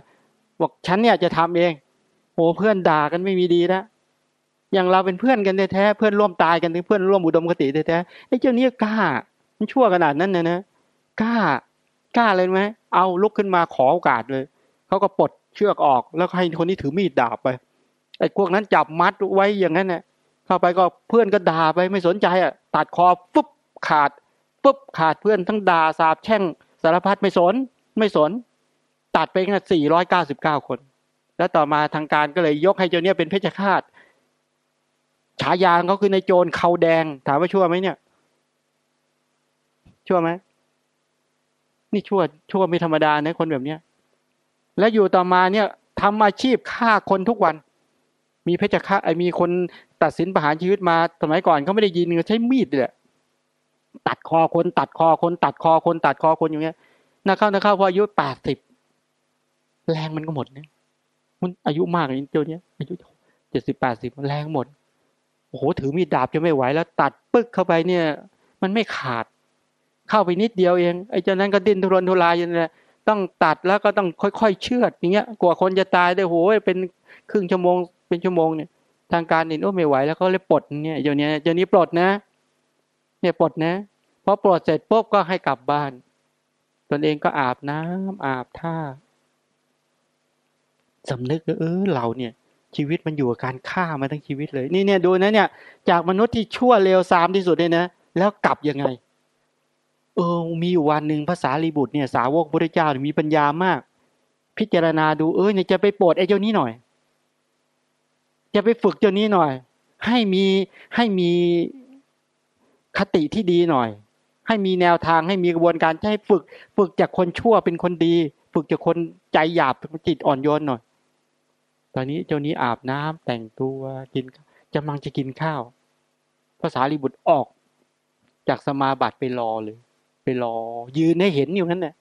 บอกฉันเนี่ยจะทำเองโอ้เพื่อนด่ากันไม่มีดีนะอย่างเราเป็นเพื่อนกันแท้เพื่อนร่วมตายกันเพื่อนร่วมอุดมคติแท้ไอ้เจ้านี้กล้า มันชั่วขนาดนั้นนะนะกล้ากล้าเลยไหมเอาลุกขึ้นมาขอโอกาสเลยเขาก็ปลดเชือกออกแล้วให้คนที่ถือมีดดาบไปไอ้พวกนั้นจับมัดไว้อย่างนั้นเน่ะ เข้าไปก็เพื่อนก็ด่าไปไม่สนใจอะตัดคอปุ๊บขาดปุ๊บขาดเพื่อนทั้งด่าสาบแช่งสารพัดไม่สน ไม่สน ตัดไปแค่สี่ร้อยเก้าสิบเก้าคน แล้วต่อมาทางการก็เลยยกให้เจ้าเนี้ยเป็นเพชฌฆาตฉายาเขาคือในโจรเขาแดง ถามว่าชั่วไหมเนี่ย ชั่วไหมนี่ชั่วชั่วไม่ธรรมดานะคนแบบเนี้ย แล้วอยู่ต่อมาเนี่ยทำอาชีพฆ่าคนทุกวัน มีเพชฌฆาตไอ้มีคนตัดสินประหารชีวิตมาสมัยก่อนเขาไม่ได้ยินเขาใช้มีดเลยตัดคอคนตัดคอคนตัดคอคนตัดคอคนอย่างเงี้ยนักเข้านักเข้าพออายุแปดสิบแรงมันก็หมดเนี่ยมันอายุมากเลยเจ้าเนี้อายุเจ็ดสิบแปดสิบแรงหมดโอ้โหถือมีดดาบจะไม่ไหวแล้ว ตัดปึ๊กเข้าไปเนี่ย มันไม่ขาด เข้าไปนิดเดียวเองไอ้เจ้านั้นก็ดิ้นทุรนทุรายอย่างนี้ยต้องตัดแล้วก็ต้องค่อยๆเชือดอย่างเงี้ยกว่าคนจะตายได้โหยเป็นครึ่งชั่วโมง เป็นชั่วโมงเนี่ยทางการเห็นโอ้ไม่ไหวแล้วเขาเลยปลดเนี่ยเดี๋ยวนี้เดี๋ยวนี้ปลดนะ เนี่ยปลดนะพอปลดเสร็จปุ๊บก็ให้กลับบ้าน ตนเองก็อาบน้ำอาบท่าสำนึกเออเราเนี่ย ชีวิตมันอยู่กับการฆ่ามาทั้งชีวิตเลย นี่เนี่ยดูนะเนี่ย จากมนุษย์ที่ชั่วเลวทรามที่สุดเนี่ยนะแล้วกลับยังไง เออ มีอยู่วันหนึ่งภาษาลีบุตรเนี่ย สาวกพระเจ้ามีปัญญามาก พิจารณาดูเออเนี่ยจะไปโปรดไอ้เจ้านี้หน่อย จะไปฝึกเจ้านี้หน่อย ให้มีให้มีคติที่ดีหน่อย ให้มีแนวทางให้มีกระบวนการให้ฝึก ฝึกจากคนชั่วเป็นคนดี ฝึกจากคนใจหยาบจิตอ่อนโยนหน่อย ตอนนี้เจ้านี้อาบน้ำแต่งตัวกินจะมังจะกินข้าวภาษาลีบุตรออก จากสมาบัติไปรอเลย ไปรอ ยืนให้เห็นอยู่นั้นเนี่ย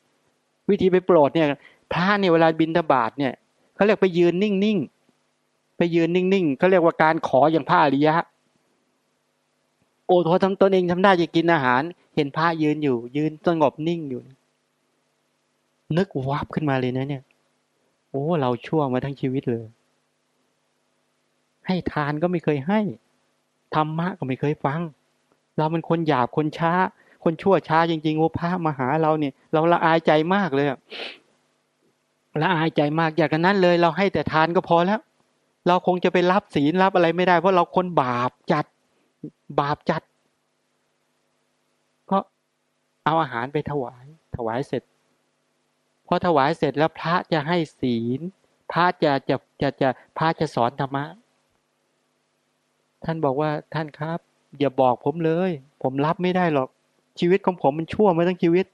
วิธีไปโปรดเนี่ยพระเนี่ยเวลาบินทบาทเนี่ยเขาเรียกไปยืนนิ่งๆ ยืนนิ่งๆเขาเรียกว่าการขออย่างพระอริยะ โอ้โหทำตนเองทำได้จะกินอาหาร เห็นพระยืนอยู่ ยืนสงบนิ่งอยู่ นึกวับขึ้นมาเลยนะเนี่ย โอ้เราชั่วมาทั้งชีวิตเลย ให้ทานก็ไม่เคยให้ธรรมะก็ไม่เคยฟัง เราเป็นคนหยาบคนช้า คนชั่วช้าจริงๆโอ้พระมาหาเราเนี่ย เราละอายใจมากเลยละอายใจมากอย่างนั้นเลย เราให้แต่ทานก็พอแล้ว เราคงจะไปรับศีลรับอะไรไม่ได้ เพราะเราคนบาปจัด บาปจัด ก็เอาอาหารไปถวาย ถวายเสร็จพอถวายเสร็จแล้วพระจะให้ศีล พระจะจะจะจะพระจะสอนธรรมะ ท่านบอกว่าท่านครับ อย่าบอกผมเลย ผมรับไม่ได้หรอก ชีวิตของผมมันชั่วมาทั้งชีวิต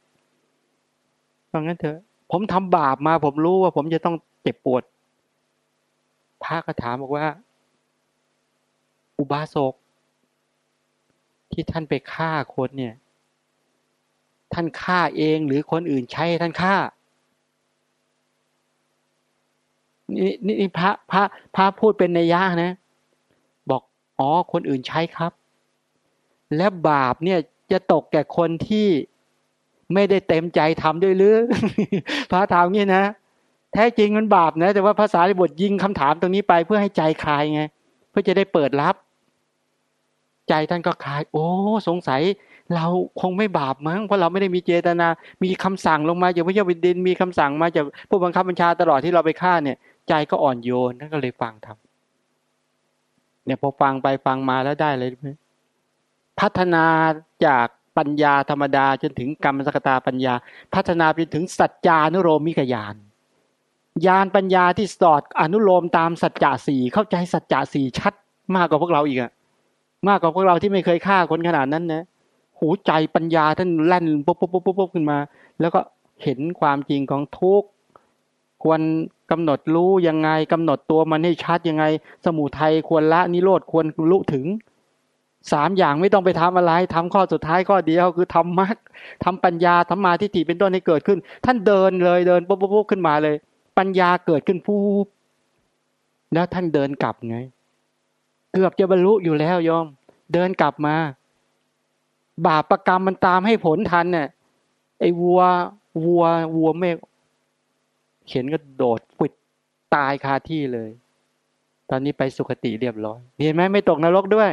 เพราะงั้นเถอะ ผมทำบาปมาผมรู้ว่าผมจะต้องเจ็บปวด พระก็ถามบอกว่า อุบาสกที่ท่านไปฆ่าคนเนี่ย ท่านฆ่าเองหรือคนอื่นใช้ท่านฆ่านี่นี่พระพระพระพูดเป็นในยะนะ บอกอ๋อคนอื่นใช้ครับ และบาปเนี่ยจะตกแก่คนที่ไม่ได้เต็มใจทำด้วยหรือ พระถามงี้นะ แท้จริงมันบาปนะ แต่ว่าภาษาบทยิงคำถามตรงนี้ไปเพื่อให้ใจคลายไง เพื่อจะได้เปิดรับ ใจท่านก็คลาย โอ้ สงสัยเราคงไม่บาปมั้งเพราะเราไม่ได้มีเจตนา มีคำสั่งลงมาจากพระเจ้าแผ่นดินมีคำสั่งมาจากผู้บังคับบัญชาตลอดที่เราไปฆ่าเนี่ย ใจก็อ่อนโยนท่านก็เลยฟังทำเนี่ยพอฟังไปฟังมาแล้วได้เลยพัฒนาจากปัญญาธรรมดาจนถึงกรรมสกตาปัญญา พัฒนาไปถึงสัจจานุโรมิกยาน ญาณปัญญาที่สอดอนุโลมตามสัจจะสี่เข้าใจสัจจะสี่ชัดมากกว่าพวกเราอีกอะมากกว่าพวกเราที่ไม่เคยฆ่าคนขนาดนั้นนะหูใจปัญญาท่านแล่นปุ๊บปุ๊บปุ๊บปุ๊บขึ้นมา แล้วก็เห็นความจริงของทุกควรกำหนดรู้ยังไงกำหนดตัวมันให้ชัดยังไง สมุทัยควรละนิโรธควรรู้ถึงสามอย่างไม่ต้องไปทำอะไรทำข้อสุดท้ายข้อเดียวคือทำมรรคทำปัญญาทำมาทิฏฐิเป็นต้นให้เกิดขึ้น ท่านเดินเลยเดินปุ๊บปุ๊บขึ้นมาเลย ปัญญาเกิดขึ้นปุ๊บแล้วท่านเดินกลับไง เกือบจะบรรลุอยู่แล้วยอม เดินกลับมา บาปประกรรมมันตามให้ผลทันเนี่ยไอ้วัว วัว วัวเมฆเข็นก็โดดปิดตายคาที่เลย ตอนนี้ไปสุคติเรียบร้อยเห็นไหมไม่ตกนรกด้วย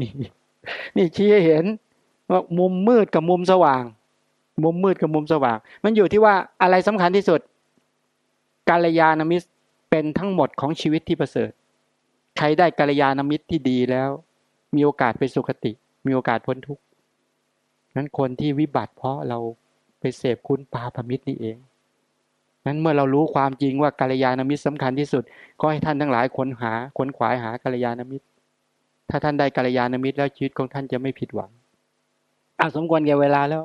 นี่นี่ชี้ให้เห็นว่ามุมมืดกับมุมสว่าง มุมมืดกับมุมสว่าง มันอยู่ที่ว่าอะไรสำคัญที่สุดกาลยานมิตรเป็นทั้งหมดของชีวิตที่ประเสริฐ ใครได้กาลยานมิตรที่ดีแล้ว มีโอกาสไปสุคติ มีโอกาสพ้นทุกข์นั้นคนที่วิบัติเพราะเราไปเสพคุณปาพมิตรนี่เองนั้นเมื่อเรารู้ความจริงว่ากาลยานมิตรสำคัญที่สุด ก็ให้ท่านทั้งหลายค้นหาค้นขวายหากาลยานมิตร ถ้าท่านได้กาลยานมิตรแล้วชีวิตของท่านจะไม่ผิดหวังอะสมควรแก่เวลาแล้ว